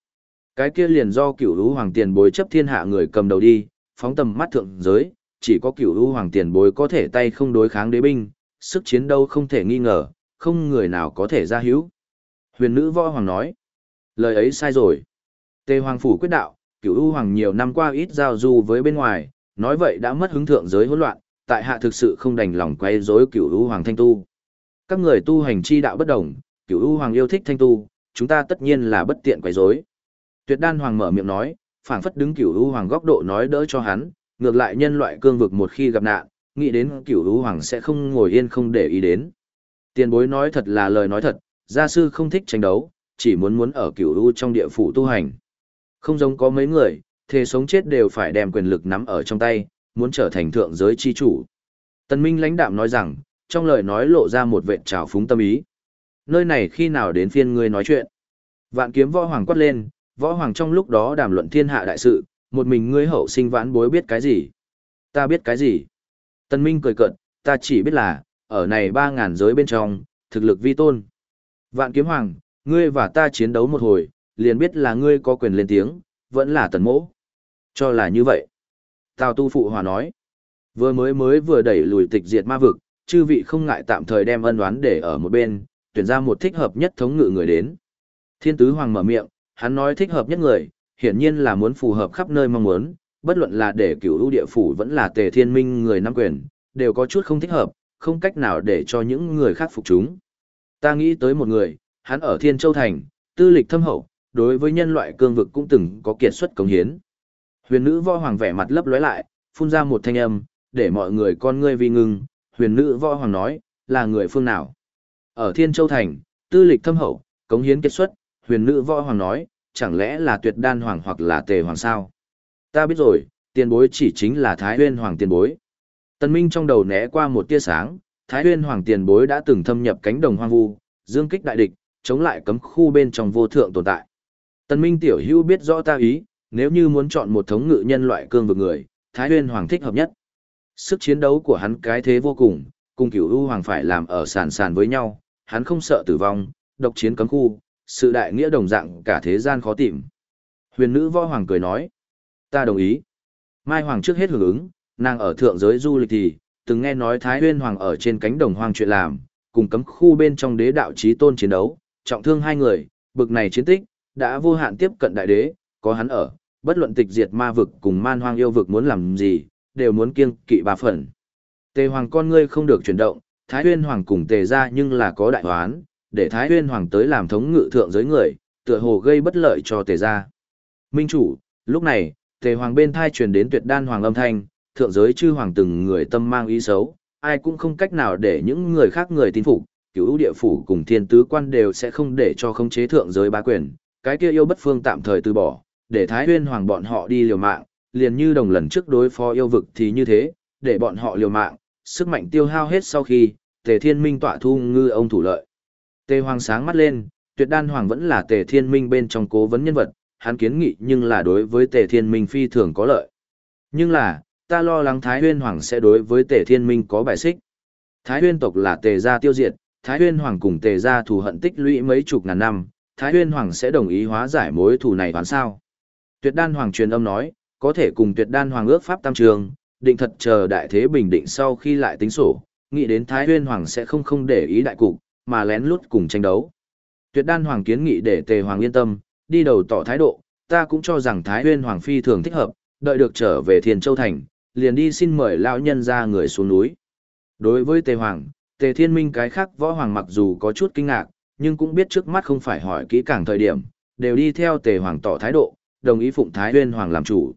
Cái kia liền do cửu lũ hoàng tiền bối chấp thiên hạ người cầm đầu đi, phóng tầm mắt thượng giới, chỉ có cửu lũ hoàng tiền bối có thể tay không đối kháng đế binh, sức chiến đấu không thể nghi ngờ, không người nào có thể ra hữu. Huyền nữ võ hoàng nói, lời ấy sai rồi. Tề hoàng phủ quyết đạo, cửu u hoàng nhiều năm qua ít giao du với bên ngoài, nói vậy đã mất hứng thượng giới hỗn loạn, tại hạ thực sự không đành lòng quay rối cửu u hoàng thanh tu. Các người tu hành chi đạo bất đồng, cửu u hoàng yêu thích thanh tu, chúng ta tất nhiên là bất tiện quấy rối. Tuyệt đan hoàng mở miệng nói, phảng phất đứng cửu u hoàng góc độ nói đỡ cho hắn, ngược lại nhân loại cương vực một khi gặp nạn, nghĩ đến cửu u hoàng sẽ không ngồi yên không để ý đến. Tiền bối nói thật là lời nói thật, gia sư không thích tranh đấu, chỉ muốn muốn ở cửu u trong địa phủ tu hành. Không giống có mấy người, thề sống chết đều phải đem quyền lực nắm ở trong tay, muốn trở thành thượng giới chi chủ. Tần Minh lãnh đạm nói rằng, trong lời nói lộ ra một vệt trào phúng tâm ý. Nơi này khi nào đến phiên ngươi nói chuyện? Vạn kiếm võ hoàng quát lên, võ hoàng trong lúc đó đàm luận thiên hạ đại sự, một mình ngươi hậu sinh vãn bối biết cái gì? Ta biết cái gì? Tần Minh cười cợt, ta chỉ biết là, ở này ba ngàn giới bên trong, thực lực vi tôn. Vạn kiếm hoàng, ngươi và ta chiến đấu một hồi, liền biết là ngươi có quyền lên tiếng, vẫn là tần mỗ. Cho là như vậy. Tào tu phụ hòa nói, vừa mới mới vừa đẩy lùi tịch diệt ma vực, chư vị không ngại tạm thời đem ân đoán để ở một bên, tuyển ra một thích hợp nhất thống ngự người đến. Thiên tứ hoàng mở miệng, hắn nói thích hợp nhất người, hiển nhiên là muốn phù hợp khắp nơi mong muốn, bất luận là để cửu ưu địa phủ vẫn là tề thiên minh người nắm quyền, đều có chút không thích hợp, không cách nào để cho những người khác phục chúng. Ta nghĩ tới một người, hắn ở Thiên Châu Thành, tư lịch thâm hậu, đối với nhân loại cương vực cũng từng có kiệt xuất công hiến. Huyền nữ võ hoàng vẻ mặt lấp lóe lại, phun ra một thanh âm, để mọi người con ngươi vi ngưng, huyền nữ võ hoàng nói, là người phương nào? Ở Thiên Châu Thành, tư lịch thâm hậu, cống hiến kết xuất, huyền nữ võ hoàng nói, chẳng lẽ là tuyệt đan hoàng hoặc là tề hoàng sao? Ta biết rồi, tiền bối chỉ chính là Thái Huyên hoàng tiền bối. Tần Minh trong đầu né qua một tia sáng, Thái Huyên hoàng tiền bối đã từng thâm nhập cánh đồng hoang vu, dương kích đại địch, chống lại cấm khu bên trong vô thượng tồn tại. Tần Minh tiểu hữu biết rõ ta ý, nếu như muốn chọn một thống ngự nhân loại cương vực người, Thái Huyên hoàng thích hợp nhất. Sức chiến đấu của hắn cái thế vô cùng, cùng cửu u hoàng phải làm ở sàn sàn với nhau, hắn không sợ tử vong, độc chiến cấm khu, sự đại nghĩa đồng dạng cả thế gian khó tìm. Huyền nữ võ hoàng cười nói, ta đồng ý. Mai hoàng trước hết hưởng ứng, nàng ở thượng giới du lịch thì, từng nghe nói Thái Huyên hoàng ở trên cánh đồng hoang chuyện làm, cùng cấm khu bên trong đế đạo chí tôn chiến đấu, trọng thương hai người, bực này chiến tích, đã vô hạn tiếp cận đại đế, có hắn ở, bất luận tịch diệt ma vực cùng man hoang yêu vực muốn làm gì, đều muốn kiêng kỵ ba phần. Tề hoàng con ngươi không được chuyển động, Thái Huyên hoàng cùng tề ra nhưng là có đại hoán, để Thái Huyên hoàng tới làm thống ngự thượng giới người, tựa hồ gây bất lợi cho tề ra. Minh chủ, lúc này, tề hoàng bên thai truyền đến tuyệt đan hoàng âm thanh, thượng giới chư hoàng từng người tâm mang ý xấu, ai cũng không cách nào để những người khác người tin phục, cửu địa phủ cùng thiên tứ quan đều sẽ không để cho khống chế thượng giới bá quyền, cái kia yêu bất phương tạm thời từ bỏ, để Thái Huyên hoàng bọn họ đi liều mạng, liền như đồng lần trước đối phó yêu vực thì như thế, để bọn họ liều mạng, sức mạnh tiêu hao hết sau khi, Tề Thiên Minh tọa thu ngư ông thủ lợi. Tề Hoàng sáng mắt lên, Tuyệt Đan Hoàng vẫn là Tề Thiên Minh bên trong cố vấn nhân vật, hắn kiến nghị nhưng là đối với Tề Thiên Minh phi thường có lợi. Nhưng là, ta lo lắng Thái Huyên Hoàng sẽ đối với Tề Thiên Minh có bài xích. Thái Huyên tộc là Tề gia tiêu diệt, Thái Huyên Hoàng cùng Tề gia thù hận tích lũy mấy chục ngàn năm, Thái Huyên Hoàng sẽ đồng ý hóa giải mối thù này toán sao? Tuyệt Đan Hoàng truyền âm nói, có thể cùng Tuyệt Đan Hoàng ước pháp tam trường, định thật chờ đại thế bình định sau khi lại tính sổ, nghĩ đến Thái Huyên Hoàng sẽ không không để ý đại cục, mà lén lút cùng tranh đấu. Tuyệt Đan Hoàng kiến nghị để Tề Hoàng yên tâm, đi đầu tỏ thái độ, ta cũng cho rằng Thái Huyên Hoàng phi thường thích hợp, đợi được trở về Thiên Châu Thành, liền đi xin mời lão nhân ra người xuống núi. Đối với Tề Hoàng, Tề Thiên Minh cái khác võ hoàng mặc dù có chút kinh ngạc, nhưng cũng biết trước mắt không phải hỏi kỹ càng thời điểm, đều đi theo Tề Hoàng tỏ thái độ, đồng ý phụng Thái Huyên Hoàng làm chủ.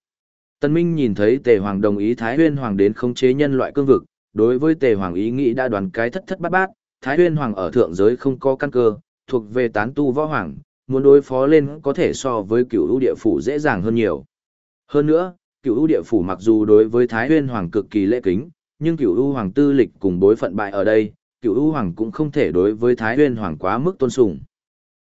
Tân Minh nhìn thấy Tề Hoàng đồng ý Thái Huyên Hoàng đến khống chế nhân loại cương vực, đối với Tề Hoàng ý nghĩ đã đoán cái thất thất bát bát, Thái Huyên Hoàng ở thượng giới không có căn cơ, thuộc về tán tu võ hoàng, muốn đối phó lên có thể so với cửu ưu địa phủ dễ dàng hơn nhiều. Hơn nữa, cửu ưu địa phủ mặc dù đối với Thái Huyên Hoàng cực kỳ lễ kính, nhưng cửu ưu hoàng tư lịch cùng bối phận bại ở đây, cửu ưu hoàng cũng không thể đối với Thái Huyên Hoàng quá mức tôn sùng.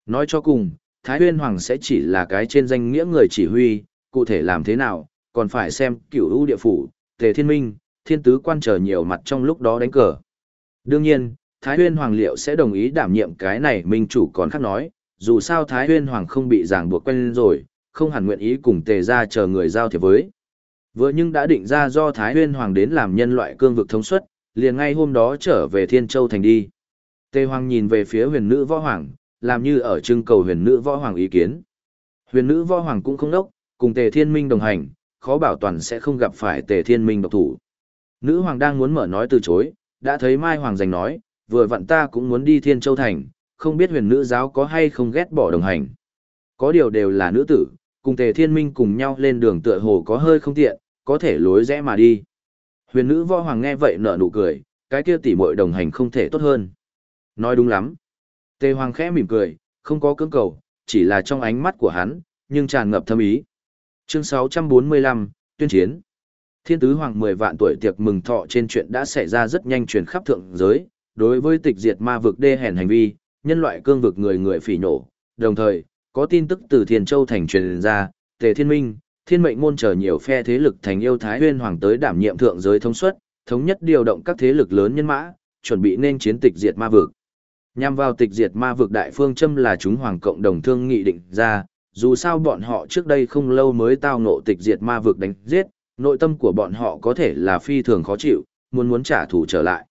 Nói cho cùng, Thái Huyên Hoàng sẽ chỉ là cái trên danh nghĩa người chỉ huy, cụ thể làm thế nào, còn phải xem cửu ưu địa phủ, tề thiên minh, thiên tứ quan trở nhiều mặt trong lúc đó đánh cờ. Đương nhiên, Thái Huyên Hoàng liệu sẽ đồng ý đảm nhiệm cái này minh chủ còn khác nói, dù sao Thái Huyên Hoàng không bị ràng buộc quen rồi, không hẳn nguyện ý cùng tề ra chờ người giao thiệp với. Vừa nhưng đã định ra do Thái Huyên Hoàng đến làm nhân loại cương vực thống suất, liền ngay hôm đó trở về Thiên Châu Thành đi. Tề Hoàng nhìn về phía huyền nữ võ hoàng, làm như ở trưng cầu huyền nữ võ hoàng ý kiến. Huyền nữ võ hoàng cũng không đốc, cùng Tề Thiên Minh đồng hành, khó bảo toàn sẽ không gặp phải Tề Thiên Minh độc thủ. Nữ hoàng đang muốn mở nói từ chối, đã thấy Mai Hoàng giành nói, vừa vặn ta cũng muốn đi Thiên Châu Thành, không biết huyền nữ giáo có hay không ghét bỏ đồng hành. Có điều đều là nữ tử, cùng Tề Thiên Minh cùng nhau lên đường tựa hồ có hơi không tiện, có thể lối rẽ mà đi. Huyền nữ võ hoàng nghe vậy nở nụ cười, cái kia tỷ muội đồng hành không thể tốt hơn. Nói đúng lắm. Tề Hoàng khẽ mỉm cười, không có cưỡng cầu, chỉ là trong ánh mắt của hắn, nhưng tràn ngập thâm ý. Chương 645, tuyên chiến. Thiên tứ hoàng 10 vạn tuổi tiệc mừng thọ trên chuyện đã xảy ra rất nhanh truyền khắp thượng giới, đối với tịch diệt ma vực đê hèn hành vi, nhân loại cương vực người người phỉ nổ, đồng thời, có tin tức từ Thiên Châu thành truyền ra, Tề Thiên Minh, Thiên Mệnh môn chờ nhiều phe thế lực thành yêu thái huyên hoàng tới đảm nhiệm thượng giới thống suất, thống nhất điều động các thế lực lớn nhân mã, chuẩn bị nên chiến tịch diệt ma vực. Nhằm vào tịch diệt ma vực đại phương châm là chúng hoàng cộng đồng thương nghị định ra, dù sao bọn họ trước đây không lâu mới tao ngộ tịch diệt ma vực đánh giết, nội tâm của bọn họ có thể là phi thường khó chịu, muốn muốn trả thù trở lại.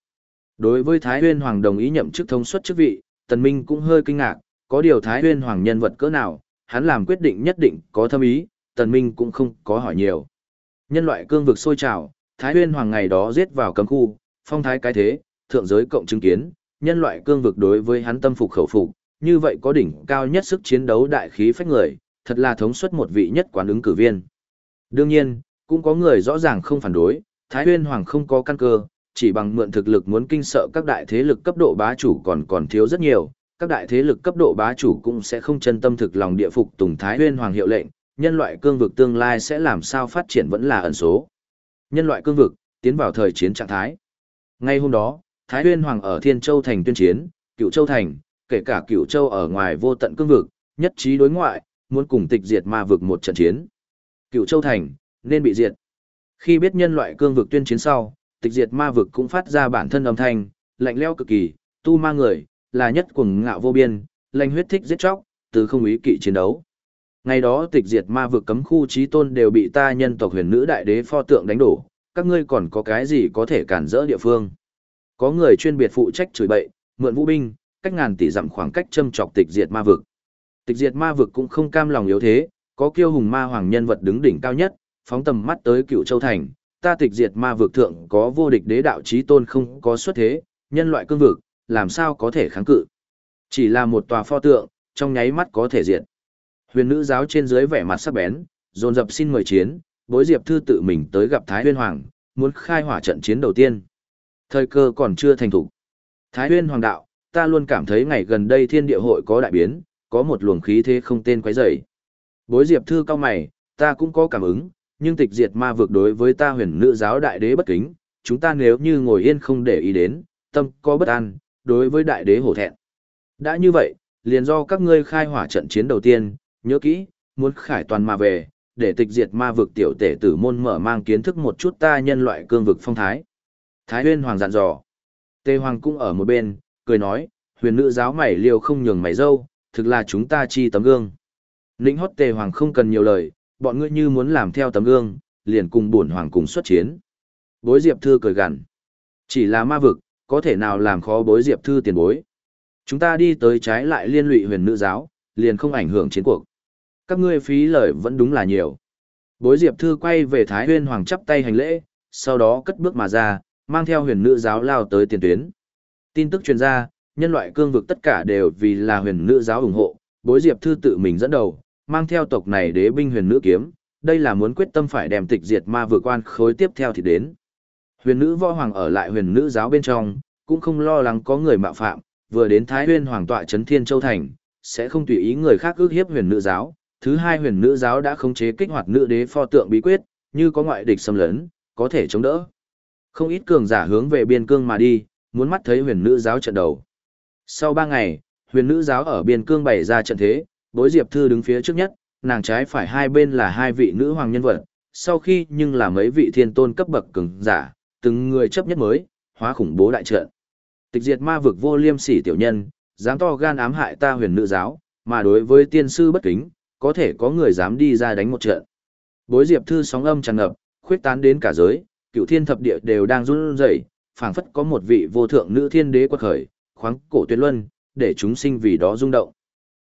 Đối với Thái Huyên Hoàng đồng ý nhậm chức thông suất chức vị, Tần Minh cũng hơi kinh ngạc, có điều Thái Huyên Hoàng nhân vật cỡ nào, hắn làm quyết định nhất định có thâm ý, Tần Minh cũng không có hỏi nhiều. Nhân loại cương vực sôi trào, Thái Huyên Hoàng ngày đó giết vào cấm khu, phong thái cái thế, thượng giới cộng chứng kiến, nhân loại cương vực đối với hắn tâm phục khẩu phục, như vậy có đỉnh cao nhất sức chiến đấu đại khí phách người, thật là thống suất một vị nhất quán ứng cử viên. Đương nhiên, cũng có người rõ ràng không phản đối, Thái Huyên Hoàng không có căn cơ, chỉ bằng mượn thực lực muốn kinh sợ các đại thế lực cấp độ bá chủ còn còn thiếu rất nhiều, các đại thế lực cấp độ bá chủ cũng sẽ không chân tâm thực lòng địa phục tùng Thái Huyên Hoàng hiệu lệnh, nhân loại cương vực tương lai sẽ làm sao phát triển vẫn là ẩn số. Nhân loại cương vực, tiến vào thời chiến trạng thái. Ngay hôm đó, Thái Huyên Hoàng ở Thiên Châu Thành tuyên chiến, Cửu Châu Thành, kể cả Cửu Châu ở ngoài vô tận cương vực, nhất trí đối ngoại, muốn cùng tịch diệt ma vực một trận chiến. Cửu Châu Thành, nên bị diệt. Khi biết nhân loại cương vực tuyên chiến sau, tịch diệt ma vực cũng phát ra bản thân âm thanh, lạnh lẽo cực kỳ, tu ma người, là nhất cuồng ngạo vô biên, lanh huyết thích giết chóc, từ không ý kỵ chiến đấu. Ngày đó tịch diệt ma vực cấm khu trí tôn đều bị ta nhân tộc huyền nữ đại đế pho tượng đánh đổ, các ngươi còn có cái gì có thể cản rỡ địa phương. Có người chuyên biệt phụ trách chửi bậy, mượn vũ binh, cách ngàn tỷ dặm khoảng cách châm chọc tịch diệt ma vực. Tịch diệt ma vực cũng không cam lòng yếu thế, có kiêu hùng ma hoàng nhân vật đứng đỉnh cao nhất, phóng tầm mắt tới cựu châu thành, ta tịch diệt ma vực thượng có vô địch đế đạo trí tôn không có xuất thế, nhân loại cương vực, làm sao có thể kháng cự. Chỉ là một tòa pho tượng, trong nháy mắt có thể diệt. Huyền nữ giáo trên dưới vẻ mặt sắc bén, dồn dập xin mời chiến, bối diệp thư tự mình tới gặp Thái Huyên Hoàng, muốn khai hỏa trận chiến đầu tiên. Thời cơ còn chưa thành thủ. Thái Huyên Hoàng đạo, ta luôn cảm thấy ngày gần đây thiên địa hội có đại biến, có một luồng khí thế không tên quấy rầy. Bối diệp thư cao mày, ta cũng có cảm ứng, nhưng tịch diệt ma vực đối với ta huyền nữ giáo đại đế bất kính, chúng ta nếu như ngồi yên không để ý đến, tâm có bất an, đối với đại đế hổ thẹn. Đã như vậy, liền do các ngươi khai hỏa trận chiến đầu tiên, nhớ kỹ, muốn khải toàn mà về, để tịch diệt ma vực tiểu tể tử môn mở mang kiến thức một chút ta nhân loại cương vực phong thái. Thái huyên hoàng dặn dò. Tề hoàng cũng ở một bên, cười nói, huyền nữ giáo mày liều không nhường mày dâu, thực là chúng ta chi tấm gương. Lĩnh hót tề hoàng không cần nhiều lời, bọn ngươi như muốn làm theo tấm gương, liền cùng bổn hoàng cùng xuất chiến. Bối Diệp Thư cười gằn. Chỉ là ma vực, có thể nào làm khó bối Diệp Thư tiền bối. Chúng ta đi tới trái lại liên lụy huyền nữ giáo, liền không ảnh hưởng chiến cuộc. Các ngươi phí lời vẫn đúng là nhiều. Bối Diệp Thư quay về Thái Huyên Hoàng chắp tay hành lễ, sau đó cất bước mà ra, mang theo huyền nữ giáo lao tới tiền tuyến. Tin tức truyền ra, nhân loại cương vực tất cả đều vì là huyền nữ giáo ủng hộ, bối Diệp Thư tự mình dẫn đầu, mang theo tộc này đế binh huyền nữ kiếm, đây là muốn quyết tâm phải đem tịch diệt ma vừa quan khối tiếp theo thì đến. Huyền nữ võ hoàng ở lại huyền nữ giáo bên trong, cũng không lo lắng có người mạo phạm, vừa đến Thái Huyên hoàng tọa trấn Thiên Châu thành, sẽ không tùy ý người khác ước hiếp huyền nữ giáo. Thứ hai huyền nữ giáo đã khống chế kích hoạt nữ đế pho tượng bí quyết, như có ngoại địch xâm lấn, có thể chống đỡ. Không ít cường giả hướng về biên cương mà đi, muốn mắt thấy huyền nữ giáo trận đầu. Sau ba ngày, huyền nữ giáo ở biên cương bày ra trận thế, bối diệp thư đứng phía trước nhất, nàng trái phải hai bên là hai vị nữ hoàng nhân vật, sau khi nhưng là mấy vị thiên tôn cấp bậc cường giả, từng người chấp nhất mới, hóa khủng bố đại trận. Tịch diệt ma vực vô liêm sỉ tiểu nhân, dám to gan ám hại ta huyền nữ giáo, mà đối với tiên sư bất kính, có thể có người dám đi ra đánh một trận. Bối diệp thư sóng âm tràn ngập, khuyết tán đến cả giới, cựu thiên thập địa đều đang run rẩy, phảng phất có một vị vô thượng nữ thiên đế quật khởi, khoáng cổ tuyệt luân, để chúng sinh vì đó rung động.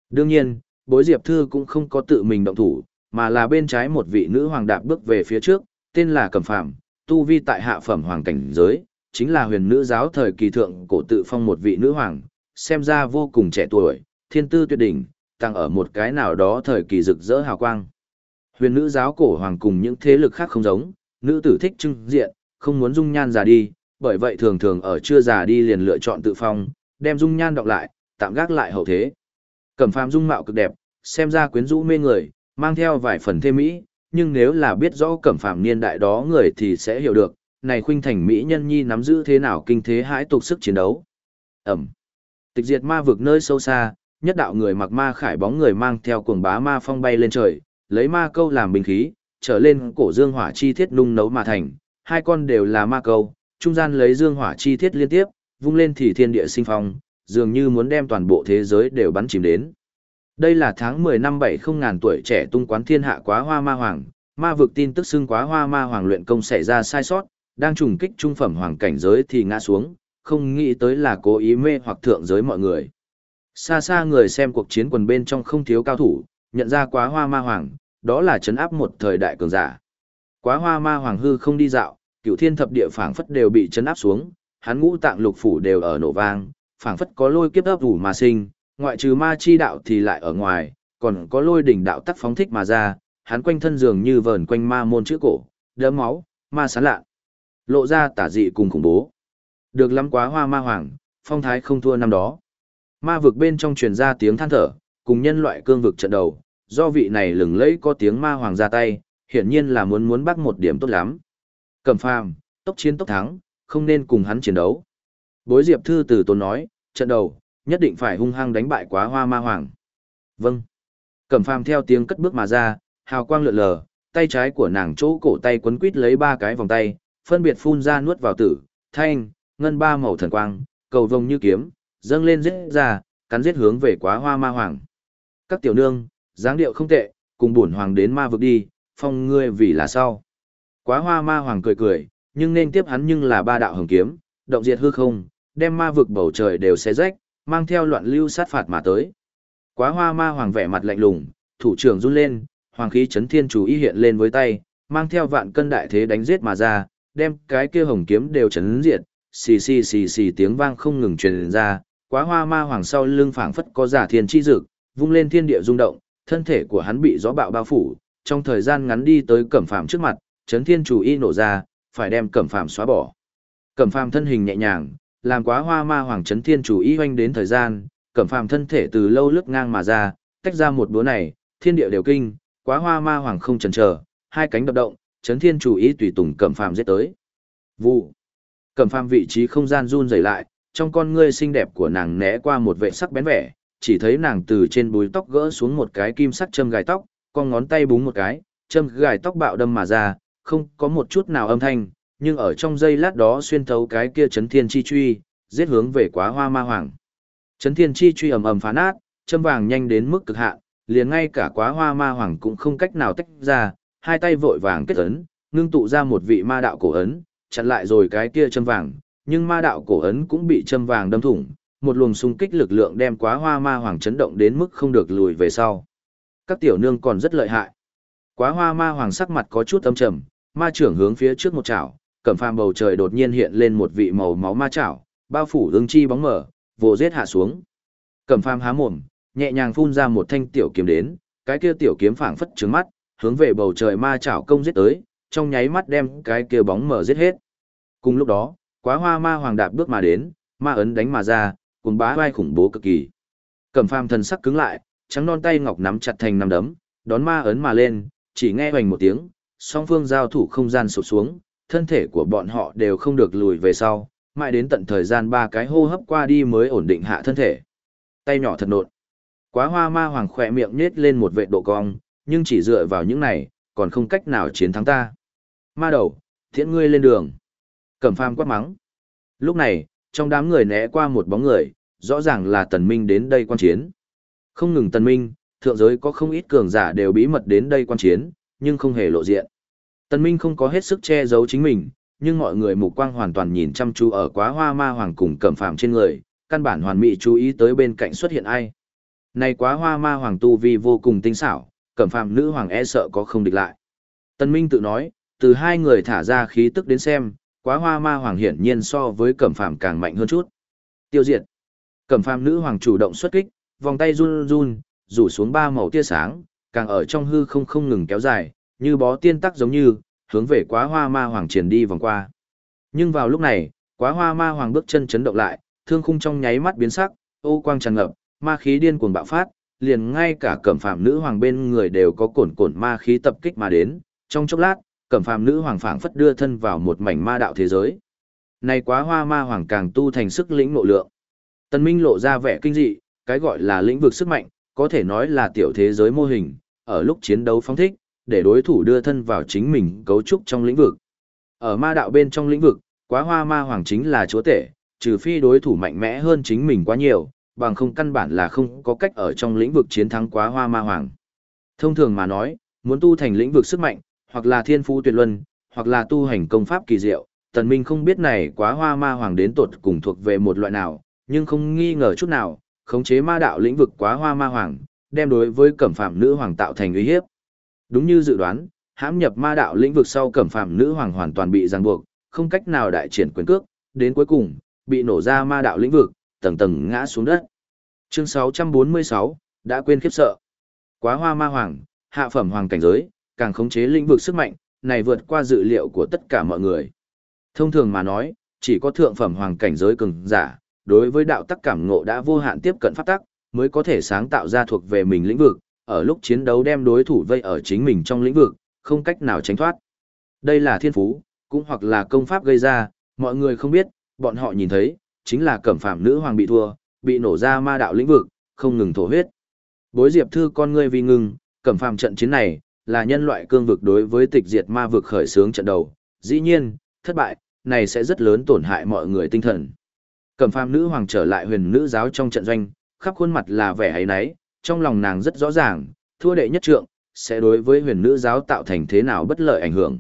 Đương nhiên, bối diệp thư cũng không có tự mình động thủ, mà là bên trái một vị nữ hoàng đạp bước về phía trước, tên là Cẩm Phạm, tu vi tại hạ phẩm hoàng cảnh giới, chính là huyền nữ giáo thời kỳ thượng cổ tự phong một vị nữ hoàng, xem ra vô cùng trẻ tuổi, thiên tư tuyệt đỉnh, tăng ở một cái nào đó thời kỳ rực rỡ hào quang. Huyền nữ giáo cổ hoàng cùng những thế lực khác không giống, nữ tử thích trưng diện, không muốn dung nhan già đi, bởi vậy thường thường ở chưa già đi liền lựa chọn tự phong, đem dung nhan đọc lại, tạm gác lại hậu thế. Cẩm phàm dung mạo cực đẹp, xem ra quyến rũ mê người, mang theo vài phần thêm mỹ, nhưng nếu là biết rõ cẩm phàm niên đại đó người thì sẽ hiểu được, này khuynh thành mỹ nhân nhi nắm giữ thế nào kinh thế hãi tục sức chiến đấu. Ẩm. Tịch diệt ma vực nơi sâu xa, nhất đạo người mặc ma khải bóng người mang theo cuồng bá ma phong bay lên trời, lấy ma câu làm binh khí, trở lên cổ dương hỏa chi thiết nung nấu mà thành, hai con đều là ma câu, trung gian lấy dương hỏa chi thiết liên tiếp, vung lên thì thiên địa sinh phong, dường như muốn đem toàn bộ thế giới đều bắn chìm đến. Đây là tháng 10 năm 70 ngàn tuổi trẻ tung quán thiên hạ quá hoa ma hoàng, ma vực tin tức xưng quá hoa ma hoàng luyện công xảy ra sai sót, đang trùng kích trung phẩm hoàng cảnh giới thì ngã xuống, không nghĩ tới là cố ý mê hoặc thượng giới mọi người. Xa xa người xem cuộc chiến quần bên trong không thiếu cao thủ, nhận ra quá hoa ma hoàng, đó là chấn áp một thời đại cường giả. Quá hoa ma hoàng hư không đi dạo, cựu thiên thập địa phảng phất đều bị chấn áp xuống, hắn ngũ tạng lục phủ đều ở nổ vang, phảng phất có lôi kiếp ấp ủ mà sinh, ngoại trừ ma chi đạo thì lại ở ngoài, còn có lôi đỉnh đạo tắc phóng thích mà ra, hắn quanh thân dường như vờn quanh ma môn chữ cổ, đấm máu, ma sán lạ. Lộ ra tả dị cùng khủng bố. Được lắm quá hoa ma hoàng, phong thái không thua năm đó. Ma vực bên trong truyền ra tiếng than thở, cùng nhân loại cương vực trận đầu, do vị này lừng lẫy có tiếng ma hoàng ra tay, hiển nhiên là muốn muốn bắt một điểm tốt lắm. Cẩm phàm, tốc chiến tốc thắng, không nên cùng hắn chiến đấu. Bối Diệp Thư từ tốn nói, trận đầu, nhất định phải hung hăng đánh bại quá hoa ma hoàng. Vâng. Cẩm phàm theo tiếng cất bước mà ra, hào quang lượn lờ, tay trái của nàng chỗ cổ tay quấn quít lấy ba cái vòng tay, phân biệt phun ra nuốt vào tử, thanh, ngân ba màu thần quang, cầu vồng như kiếm, dâng lên giết ra, cắn giết hướng về quá hoa ma hoàng. Các tiểu nương, dáng điệu không tệ, cùng bổn hoàng đến ma vực đi, phong ngươi vì là sao. Quá hoa ma hoàng cười cười, nhưng nên tiếp hắn nhưng là ba đạo hồng kiếm, động diệt hư không, đem ma vực bầu trời đều xé rách, mang theo loạn lưu sát phạt mà tới. Quá hoa ma hoàng vẻ mặt lạnh lùng, thủ trưởng run lên, hoàng khí chấn thiên chủ ý hiện lên với tay, mang theo vạn cân đại thế đánh giết mà ra, đem cái kia hồng kiếm đều chấn diệt, xì xì xì xì tiếng vang không ngừng truyền ra, quá hoa ma hoàng sau lưng phảng phất có giả thiên chi dực, vung lên thiên địa rung động, thân thể của hắn bị gió bạo bao phủ, trong thời gian ngắn đi tới cẩm phàm trước mặt, chấn thiên chủ y nổ ra, phải đem cẩm phàm xóa bỏ. Cẩm phàm thân hình nhẹ nhàng, làm quá hoa ma hoàng chấn thiên chủ y hoành đến thời gian, cẩm phàm thân thể từ lâu lướt ngang mà ra, tách ra một búa này, thiên địa đều kinh, quá hoa ma hoàng không chần chờ, hai cánh đập động, chấn thiên chủ y tùy tùng cẩm phàm giết tới. Vụ. Cẩm phàm vị trí không gian run rẩy lại, trong con ngươi xinh đẹp của nàng né qua một vệ sắc bén vẻ, chỉ thấy nàng từ trên búi tóc gỡ xuống một cái kim sắt châm gài tóc, con ngón tay búng một cái, châm gài tóc bạo đâm mà ra, không có một chút nào âm thanh, nhưng ở trong giây lát đó xuyên thấu cái kia chấn thiên chi truy, giết hướng về quá hoa ma hoàng. Chấn thiên chi truy ầm ầm phá nát, châm vàng nhanh đến mức cực hạn, liền ngay cả quá hoa ma hoàng cũng không cách nào tách ra, hai tay vội vàng kết ấn, ngưng tụ ra một vị ma đạo cổ ấn, chặn lại rồi cái kia châm vàng, nhưng ma đạo cổ ấn cũng bị châm vàng đâm thủng, một luồng xung kích lực lượng đem quá hoa ma hoàng chấn động đến mức không được lùi về sau. Các tiểu nương còn rất lợi hại. Quá hoa ma hoàng sắc mặt có chút âm trầm, ma trưởng hướng phía trước một chảo, cẩm phàm bầu trời đột nhiên hiện lên một vị màu máu ma chảo, bao phủ ương chi bóng mở, vồ giết hạ xuống. Cẩm phàm há mồm, nhẹ nhàng phun ra một thanh tiểu kiếm đến, cái kia tiểu kiếm phảng phất trướng mắt, hướng về bầu trời ma chảo công giết tới, trong nháy mắt đem cái kia bóng mở giết hết. Cùng lúc đó, quá hoa ma hoàng đạp bước mà đến, ma ấn đánh mà ra, cùng bá vai khủng bố cực kỳ. Cẩm phàm thần sắc cứng lại, trắng non tay ngọc nắm chặt thành nắm đấm, đón ma ấn mà lên, chỉ nghe hoành một tiếng, song phương giao thủ không gian sụp xuống, thân thể của bọn họ đều không được lùi về sau, mãi đến tận thời gian ba cái hô hấp qua đi mới ổn định hạ thân thể. Tay nhỏ thật nột, Quá hoa ma hoàng khỏe miệng nhếch lên một vệ độ cong, nhưng chỉ dựa vào những này, còn không cách nào chiến thắng ta. Ma đầu, thiện ngươi lên đường. Cẩm phàm quát mắng. Lúc này, trong đám người né qua một bóng người, rõ ràng là tần minh đến đây quan chiến. Không ngừng tần minh, thượng giới có không ít cường giả đều bí mật đến đây quan chiến, nhưng không hề lộ diện. Tần Minh không có hết sức che giấu chính mình, nhưng mọi người mục quang hoàn toàn nhìn chăm chú ở quá hoa ma hoàng cùng cẩm phàm trên người, căn bản hoàn mỹ chú ý tới bên cạnh xuất hiện ai. Này quá hoa ma hoàng tu vi vô cùng tinh xảo, cẩm phàm nữ hoàng e sợ có không địch lại. Tần Minh tự nói, từ hai người thả ra khí tức đến xem, quá hoa ma hoàng hiển nhiên so với cẩm phàm càng mạnh hơn chút. Tiêu diệt. Cẩm phàm nữ hoàng chủ động xuất kích, vòng tay run run, rủ xuống ba màu tia sáng, càng ở trong hư không không ngừng kéo dài, như bó tiên tắc giống như, hướng về quá hoa ma hoàng triển đi vòng qua. Nhưng vào lúc này, quá hoa ma hoàng bước chân chấn động lại, thương khung trong nháy mắt biến sắc, ô quang tràn ngập, ma khí điên cuồng bạo phát, liền ngay cả cẩm phàm nữ hoàng bên người đều có cồn cồn ma khí tập kích mà đến, trong chốc lát, cẩm phàm nữ hoàng phảng phất đưa thân vào một mảnh ma đạo thế giới. Này quá hoa ma hoàng càng tu thành sức lĩnh ngộ lượng. Tân Minh lộ ra vẻ kinh dị, cái gọi là lĩnh vực sức mạnh, có thể nói là tiểu thế giới mô hình, ở lúc chiến đấu phóng thích, để đối thủ đưa thân vào chính mình cấu trúc trong lĩnh vực. Ở ma đạo bên trong lĩnh vực, quá hoa ma hoàng chính là chúa tể, trừ phi đối thủ mạnh mẽ hơn chính mình quá nhiều, bằng không căn bản là không có cách ở trong lĩnh vực chiến thắng quá hoa ma hoàng. Thông thường mà nói, muốn tu thành lĩnh vực sức mạnh, hoặc là thiên phú tuyệt luân, hoặc là tu hành công pháp kỳ diệu, tần minh không biết này quá hoa ma hoàng đến tột cùng thuộc về một loại nào, nhưng không nghi ngờ chút nào, khống chế ma đạo lĩnh vực quá hoa ma hoàng, đem đối với cẩm phạm nữ hoàng tạo thành uy hiếp. Đúng như dự đoán, hãm nhập ma đạo lĩnh vực sau cẩm phạm nữ hoàng hoàn toàn bị giằng buộc, không cách nào đại triển quyền cước, đến cuối cùng, bị nổ ra ma đạo lĩnh vực, tầng tầng ngã xuống đất. Chương 646, đã quên khiếp sợ. Quá hoa ma hoàng, hạ phẩm hoàng cảnh giới, càng khống chế lĩnh vực sức mạnh, này vượt qua dự liệu của tất cả mọi người. Thông thường mà nói, chỉ có thượng phẩm hoàng cảnh giới cường giả, đối với đạo tắc cảm ngộ đã vô hạn tiếp cận pháp tắc, mới có thể sáng tạo ra thuộc về mình lĩnh vực, ở lúc chiến đấu đem đối thủ vây ở chính mình trong lĩnh vực, không cách nào tránh thoát. Đây là thiên phú, cũng hoặc là công pháp gây ra, mọi người không biết, bọn họ nhìn thấy, chính là cẩm phạm nữ hoàng bị thua, bị nổ ra ma đạo lĩnh vực, không ngừng thổ huyết. Bối diệp thư con ngươi vì ngừng, cẩm phạm trận chiến này, là nhân loại cương vực đối với tịch diệt ma vực khởi xướng trận đầu, dĩ nhiên, thất bại, này sẽ rất lớn tổn hại mọi người tinh thần. Cẩm phàm nữ hoàng trở lại huyền nữ giáo trong trận doanh, khắp khuôn mặt là vẻ ấy nấy, trong lòng nàng rất rõ ràng, thua đệ nhất trượng, sẽ đối với huyền nữ giáo tạo thành thế nào bất lợi ảnh hưởng.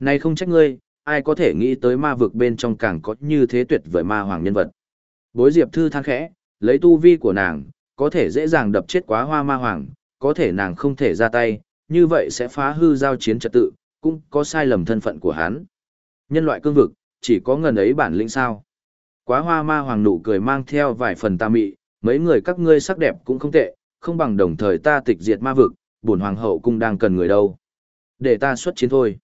Này không trách ngươi, ai có thể nghĩ tới ma vực bên trong càng có như thế tuyệt vời ma hoàng nhân vật. Bối diệp thư than khẽ, lấy tu vi của nàng, có thể dễ dàng đập chết quá hoa ma hoàng, có thể nàng không thể ra tay, như vậy sẽ phá hư giao chiến trật tự, cũng có sai lầm thân phận của hắn. Nhân loại cương vực, chỉ có ngần ấy bản lĩnh sao. Quá hoa ma hoàng nụ cười mang theo vài phần tà mị, mấy người các ngươi sắc đẹp cũng không tệ, không bằng đồng thời ta tịch diệt ma vực, bổn hoàng hậu cũng đang cần người đâu. Để ta xuất chiến thôi.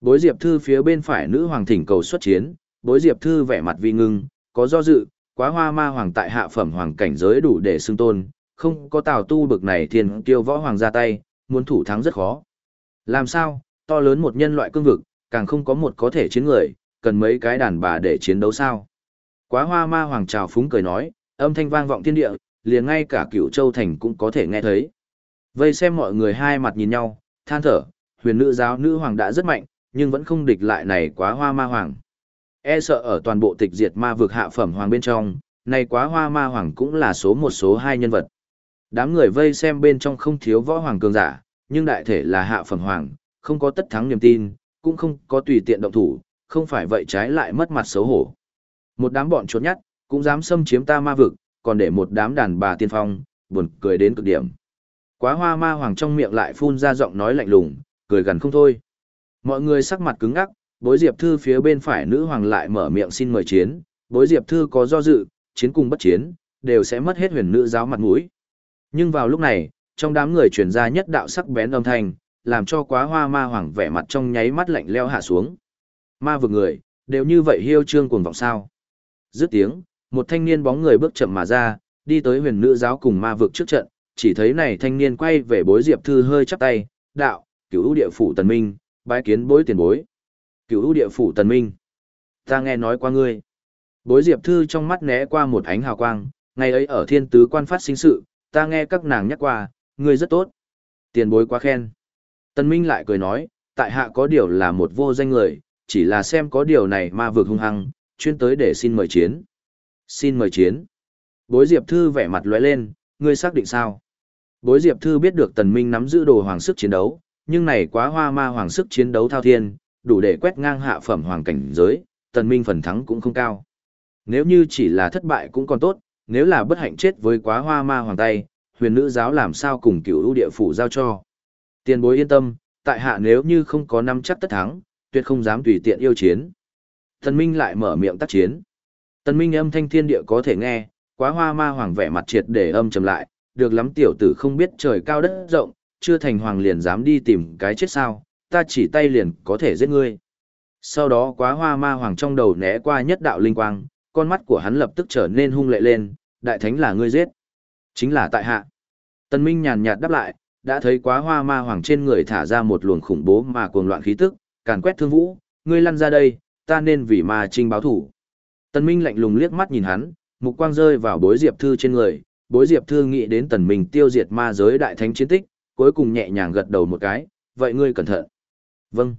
Bối diệp thư phía bên phải nữ hoàng thỉnh cầu xuất chiến, bối diệp thư vẻ mặt vi ngưng, có do dự, quá hoa ma hoàng tại hạ phẩm hoàng cảnh giới đủ để xưng tôn, không có tào tu bực này thiên tiêu võ hoàng ra tay, muốn thủ thắng rất khó. Làm sao, to lớn một nhân loại cương vực, càng không có một có thể chiến người, cần mấy cái đàn bà để chiến đấu sao. Quá hoa ma hoàng trào phúng cười nói, âm thanh vang vọng thiên địa, liền ngay cả cửu châu thành cũng có thể nghe thấy. Vây xem mọi người hai mặt nhìn nhau, than thở, huyền nữ giáo nữ hoàng đã rất mạnh, nhưng vẫn không địch lại này quá hoa ma hoàng. E sợ ở toàn bộ tịch diệt ma vực hạ phẩm hoàng bên trong, này quá hoa ma hoàng cũng là số một số hai nhân vật. Đám người vây xem bên trong không thiếu võ hoàng cường giả, nhưng đại thể là hạ phẩm hoàng, không có tất thắng niềm tin, cũng không có tùy tiện động thủ, không phải vậy trái lại mất mặt xấu hổ. Một đám bọn trốn nhát, cũng dám xâm chiếm ta ma vực, còn để một đám đàn bà tiên phong, buồn cười đến cực điểm. Quá hoa ma hoàng trong miệng lại phun ra giọng nói lạnh lùng, cười gần không thôi. Mọi người sắc mặt cứng ngắc, bối diệp thư phía bên phải nữ hoàng lại mở miệng xin mời chiến, bối diệp thư có do dự, chiến cùng bất chiến, đều sẽ mất hết huyền nữ giáo mặt mũi. Nhưng vào lúc này, trong đám người truyền ra nhất đạo sắc bén âm thanh, làm cho quá hoa ma hoàng vẻ mặt trong nháy mắt lạnh leo hạ xuống. Ma vực người, đều như vậy hiêu trương cuồng vọng sao. Dứt tiếng, một thanh niên bóng người bước chậm mà ra, đi tới huyền nữ giáo cùng ma vực trước trận, chỉ thấy này thanh niên quay về bối diệp thư hơi chắp tay, đạo, cửu ưu địa phủ tần minh, bái kiến bối tiền bối. Cửu ưu địa phủ tần minh. Ta nghe nói qua ngươi. Bối diệp thư trong mắt né qua một ánh hào quang, ngày ấy ở thiên tứ quan phát sinh sự, ta nghe các nàng nhắc qua, ngươi rất tốt. Tiền bối quá khen. Tần minh lại cười nói, tại hạ có điều là một vô danh người, chỉ là xem có điều này ma vực hung hăng, chuyên tới để xin mời chiến. Xin mời chiến. Bối Diệp Thư vẻ mặt lóe lên, ngươi xác định sao? Bối Diệp Thư biết được Tần Minh nắm giữ đồ hoàng sức chiến đấu, nhưng này quá hoa ma hoàng sức chiến đấu thao thiên, đủ để quét ngang hạ phẩm hoàng cảnh giới, tần minh phần thắng cũng không cao. Nếu như chỉ là thất bại cũng còn tốt, nếu là bất hạnh chết với quá hoa ma hoàng tay, huyền nữ giáo làm sao cùng cửu ưu địa phủ giao cho. Tiền bối yên tâm, tại hạ nếu như không có năm chắc tất thắng, tuyệt không dám tùy tiện yêu chiến. Tần Minh lại mở miệng tác chiến. Tần Minh âm thanh thiên địa có thể nghe, quá hoa ma hoàng vẻ mặt triệt để âm trầm lại, được lắm tiểu tử không biết trời cao đất rộng, chưa thành hoàng liền dám đi tìm cái chết sao, ta chỉ tay liền có thể giết ngươi. Sau đó quá hoa ma hoàng trong đầu né qua nhất đạo linh quang, con mắt của hắn lập tức trở nên hung lệ lên, đại thánh là ngươi giết. Chính là tại hạ. Tần Minh nhàn nhạt đáp lại, đã thấy quá hoa ma hoàng trên người thả ra một luồng khủng bố mà cuồng loạn khí tức, càn quét thương vũ, ngươi lăn ra đây, ta nên vì ma trinh báo thủ. Tần Minh lạnh lùng liếc mắt nhìn hắn, mục quang rơi vào bối diệp thư trên người, bối diệp thư nghĩ đến tần minh tiêu diệt ma giới đại thánh chiến tích, cuối cùng nhẹ nhàng gật đầu một cái, vậy ngươi cẩn thận. Vâng.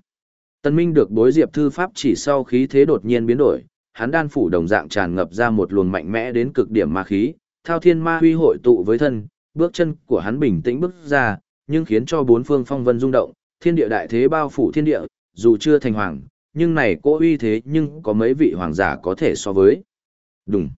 Tần minh được bối diệp thư pháp chỉ sau khí thế đột nhiên biến đổi, hắn đan phủ đồng dạng tràn ngập ra một luồng mạnh mẽ đến cực điểm ma khí, thao thiên ma huy hội tụ với thân, bước chân của hắn bình tĩnh bước ra, nhưng khiến cho bốn phương phong vân rung động, thiên địa đại thế bao phủ thiên địa, dù chưa thành hoàng, nhưng này cố uy thế nhưng có mấy vị hoàng giả có thể so với. Đúng.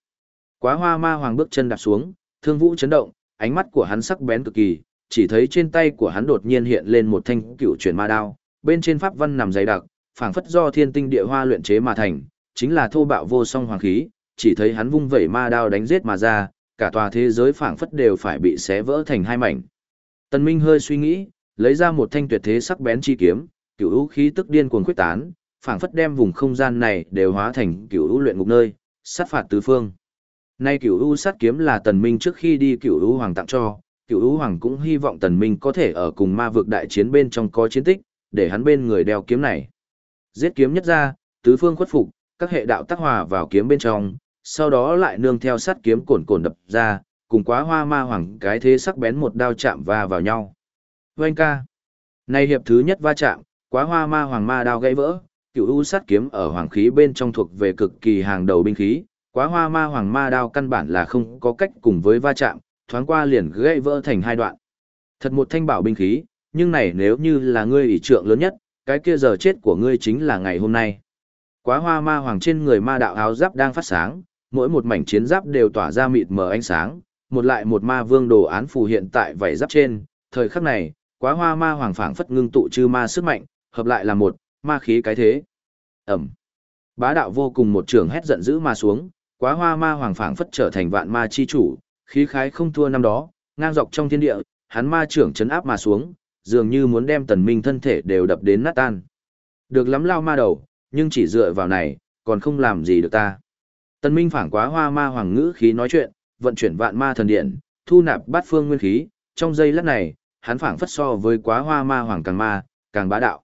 Quá hoa ma hoàng bước chân đạp xuống, thương vũ chấn động, ánh mắt của hắn sắc bén cực kỳ, chỉ thấy trên tay của hắn đột nhiên hiện lên một thanh cựu chuyển ma đao, bên trên pháp văn nằm dày đặc, phảng phất do thiên tinh địa hoa luyện chế mà thành, chính là thô bạo vô song hoàng khí, chỉ thấy hắn vung vẩy ma đao đánh giết mà ra, cả tòa thế giới phảng phất đều phải bị xé vỡ thành hai mảnh. Tần Minh hơi suy nghĩ, lấy ra một thanh tuyệt thế sắc bén chi kiếm, cửu u khí tức điên cuồng quyết tán, phảng phất đem vùng không gian này đều hóa thành cửu u luyện ngục nơi, sát phạt tứ phương. Nay cửu u sát kiếm là tần minh trước khi đi cửu u hoàng tặng cho, cửu u hoàng cũng hy vọng tần minh có thể ở cùng ma vực đại chiến bên trong có chiến tích, để hắn bên người đeo kiếm này. Giết kiếm nhất ra, tứ phương khuất phục, các hệ đạo tác hòa vào kiếm bên trong, sau đó lại nương theo sát kiếm cồn cồn đập ra, cùng quá hoa ma hoàng cái thế sắc bén một đao chạm va vào nhau. Vâng ca. Nay hiệp thứ nhất va chạm, quá hoa ma hoàng ma đao gãy vỡ, Cựu u sát kiếm ở hoàng khí bên trong thuộc về cực kỳ hàng đầu binh khí, Quá hoa ma hoàng ma đao căn bản là không có cách cùng với va chạm, thoáng qua liền gãy vỡ thành hai đoạn. Thật một thanh bảo binh khí, nhưng này nếu như là ngươi ủy trượng lớn nhất, cái kia giờ chết của ngươi chính là ngày hôm nay. Quá hoa ma hoàng trên người ma đạo áo giáp đang phát sáng, mỗi một mảnh chiến giáp đều tỏa ra mịt mờ ánh sáng, một lại một ma vương đồ án phù hiện tại vảy giáp trên, thời khắc này, quá hoa ma hoàng phảng phất ngưng tụ chư ma sức mạnh, hợp lại là một, ma khí cái thế. Ẩm. Bá đạo vô cùng một trường hét giận dữ ma xuống, quá hoa ma hoàng phảng phất trở thành vạn ma chi chủ, khí khái không thua năm đó, ngang dọc trong thiên địa, hắn ma trưởng chấn áp mà xuống, dường như muốn đem tần minh thân thể đều đập đến nát tan. Được lắm lao ma đầu, nhưng chỉ dựa vào này, còn không làm gì được ta. Tần minh phảng quá hoa ma hoàng ngữ khí nói chuyện, vận chuyển vạn ma thần điện, thu nạp bát phương nguyên khí, trong giây lát này, hắn phảng phất so với quá hoa ma hoàng càng ma, càng bá đạo.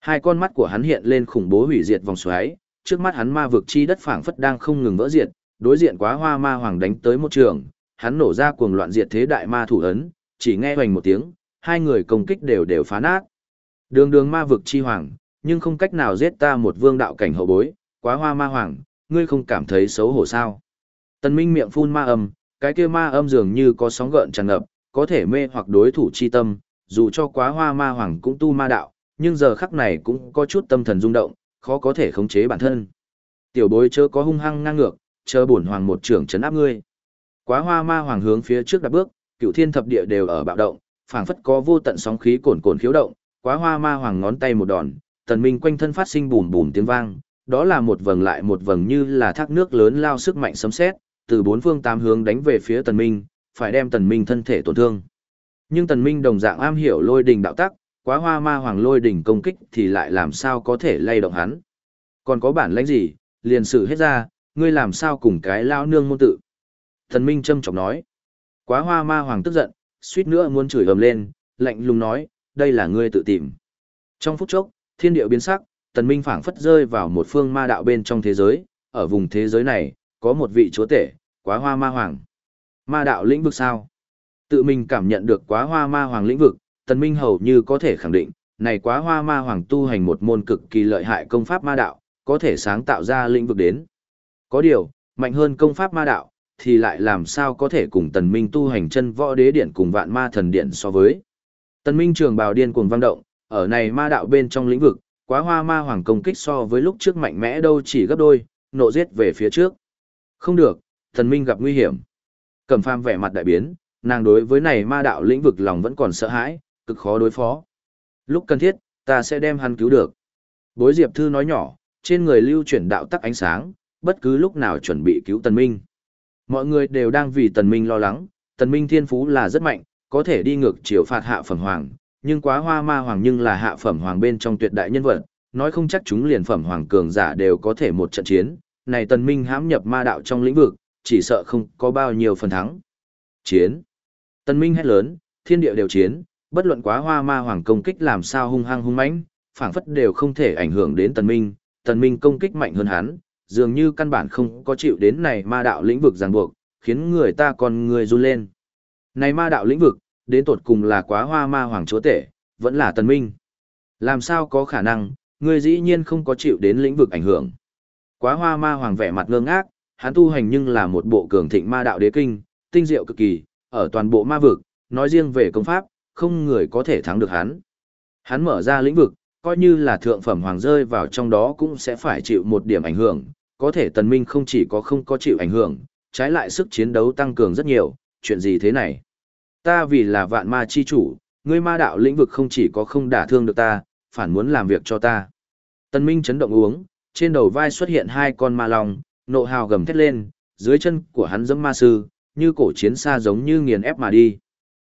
Hai con mắt của hắn hiện lên khủng bố hủy diệt vòng xoáy, trước mắt hắn ma vực chi đất phảng phất đang không ngừng vỡ diệt, đối diện quá hoa ma hoàng đánh tới một trường, hắn nổ ra cuồng loạn diệt thế đại ma thủ ấn, chỉ nghe hoành một tiếng, hai người công kích đều đều phá nát. Đường đường ma vực chi hoàng, nhưng không cách nào giết ta một vương đạo cảnh hậu bối, quá hoa ma hoàng, ngươi không cảm thấy xấu hổ sao. Tần Minh miệng phun ma âm, cái kia ma âm dường như có sóng gợn tràn ngập, có thể mê hoặc đối thủ chi tâm, dù cho quá hoa ma hoàng cũng tu ma đạo, nhưng giờ khắc này cũng có chút tâm thần rung động, khó có thể khống chế bản thân. Tiểu bối chớ có hung hăng ngang ngược, chờ bổn hoàng một trưởng chấn áp ngươi. Quá hoa ma hoàng hướng phía trước đạp bước, cựu thiên thập địa đều ở bạo động, phảng phất có vô tận sóng khí cồn cồn khiếu động, quá hoa ma hoàng ngón tay một đòn, tần minh quanh thân phát sinh bùm bùm tiếng vang, đó là một vầng lại một vầng như là thác nước lớn lao sức mạnh sấm sét, từ bốn phương tám hướng đánh về phía tần minh, phải đem tần minh thân thể tổn thương. Nhưng tần minh đồng dạng am hiểu lôi đình đạo tắc, quá hoa ma hoàng lôi đỉnh công kích thì lại làm sao có thể lay động hắn. Còn có bản lãnh gì, liền sự hết ra, ngươi làm sao cùng cái lao nương môn tự. Tần Minh châm chọc nói. Quá hoa ma hoàng tức giận, suýt nữa muốn chửi ầm lên, lạnh lùng nói, đây là ngươi tự tìm. Trong phút chốc, thiên địa biến sắc, tần minh phảng phất rơi vào một phương ma đạo bên trong thế giới, ở vùng thế giới này, có một vị chúa tể, quá hoa ma hoàng. Ma đạo lĩnh vực sao? Tự mình cảm nhận được quá hoa ma hoàng lĩnh vực, Tần Minh hầu như có thể khẳng định, này quá hoa ma hoàng tu hành một môn cực kỳ lợi hại công pháp ma đạo, có thể sáng tạo ra lĩnh vực đến. Có điều, mạnh hơn công pháp ma đạo, thì lại làm sao có thể cùng Tần Minh tu hành chân võ đế điện cùng vạn ma thần điện so với. Tần Minh trường bào điên cuồng vang động, ở này ma đạo bên trong lĩnh vực, quá hoa ma hoàng công kích so với lúc trước mạnh mẽ đâu chỉ gấp đôi, nộ giết về phía trước. Không được, thần minh gặp nguy hiểm. Cẩm phàm vẻ mặt đại biến, nàng đối với này ma đạo lĩnh vực lòng vẫn còn sợ hãi, cực khó đối phó. Lúc cần thiết, ta sẽ đem hắn cứu được. Bối Diệp Thư nói nhỏ, trên người lưu chuyển đạo tắc ánh sáng, bất cứ lúc nào chuẩn bị cứu Tần Minh. Mọi người đều đang vì Tần Minh lo lắng, Tần Minh thiên phú là rất mạnh, có thể đi ngược chiều phạt hạ phần hoàng, nhưng quá hoa ma hoàng nhưng là hạ phẩm hoàng bên trong tuyệt đại nhân vật, nói không chắc chúng liền phẩm hoàng cường giả đều có thể một trận chiến, này Tần Minh hãm nhập ma đạo trong lĩnh vực, chỉ sợ không có bao nhiêu phần thắng. Chiến. Tần Minh hét lớn, thiên địa đều chiến, bất luận quá hoa ma hoàng công kích làm sao hung hăng hung mãnh, phảng phất đều không thể ảnh hưởng đến Tần Minh, Tần Minh công kích mạnh hơn hắn, dường như căn bản không có chịu đến này ma đạo lĩnh vực ràng buộc, khiến người ta còn người run lên. Này ma đạo lĩnh vực, đến tột cùng là quá hoa ma hoàng chúa tể, vẫn là Tần Minh. Làm sao có khả năng, người dĩ nhiên không có chịu đến lĩnh vực ảnh hưởng. Quá hoa ma hoàng vẻ mặt ngơ ngác, hắn tu hành nhưng là một bộ cường thịnh ma đạo đế kinh, tinh diệu cực kỳ, ở toàn bộ ma vực, nói riêng về công pháp, không người có thể thắng được hắn. Hắn mở ra lĩnh vực, coi như là thượng phẩm hoàng rơi vào trong đó cũng sẽ phải chịu một điểm ảnh hưởng, có thể tần minh không chỉ có không có chịu ảnh hưởng, trái lại sức chiến đấu tăng cường rất nhiều, chuyện gì thế này? Ta vì là vạn ma chi chủ, ngươi ma đạo lĩnh vực không chỉ có không đả thương được ta, phản muốn làm việc cho ta. Tần minh chấn động uống, trên đầu vai xuất hiện hai con ma long, nộ hào gầm thét lên, dưới chân của hắn giẫm ma sư, như cổ chiến xa giống như nghiền ép mà đi.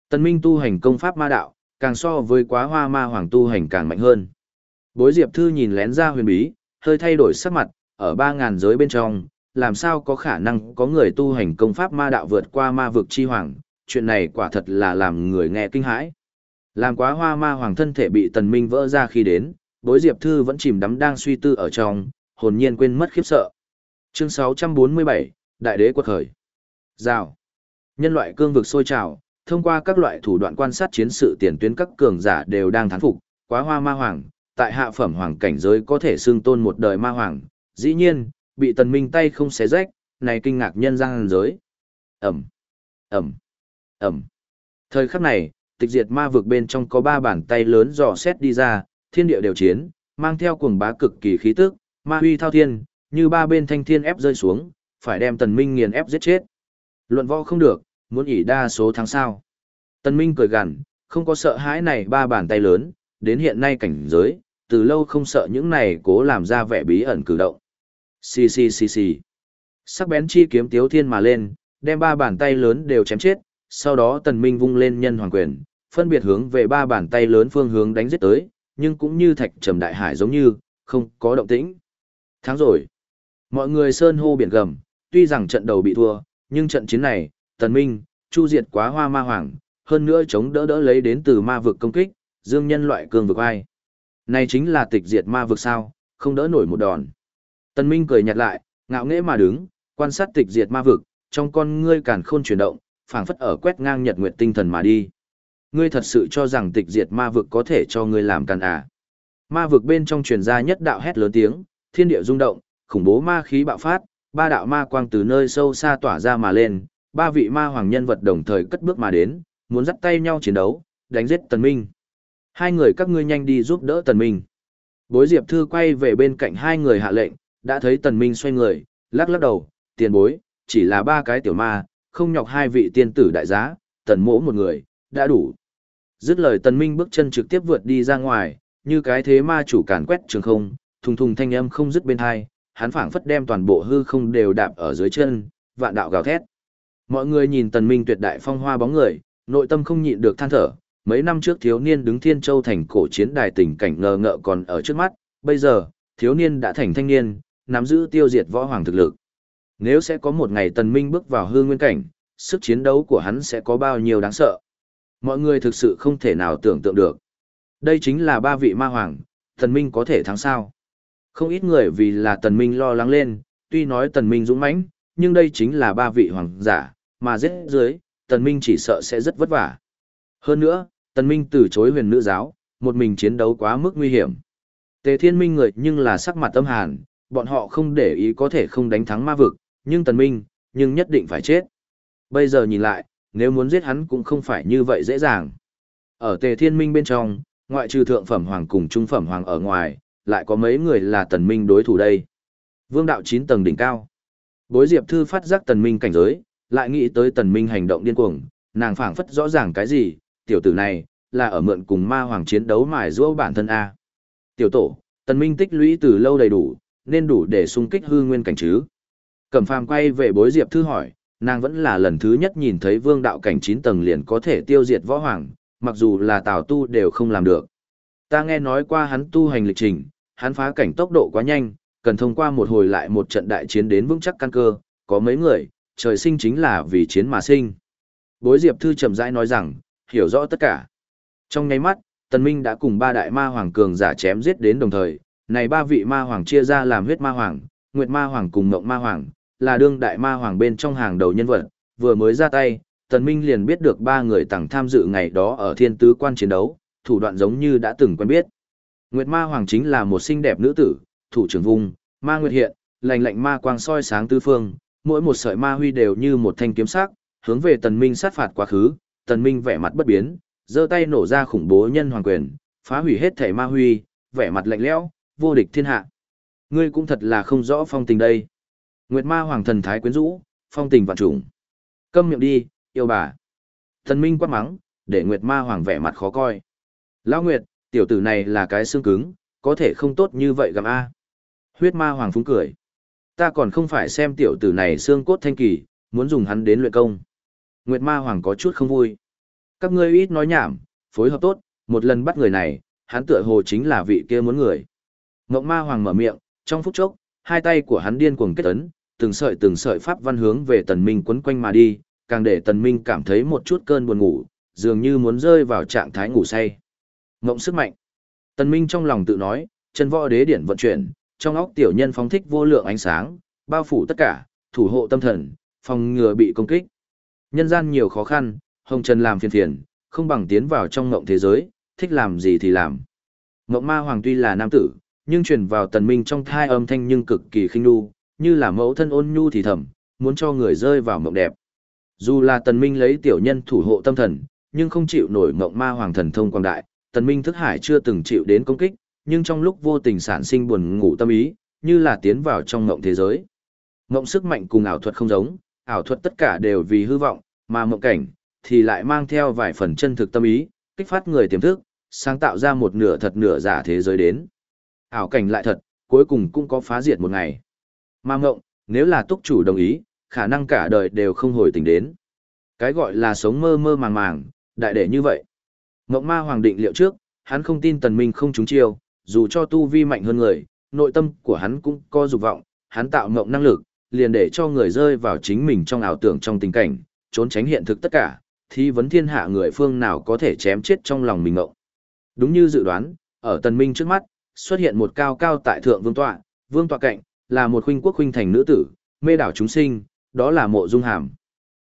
Tần Minh tu hành công pháp ma đạo, càng so với quá hoa ma hoàng tu hành càng mạnh hơn. Bối Diệp Thư nhìn lén ra huyền bí, hơi thay đổi sắc mặt, ở 3.000 giới bên trong, làm sao có khả năng có người tu hành công pháp ma đạo vượt qua ma vực chi hoàng, chuyện này quả thật là làm người nghe kinh hãi. Làm quá hoa ma hoàng thân thể bị tần minh vỡ ra khi đến, bối Diệp Thư vẫn chìm đắm đang suy tư ở trong, hồn nhiên quên mất khiếp sợ. Chương 647, Đại đế quật khởi. Rào. Nhân loại cương vực sôi trào, thông qua các loại thủ đoạn quan sát chiến sự tiền tuyến các cường giả đều đang thán phục, quá hoa ma hoàng, tại hạ phẩm hoàng cảnh giới có thể xưng tôn một đời ma hoàng, dĩ nhiên, bị tần minh tay không xé rách, này kinh ngạc nhân gian giới. Ẩm, Ẩm, Ẩm. Thời khắc này, tịch diệt ma vực bên trong có ba bàn tay lớn dò xét đi ra, thiên địa đều chiến, mang theo cuồng bá cực kỳ khí tức, ma huy thao thiên, như ba bên thanh thiên ép rơi xuống, phải đem tần minh nghiền ép giết chết. Luận võ không được, muốn ỉ đa số thắng sao. Tần minh cười gằn, không có sợ hãi này ba bàn tay lớn, đến hiện nay cảnh giới, từ lâu không sợ những này cố làm ra vẻ bí ẩn cử động. Xì xì xì xì. Sắc bén chi kiếm tiếu thiên mà lên, đem ba bàn tay lớn đều chém chết, sau đó tần minh vung lên nhân hoàng quyền, phân biệt hướng về ba bàn tay lớn phương hướng đánh giết tới, nhưng cũng như thạch trầm đại hải giống như, không có động tĩnh. tháng rồi. Mọi người sơn hô biển gầm, tuy rằng trận đầu bị thua, nhưng trận chiến này, tần minh, chu diệt quá hoa ma hoàng, hơn nữa chống đỡ đỡ lấy đến từ ma vực công kích, dương nhân loại cường vực ai. Này chính là tịch diệt ma vực sao, không đỡ nổi một đòn. Tần Minh cười nhạt lại, ngạo nghễ mà đứng, quan sát tịch diệt ma vực, trong con ngươi càn khôn chuyển động, phảng phất ở quét ngang nhật nguyệt tinh thần mà đi. Ngươi thật sự cho rằng tịch diệt ma vực có thể cho ngươi làm càn à? Ma vực bên trong truyền ra nhất đạo hét lớn tiếng, thiên địa rung động, khủng bố ma khí bạo phát, ba đạo ma quang từ nơi sâu xa tỏa ra mà lên, ba vị ma hoàng nhân vật đồng thời cất bước mà đến, muốn dắt tay nhau chiến đấu, đánh giết Tần Minh. Hai người các ngươi nhanh đi giúp đỡ Tần Minh. Bối Diệp Thư quay về bên cạnh hai người hạ lệnh, đã thấy Tần Minh xoay người, lắc lắc đầu, tiền bối, chỉ là ba cái tiểu ma, không nhọc hai vị tiên tử đại giá, tần mỗ một người, đã đủ. Dứt lời Tần Minh bước chân trực tiếp vượt đi ra ngoài, như cái thế ma chủ càn quét trường không, thùng thùng thanh âm không dứt bên hai, hắn phảng phất đem toàn bộ hư không đều đạp ở dưới chân, vạn đạo gào thét. Mọi người nhìn Tần Minh tuyệt đại phong hoa bóng người, nội tâm không nhịn được than thở, mấy năm trước thiếu niên đứng Thiên Châu thành cổ chiến đài tình cảnh ngờ ngợ còn ở trước mắt, bây giờ, thiếu niên đã thành thanh niên, nắm giữ tiêu diệt võ hoàng thực lực. Nếu sẽ có một ngày Tần Minh bước vào hư nguyên cảnh, sức chiến đấu của hắn sẽ có bao nhiêu đáng sợ. Mọi người thực sự không thể nào tưởng tượng được. Đây chính là ba vị ma hoàng, Tần Minh có thể thắng sao? Không ít người vì là Tần Minh lo lắng lên, tuy nói Tần Minh dũng mãnh, nhưng đây chính là ba vị hoàng giả, mà giết dưới, Tần Minh chỉ sợ sẽ rất vất vả. Hơn nữa, Tần Minh từ chối huyền nữ giáo, một mình chiến đấu quá mức nguy hiểm. Tề Thiên Minh người nhưng là sắc mặt tâm hàn, bọn họ không để ý có thể không đánh thắng ma vực, nhưng Tần Minh, nhưng nhất định phải chết. Bây giờ nhìn lại, nếu muốn giết hắn cũng không phải như vậy dễ dàng. Ở Tề Thiên Minh bên trong, ngoại trừ thượng phẩm hoàng cùng trung phẩm hoàng ở ngoài, lại có mấy người là tần minh đối thủ đây. Vương đạo 9 tầng đỉnh cao. Bối Diệp Thư phát giác tần minh cảnh giới, lại nghĩ tới tần minh hành động điên cuồng, nàng phảng phất rõ ràng cái gì, tiểu tử này, là ở mượn cùng ma hoàng chiến đấu mài giũa bản thân A. Tiểu tổ, tần minh tích lũy từ lâu đầy đủ, nên đủ để xung kích hư nguyên cảnh chứ. Cẩm phàm quay về bối Diệp Thư hỏi, nàng vẫn là lần thứ nhất nhìn thấy vương đạo cảnh 9 tầng liền có thể tiêu diệt võ hoàng, mặc dù là tào tu đều không làm được. Ta nghe nói qua hắn tu hành lịch trình, hắn phá cảnh tốc độ quá nhanh, cần thông qua một hồi lại một trận đại chiến đến vững chắc căn cơ, có mấy người, trời sinh chính là vì chiến mà sinh. Bối Diệp Thư chậm rãi nói rằng, hiểu rõ tất cả. Trong ngay mắt, Tần Minh đã cùng ba đại ma hoàng cường giả chém giết đến đồng thời, này ba vị ma hoàng chia ra làm huyết ma hoàng, nguyệt ma hoàng cùng mộng ma hoàng, là đương đại ma hoàng bên trong hàng đầu nhân vật, vừa mới ra tay, Tần Minh liền biết được ba người tặng tham dự ngày đó ở thiên tứ quan chiến đấu, thủ đoạn giống như đã từng quen biết. Nguyệt ma hoàng chính là một xinh đẹp nữ tử, thủ trưởng vùng, ma nguyệt hiện, lạnh lạnh ma quang soi sáng tứ phương, mỗi một sợi ma huy đều như một thanh kiếm sắc, hướng về Tần Minh sát phạt quá khứ, Tần Minh vẻ mặt bất biến, giơ tay nổ ra khủng bố nhân hoàng quyền, phá hủy hết thể ma huy, vẻ mặt lạnh lẽo, vô địch thiên hạ. Ngươi cũng thật là không rõ phong tình đây. Nguyệt ma hoàng thần thái quyến rũ, phong tình vạn trùng. Câm miệng đi, yêu bà. Thần Minh quát mắng, để Nguyệt ma hoàng vẻ mặt khó coi. Lão Nguyệt, tiểu tử này là cái xương cứng, có thể không tốt như vậy gặm A. Huyết ma hoàng phúng cười. Ta còn không phải xem tiểu tử này xương cốt thanh kỳ, muốn dùng hắn đến luyện công. Nguyệt ma hoàng có chút không vui. Các ngươi ít nói nhảm, phối hợp tốt, một lần bắt người này, hắn tựa hồ chính là vị kia muốn người. Ngộng ma hoàng mở miệng, trong phút chốc, hai tay của hắn điên cuồng kết ấn, từng sợi từng sợi pháp văn hướng về tần minh quấn quanh mà đi, càng để tần minh cảm thấy một chút cơn buồn ngủ, dường như muốn rơi vào trạng thái ngủ say. Ngộng sức mạnh. Tần minh trong lòng tự nói, chân võ đế điển vận chuyển, trong óc tiểu nhân phóng thích vô lượng ánh sáng, bao phủ tất cả, thủ hộ tâm thần, phòng ngừa bị công kích. Nhân gian nhiều khó khăn, hồng trần làm phiền phiền, không bằng tiến vào trong ngộng thế giới, thích làm gì thì làm. Ngộng ma hoàng tuy là nam tử, nhưng truyền vào tần minh trong thai âm thanh nhưng cực kỳ khinh nu, như là mẫu thân ôn nhu thì thầm, muốn cho người rơi vào mộng đẹp. Dù là tần minh lấy tiểu nhân thủ hộ tâm thần, nhưng không chịu nổi mộng ma hoàng thần thông quang đại, tần minh thức hải chưa từng chịu đến công kích, nhưng trong lúc vô tình sản sinh buồn ngủ tâm ý, như là tiến vào trong mộng thế giới. Mộng sức mạnh cùng ảo thuật không giống, ảo thuật tất cả đều vì hư vọng, mà mộng cảnh thì lại mang theo vài phần chân thực tâm ý, kích phát người tiềm thức, sáng tạo ra một nửa thật nửa giả thế giới đến. Ảo cảnh lại thật, cuối cùng cũng có phá diệt một ngày. Mà ngộng, nếu là túc chủ đồng ý, khả năng cả đời đều không hồi tỉnh đến. Cái gọi là sống mơ mơ màng màng, đại để như vậy. Ngộng ma hoàng định liệu trước, hắn không tin tần minh không trúng chiêu, dù cho tu vi mạnh hơn người, nội tâm của hắn cũng có dục vọng, hắn tạo ngộng năng lực, liền để cho người rơi vào chính mình trong ảo tưởng trong tình cảnh, trốn tránh hiện thực tất cả, thì vấn thiên hạ người phương nào có thể chém chết trong lòng mình ngộng. Đúng như dự đoán, ở tần minh trước mắt, xuất hiện một cao cao tại thượng vương tọa, vương tọa cạnh, là một huynh quốc huynh thành nữ tử, mê đảo chúng sinh, đó là mộ dung hàm.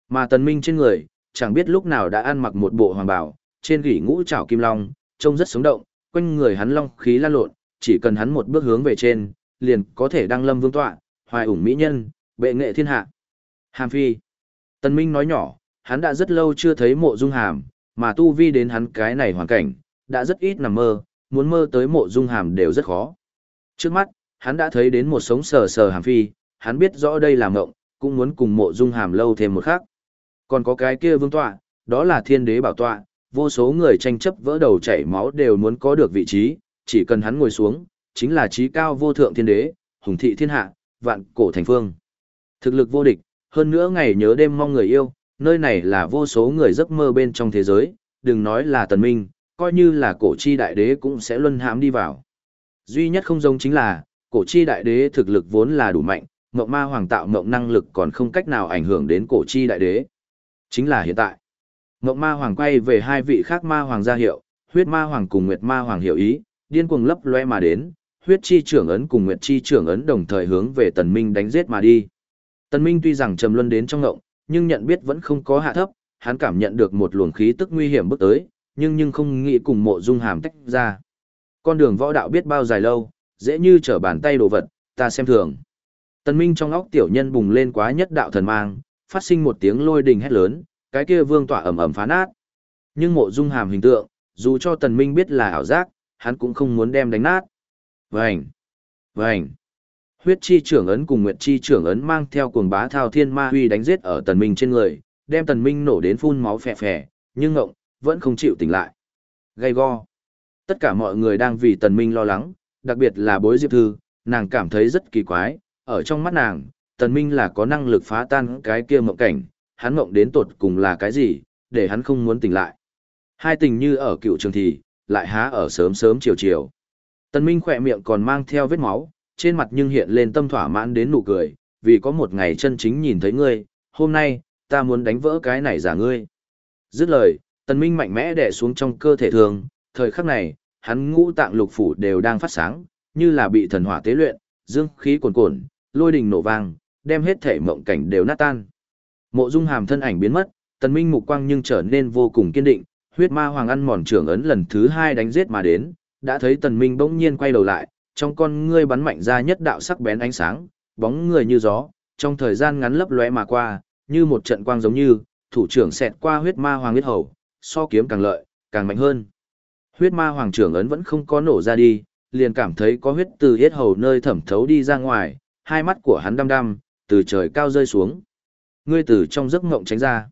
Mà tần minh trên người, chẳng biết lúc nào đã ăn mặc một bộ hoàng bào, trên gỉ ngũ trảo kim long, trông rất sống động, quanh người hắn long khí lan lộn, chỉ cần hắn một bước hướng về trên, liền có thể đăng lâm vương tọa, hoài ủng mỹ nhân, bệ nghệ thiên hạ. Hàm phi. Tần Minh nói nhỏ, hắn đã rất lâu chưa thấy mộ dung hàm, mà tu vi đến hắn cái này hoàn cảnh, đã rất ít nằm mơ, muốn mơ tới mộ dung hàm đều rất khó. Trước mắt, hắn đã thấy đến một sống sờ sờ hàm phi, hắn biết rõ đây là mộng, cũng muốn cùng mộ dung hàm lâu thêm một khắc. Còn có cái kia vương tọa, đó là thiên đế bảo tọa, vô số người tranh chấp vỡ đầu chảy máu đều muốn có được vị trí, chỉ cần hắn ngồi xuống, chính là trí cao vô thượng thiên đế, hùng thị thiên hạ, vạn cổ thành phương. Thực lực vô địch, hơn nữa ngày nhớ đêm mong người yêu, nơi này là vô số người giấc mơ bên trong thế giới, đừng nói là tần minh, coi như là cổ chi đại đế cũng sẽ luân hãm đi vào. Duy nhất không giống chính là, cổ chi đại đế thực lực vốn là đủ mạnh, mộng ma hoàng tạo mộng năng lực còn không cách nào ảnh hưởng đến cổ chi đại đế. Chính là hiện tại. Mộng ma hoàng quay về hai vị khác ma hoàng gia hiệu, huyết ma hoàng cùng nguyệt ma hoàng hiểu ý, điên cuồng lấp loe mà đến, huyết chi trưởng ấn cùng nguyệt chi trưởng ấn đồng thời hướng về tần minh đánh giết mà đi. Tần minh tuy rằng trầm luân đến trong ngộng, nhưng nhận biết vẫn không có hạ thấp, hắn cảm nhận được một luồng khí tức nguy hiểm bước tới, nhưng nhưng không nghĩ cùng mộ dung hàm tách ra. Con đường võ đạo biết bao dài lâu, dễ như trở bàn tay đồ vật, ta xem thường. Tần minh trong óc tiểu nhân bùng lên quá nhất đạo thần mang, phát sinh một tiếng lôi đình hét lớn, cái kia vương tỏa ầm ầm phá nát. Nhưng mộ dung hàm hình tượng, Dù cho tần minh biết là ảo giác, hắn cũng không muốn đem đánh nát. Vành! Vành! Huyết chi trưởng ấn cùng nguyệt chi trưởng ấn mang theo cuồng bá thao thiên ma huy đánh giết ở tần minh trên người, đem tần minh nổ đến phun máu phè phè, nhưng ngộng, vẫn không chịu tỉnh lại. Gây go! Tất cả mọi người đang vì tần minh lo lắng, đặc biệt là bối diệp thư, nàng cảm thấy rất kỳ quái, ở trong mắt nàng, tần minh là có năng lực phá tan cái kia mộng cảnh, hắn mộng đến tột cùng là cái gì, để hắn không muốn tỉnh lại. Hai tình như ở cựu trường thì, lại há ở sớm sớm chiều chiều. Tần minh khỏe miệng còn mang theo vết máu, trên mặt nhưng hiện lên tâm thỏa mãn đến nụ cười, vì có một ngày chân chính nhìn thấy ngươi, hôm nay, ta muốn đánh vỡ cái này giả ngươi. Dứt lời, tần minh mạnh mẽ đè xuống trong cơ thể thường, thời khắc này, hắn ngũ tạng lục phủ đều đang phát sáng, như là bị thần hỏa tế luyện, dương khí cuồn cuộn, lôi đình nổ vang, đem hết thể mộng cảnh đều nát tan. Mộ Dung Hàm thân ảnh biến mất, Tần Minh mục quang nhưng trở nên vô cùng kiên định, huyết ma hoàng ăn mòn trưởng ấn lần thứ hai đánh giết mà đến, đã thấy Tần Minh bỗng nhiên quay đầu lại, trong con ngươi bắn mạnh ra nhất đạo sắc bén ánh sáng, bóng người như gió, trong thời gian ngắn lấp lóe mà qua, như một trận quang giống như, thủ trưởng xẹt qua huyết ma hoàng huyết hầu, so kiếm càng lợi, càng mạnh hơn. Huyết ma hoàng trưởng ấn vẫn không có nổ ra đi, liền cảm thấy có huyết từ yết hầu nơi thẩm thấu đi ra ngoài, hai mắt của hắn đăm đăm, từ trời cao rơi xuống. Ngươi từ trong giấc ngộng tránh ra.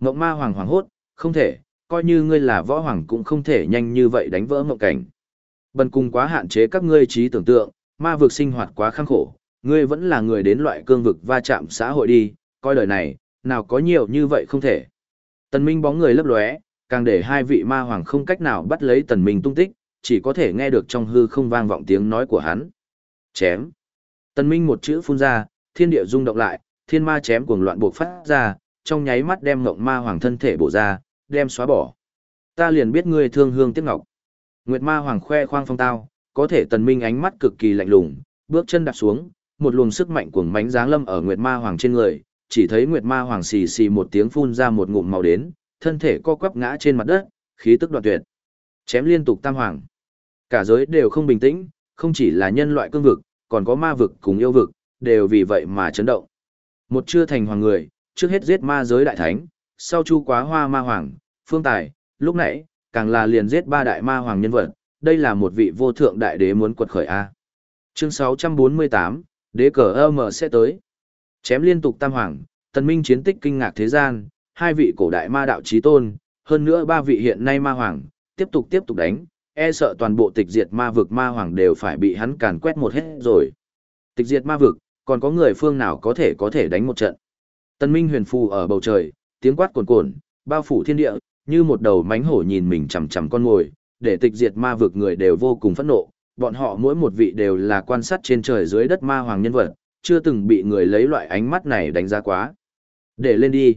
Ngộng ma hoàng hoàng hốt, không thể, coi như ngươi là võ hoàng cũng không thể nhanh như vậy đánh vỡ ngộng cảnh. Bần cùng quá hạn chế các ngươi trí tưởng tượng, ma vực sinh hoạt quá khăng khổ, ngươi vẫn là người đến loại cương vực va chạm xã hội đi, coi đời này, nào có nhiều như vậy không thể. Tần Minh bóng người lấp lóe, càng để hai vị ma hoàng không cách nào bắt lấy Tần Minh tung tích, chỉ có thể nghe được trong hư không vang vọng tiếng nói của hắn. Chém. Tần Minh một chữ phun ra, thiên địa rung động lại, thiên ma chém cuồng loạn buộc phát ra, trong nháy mắt đem ngộng ma hoàng thân thể bổ ra, đem xóa bỏ. Ta liền biết ngươi thương hương tiếc ngọc. Nguyệt ma hoàng khoe khoang phong tao, có thể tần minh ánh mắt cực kỳ lạnh lùng, bước chân đạp xuống, một luồng sức mạnh cuồng mãnh giáng lâm ở Nguyệt ma hoàng trên người, chỉ thấy Nguyệt ma hoàng xì xì một tiếng phun ra một ngụm màu đến, thân thể co quắp ngã trên mặt đất, khí tức đoạn tuyệt. Chém liên tục tam hoàng. Cả giới đều không bình tĩnh, không chỉ là nhân loại cương vực, còn có ma vực cùng yêu vực, đều vì vậy mà chấn động. Một chưa thành hoàng người, trước hết giết ma giới đại thánh, sau chu quá hoa ma hoàng, phương tài, lúc nãy, càng là liền giết ba đại ma hoàng nhân vật, đây là một vị vô thượng đại đế muốn quật khởi A. Chương 648, đế cờ âm sẽ tới. Chém liên tục tam hoàng, tần minh chiến tích kinh ngạc thế gian, hai vị cổ đại ma đạo chí tôn, hơn nữa ba vị hiện nay ma hoàng, tiếp tục tiếp tục đánh, e sợ toàn bộ tịch diệt ma vực ma hoàng đều phải bị hắn càn quét một hết rồi. Tịch diệt ma vực, còn có người phương nào có thể có thể đánh một trận. Tân Minh huyền phù ở bầu trời, tiếng quát cuồn cuộn, bao phủ thiên địa, như một đầu mánh hổ nhìn mình chằm chằm con ngồi, để tịch diệt ma vực người đều vô cùng phẫn nộ, bọn họ mỗi một vị đều là quan sát trên trời dưới đất ma hoàng nhân vật, chưa từng bị người lấy loại ánh mắt này đánh giá quá. Để lên đi.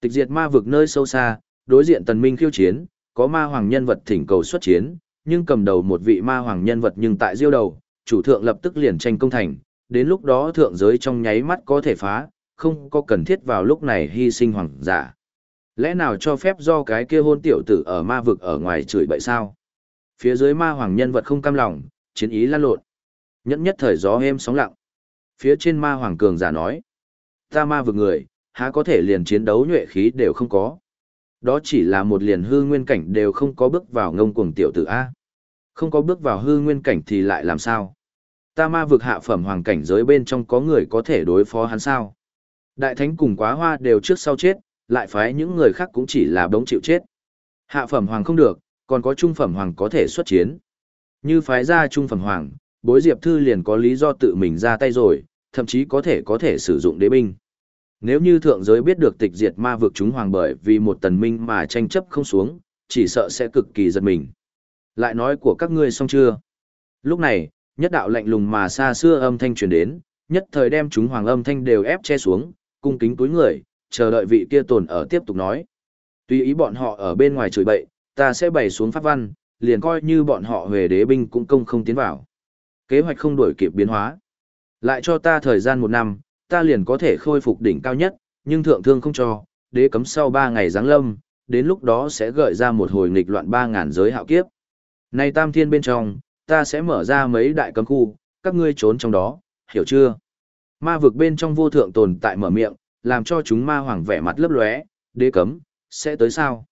Tịch diệt ma vực nơi sâu xa, đối diện tần minh khiêu chiến, có ma hoàng nhân vật thỉnh cầu xuất chiến, nhưng cầm đầu một vị ma hoàng nhân vật nhưng tại diêu đầu, chủ thượng lập tức liền tranh công thành, đến lúc đó thượng giới trong nháy mắt có thể phá, không có cần thiết vào lúc này hy sinh hoàng giả. Lẽ nào cho phép do cái kia hôn tiểu tử ở ma vực ở ngoài chửi bậy sao? Phía dưới ma hoàng nhân vật không cam lòng, chiến ý lan lộn. Nhẫn nhất thời gió êm sóng lặng. Phía trên ma hoàng cường giả nói. Ta ma vực người, há có thể liền chiến đấu nhuệ khí đều không có. Đó chỉ là một liền hư nguyên cảnh đều không có bước vào ngông cuồng tiểu tử A. Không có bước vào hư nguyên cảnh thì lại làm sao? Ta ma vực hạ phẩm hoàng cảnh giới bên trong có người có thể đối phó hắn sao? Đại thánh cùng quá hoa đều trước sau chết, lại phái những người khác cũng chỉ là đống chịu chết. Hạ phẩm hoàng không được, còn có trung phẩm hoàng có thể xuất chiến. Như phái ra trung phẩm hoàng, bối diệp thư liền có lý do tự mình ra tay rồi, thậm chí có thể có thể sử dụng đế binh. Nếu như thượng giới biết được tịch diệt ma vực chúng hoàng bởi vì một tần minh mà tranh chấp không xuống, chỉ sợ sẽ cực kỳ giật mình. Lại nói của các ngươi xong chưa? Lúc này, nhất đạo lạnh lùng mà xa xưa âm thanh truyền đến, nhất thời đem chúng hoàng âm thanh đều ép che xuống, cung kính túi người, chờ đợi vị kia tồn ở tiếp tục nói. Tuy ý bọn họ ở bên ngoài chửi bậy, ta sẽ bày xuống pháp văn, liền coi như bọn họ về đế binh cũng công không tiến vào. Kế hoạch không đổi kịp biến hóa. Lại cho ta thời gian một năm, ta liền có thể khôi phục đỉnh cao nhất, nhưng thượng thương không cho, đế cấm sau ba ngày giáng lâm, đến lúc đó sẽ gợi ra một hồi nghịch loạn ba ngàn giới hạo kiếp. Nay tam thiên bên trong, ta sẽ mở ra mấy đại cấm khu, các ngươi trốn trong đó, hiểu chưa? Ma vực bên trong vô thượng tồn tại mở miệng, làm cho chúng ma hoàng vẻ mặt lấp lóe, đế cấm, sẽ tới sao?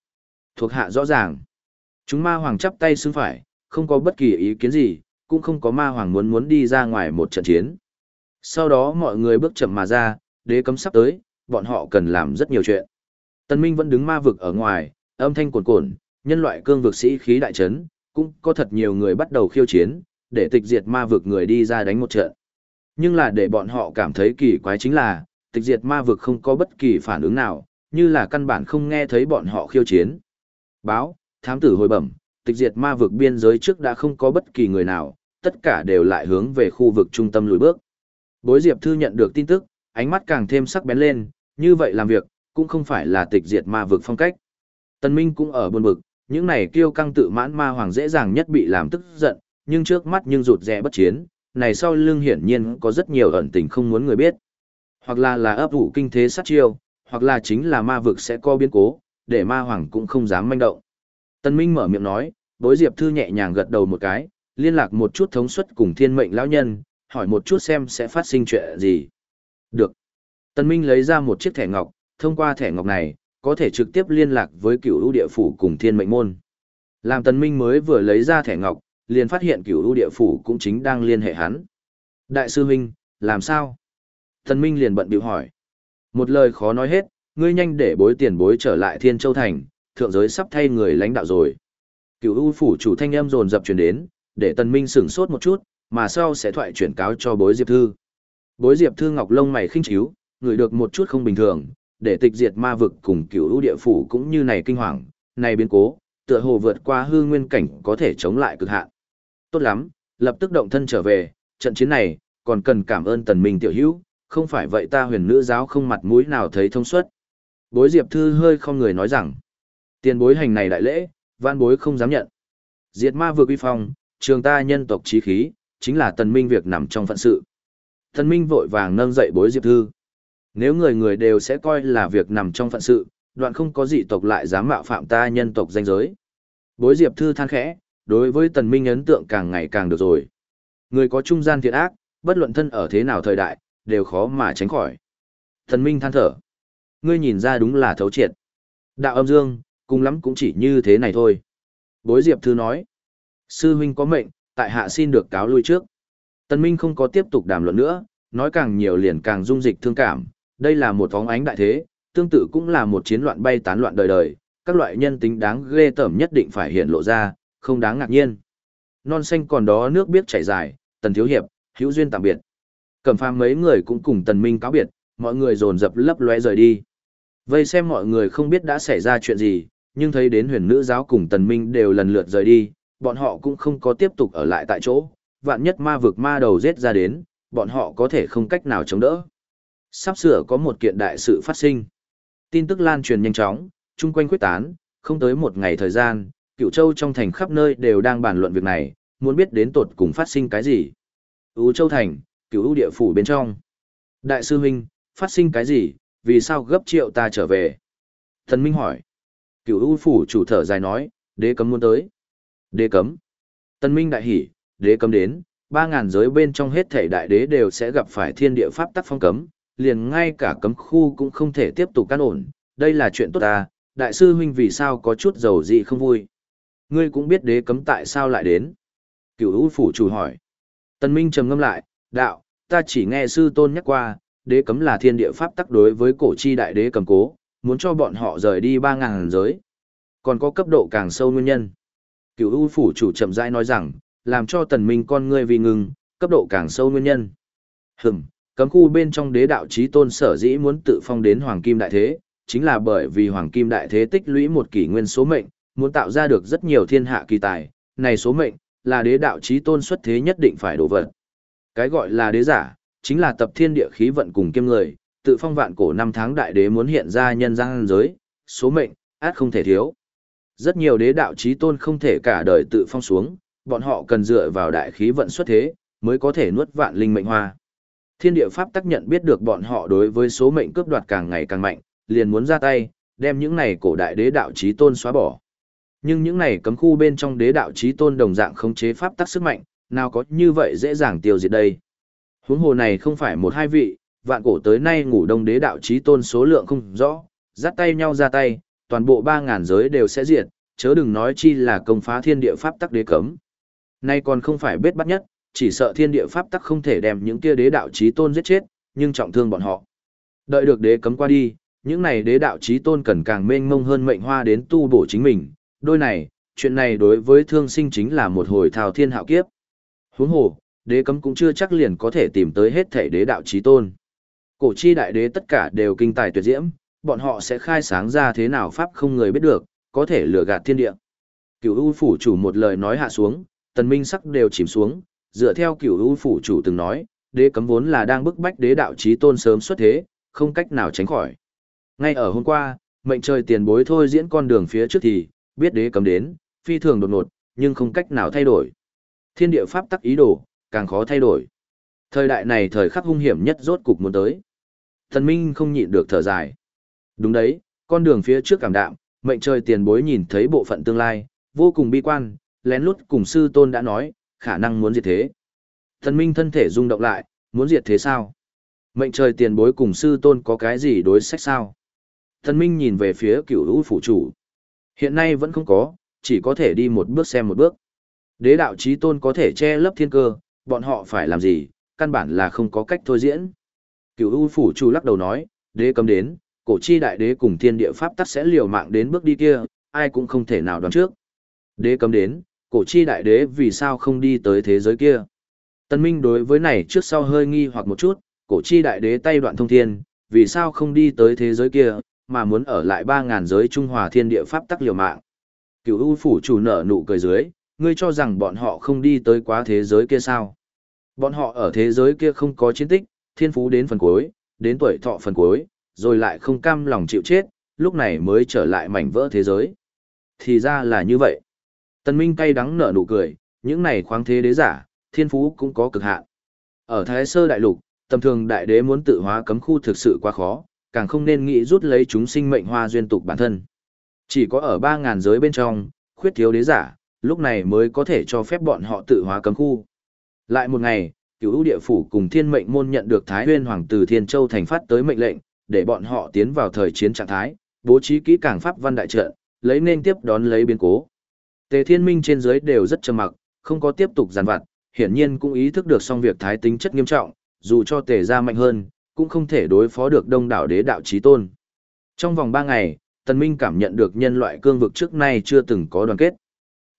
Thuộc hạ rõ ràng. Chúng ma hoàng chắp tay xứng phải, không có bất kỳ ý kiến gì, cũng không có ma hoàng muốn muốn đi ra ngoài một trận chiến. Sau đó mọi người bước chậm mà ra, đế cấm sắp tới, bọn họ cần làm rất nhiều chuyện. Tân Minh vẫn đứng ma vực ở ngoài, âm thanh cuồn cuộn, nhân loại cương vực sĩ khí đại chấn, cũng có thật nhiều người bắt đầu khiêu chiến, để tịch diệt ma vực người đi ra đánh một trận. Nhưng là để bọn họ cảm thấy kỳ quái chính là, tịch diệt ma vực không có bất kỳ phản ứng nào, như là căn bản không nghe thấy bọn họ khiêu chiến. Báo, thám tử hồi bẩm, tịch diệt ma vực biên giới trước đã không có bất kỳ người nào, tất cả đều lại hướng về khu vực trung tâm lùi bước. Bối Diệp Thư nhận được tin tức, ánh mắt càng thêm sắc bén lên, như vậy làm việc, cũng không phải là tịch diệt ma vực phong cách. Tần Minh cũng ở buồn bực, những này kiêu căng tự mãn ma hoàng dễ dàng nhất bị làm tức giận, nhưng trước mắt nhưng rụt rè bất chiến, này sau lưng hiển nhiên có rất nhiều ẩn tình không muốn người biết. Hoặc là là ấp ủ kinh thế sát chiêu, hoặc là chính là ma vực sẽ có biến cố, để ma hoàng cũng không dám manh động. Tần Minh mở miệng nói, bối diệp thư nhẹ nhàng gật đầu một cái, liên lạc một chút thống suất cùng thiên mệnh lão nhân, hỏi một chút xem sẽ phát sinh chuyện gì. Được. Tần Minh lấy ra một chiếc thẻ ngọc, thông qua thẻ ngọc này, có thể trực tiếp liên lạc với cửu lũ địa phủ cùng thiên mệnh môn. Làm Tần Minh mới vừa lấy ra thẻ ngọc, liền phát hiện cửu lũ địa phủ cũng chính đang liên hệ hắn. Đại sư huynh, làm sao? Tần Minh liền bận biểu hỏi. Một lời khó nói hết, ngươi nhanh để bối tiền bối trở lại Thiên Châu Thành, thượng giới sắp thay người lãnh đạo rồi. Cửu U phủ chủ thanh âm dồn dập truyền đến, để Tần Minh sửng sốt một chút, mà sau sẽ thoại chuyển cáo cho bối Diệp Thư. Bối Diệp Thư ngọc lông mày khinh chiếu, người được một chút không bình thường, để tịch diệt ma vực cùng cửu U địa phủ cũng như này kinh hoàng, này biến cố, tựa hồ vượt qua hư nguyên cảnh có thể chống lại cực hạn. Tốt lắm, lập tức động thân trở về, trận chiến này, còn cần cảm ơn Tần Minh tiểu hữu, không phải vậy ta huyền nữ giáo không mặt mũi nào thấy thông suốt. Bối Diệp Thư hơi không người nói rằng, tiền bối hành này đại lễ, văn bối không dám nhận. Diệt ma vực uy phong, trường ta nhân tộc trí khí, chính là tần minh việc nằm trong phận sự. Tần minh vội vàng nâng dậy bối Diệp Thư. Nếu người người đều sẽ coi là việc nằm trong phận sự, đoạn không có dị tộc lại dám mạo phạm ta nhân tộc danh giới. Bối Diệp Thư than khẽ, đối với tần minh ấn tượng càng ngày càng được rồi. Người có trung gian thiện ác, bất luận thân ở thế nào thời đại, đều khó mà tránh khỏi. Tần Minh than thở. Ngươi nhìn ra đúng là thấu triệt. Đạo âm dương, cùng lắm cũng chỉ như thế này thôi. Bối Diệp Thư nói. Sư huynh có mệnh, tại hạ xin được cáo lui trước. Tần Minh không có tiếp tục đàm luận nữa, nói càng nhiều liền càng dung dịch thương cảm. Đây là một vóng ánh đại thế, tương tự cũng là một chiến loạn bay tán loạn đời đời. Các loại nhân tính đáng ghê tởm nhất định phải hiện lộ ra, không đáng ngạc nhiên. Non xanh còn đó nước biết chảy dài, tần thiếu hiệp, hữu duyên tạm biệt. Cẩm phàm mấy người cũng cùng tần minh cáo biệt, mọi người dồn dập lấp lóe rời đi. Vây xem mọi người không biết đã xảy ra chuyện gì, nhưng thấy đến huyền nữ giáo cùng tần minh đều lần lượt rời đi, bọn họ cũng không có tiếp tục ở lại tại chỗ, vạn nhất ma vực ma đầu giết ra đến, bọn họ có thể không cách nào chống đỡ. Sắp sửa có một kiện đại sự phát sinh. Tin tức lan truyền nhanh chóng, chung quanh quyết tán, không tới một ngày thời gian, cựu châu trong thành khắp nơi đều đang bàn luận việc này, muốn biết đến tột cùng phát sinh cái gì. Ú châu thành, cửu ưu địa phủ bên trong. Đại sư huynh, phát sinh cái gì, vì sao gấp triệu ta trở về? Thần Minh hỏi. Cửu ưu phủ chủ thở dài nói, đế cấm muốn tới. Đế cấm. Tân Minh đại hỉ, đế cấm đến, ba ngàn giới bên trong hết thể đại đế đều sẽ gặp phải thiên địa pháp tắc phong cấm, liền ngay cả cấm khu cũng không thể tiếp tục căn ổn. Đây là chuyện tốt ta, đại sư huynh vì sao có chút dầu gì không vui. Ngươi cũng biết đế cấm tại sao lại đến. Cửu u phủ chủ hỏi. Tân Minh trầm ngâm lại, đạo, ta chỉ nghe sư tôn nhắc qua, đế cấm là thiên địa pháp tắc đối với cổ chi đại đế cầm cố, muốn cho bọn họ rời đi ba ngàn giới. Còn có cấp độ càng sâu nguyên nhân. Cựu U phủ chủ chậm rãi nói rằng, làm cho tần minh con ngươi vì ngừng, cấp độ càng sâu nguyên nhân. Hừm, cấm khu bên trong đế đạo chí tôn sở dĩ muốn tự phong đến hoàng kim đại thế, chính là bởi vì hoàng kim đại thế tích lũy một kỷ nguyên số mệnh, muốn tạo ra được rất nhiều thiên hạ kỳ tài, này số mệnh là đế đạo chí tôn xuất thế nhất định phải đổ vật. Cái gọi là đế giả, chính là tập thiên địa khí vận cùng kiêm người, tự phong vạn cổ năm tháng đại đế muốn hiện ra nhân gian giới, số mệnh, át không thể thiếu. Rất nhiều đế đạo chí tôn không thể cả đời tự phong xuống, bọn họ cần dựa vào đại khí vận xuất thế, mới có thể nuốt vạn linh mệnh hoa. Thiên địa pháp tác nhận biết được bọn họ đối với số mệnh cướp đoạt càng ngày càng mạnh, liền muốn ra tay, đem những này cổ đại đế đạo chí tôn xóa bỏ. Nhưng những này cấm khu bên trong đế đạo chí tôn đồng dạng khống chế pháp tắc sức mạnh, nào có như vậy dễ dàng tiêu diệt đây. Huống hồ này không phải một hai vị, vạn cổ tới nay ngủ đông đế đạo chí tôn số lượng không rõ, dắt tay nhau ra tay, toàn bộ 3.000 giới đều sẽ diệt, chớ đừng nói chi là công phá thiên địa pháp tắc đế cấm. Nay còn không phải bết bắt nhất, chỉ sợ thiên địa pháp tắc không thể đem những kia đế đạo chí tôn giết chết, nhưng trọng thương bọn họ. Đợi được đế cấm qua đi, những này đế đạo chí tôn cần càng mênh mông hơn mệnh hoa đến tu bổ chính mình, đôi này, chuyện này đối với thương sinh chính là một hồi thao thiên hạo kiếp. Huống hồ, đế cấm cũng chưa chắc liền có thể tìm tới hết thể đế đạo chí tôn. Cổ chi đại đế tất cả đều kinh tài tuyệt diễm, bọn họ sẽ khai sáng ra thế nào pháp không người biết được, có thể lừa gạt thiên địa. Cửu U phủ chủ một lời nói hạ xuống, tần minh sắc đều chìm xuống, dựa theo Cửu U phủ chủ từng nói, đế cấm vốn là đang bức bách đế đạo chí tôn sớm xuất thế, không cách nào tránh khỏi. Ngay ở hôm qua, mệnh trời tiền bối thôi diễn con đường phía trước thì, biết đế cấm đến, phi thường đột ngột, nhưng không cách nào thay đổi. Thiên địa pháp tắc ý đồ, càng khó thay đổi. Thời đại này thời khắc hung hiểm nhất rốt cục muốn tới. Thần Minh không nhịn được thở dài. Đúng đấy, con đường phía trước cảm đạm, mệnh trời tiền bối nhìn thấy bộ phận tương lai, vô cùng bi quan, lén lút cùng sư tôn đã nói, khả năng muốn diệt thế. Thần Minh thân thể rung động lại, muốn diệt thế sao? Mệnh trời tiền bối cùng sư tôn có cái gì đối sách sao? Thần Minh nhìn về phía cửu lũ phủ chủ. Hiện nay vẫn không có, chỉ có thể đi một bước xem một bước. Đế đạo chí tôn có thể che lấp thiên cơ, bọn họ phải làm gì, căn bản là không có cách thôi diễn. Cửu U phủ chủ lắc đầu nói, đế cấm đến, cổ chi đại đế cùng thiên địa pháp tắc sẽ liều mạng đến bước đi kia, ai cũng không thể nào đoán trước. Đế cấm đến, cổ chi đại đế vì sao không đi tới thế giới kia? Tân Minh đối với này trước sau hơi nghi hoặc một chút, cổ chi đại đế tay đoạn thông thiên, vì sao không đi tới thế giới kia, mà muốn ở lại 3.000 giới Trung Hòa thiên địa pháp tắc liều mạng. Cửu U phủ chủ nở nụ cười dưới, ngươi cho rằng bọn họ không đi tới quá thế giới kia sao? Bọn họ ở thế giới kia không có chiến tích, thiên phú đến phần cuối, đến tuổi thọ phần cuối, rồi lại không cam lòng chịu chết, lúc này mới trở lại mảnh vỡ thế giới. Thì ra là như vậy. Tần Minh cay đắng nở nụ cười, những này khoáng thế đế giả, thiên phú cũng có cực hạn. Ở Thái Sơ Đại Lục, tầm thường đại đế muốn tự hóa cấm khu thực sự quá khó, càng không nên nghĩ rút lấy chúng sinh mệnh hoa duyên tục bản thân. Chỉ có ở 3.000 giới bên trong, khuyết thiếu đế giả, lúc này mới có thể cho phép bọn họ tự hóa cấm khu. Lại một ngày, cửu ưu địa phủ cùng thiên mệnh môn nhận được Thái Huyên Hoàng từ Thiên Châu thành phát tới mệnh lệnh, để bọn họ tiến vào thời chiến trạng thái, bố trí kỹ càng pháp văn đại trận, lấy nên tiếp đón lấy biến cố. Tề Thiên Minh trên dưới đều rất trầm mặc, không có tiếp tục giàn vặt, hiển nhiên cũng ý thức được xong việc thái tính chất nghiêm trọng, dù cho Tề gia mạnh hơn, cũng không thể đối phó được đông đảo đế đạo chí tôn. Trong vòng 3 ngày, Tần Minh cảm nhận được nhân loại cương vực trước nay chưa từng có đoàn kết.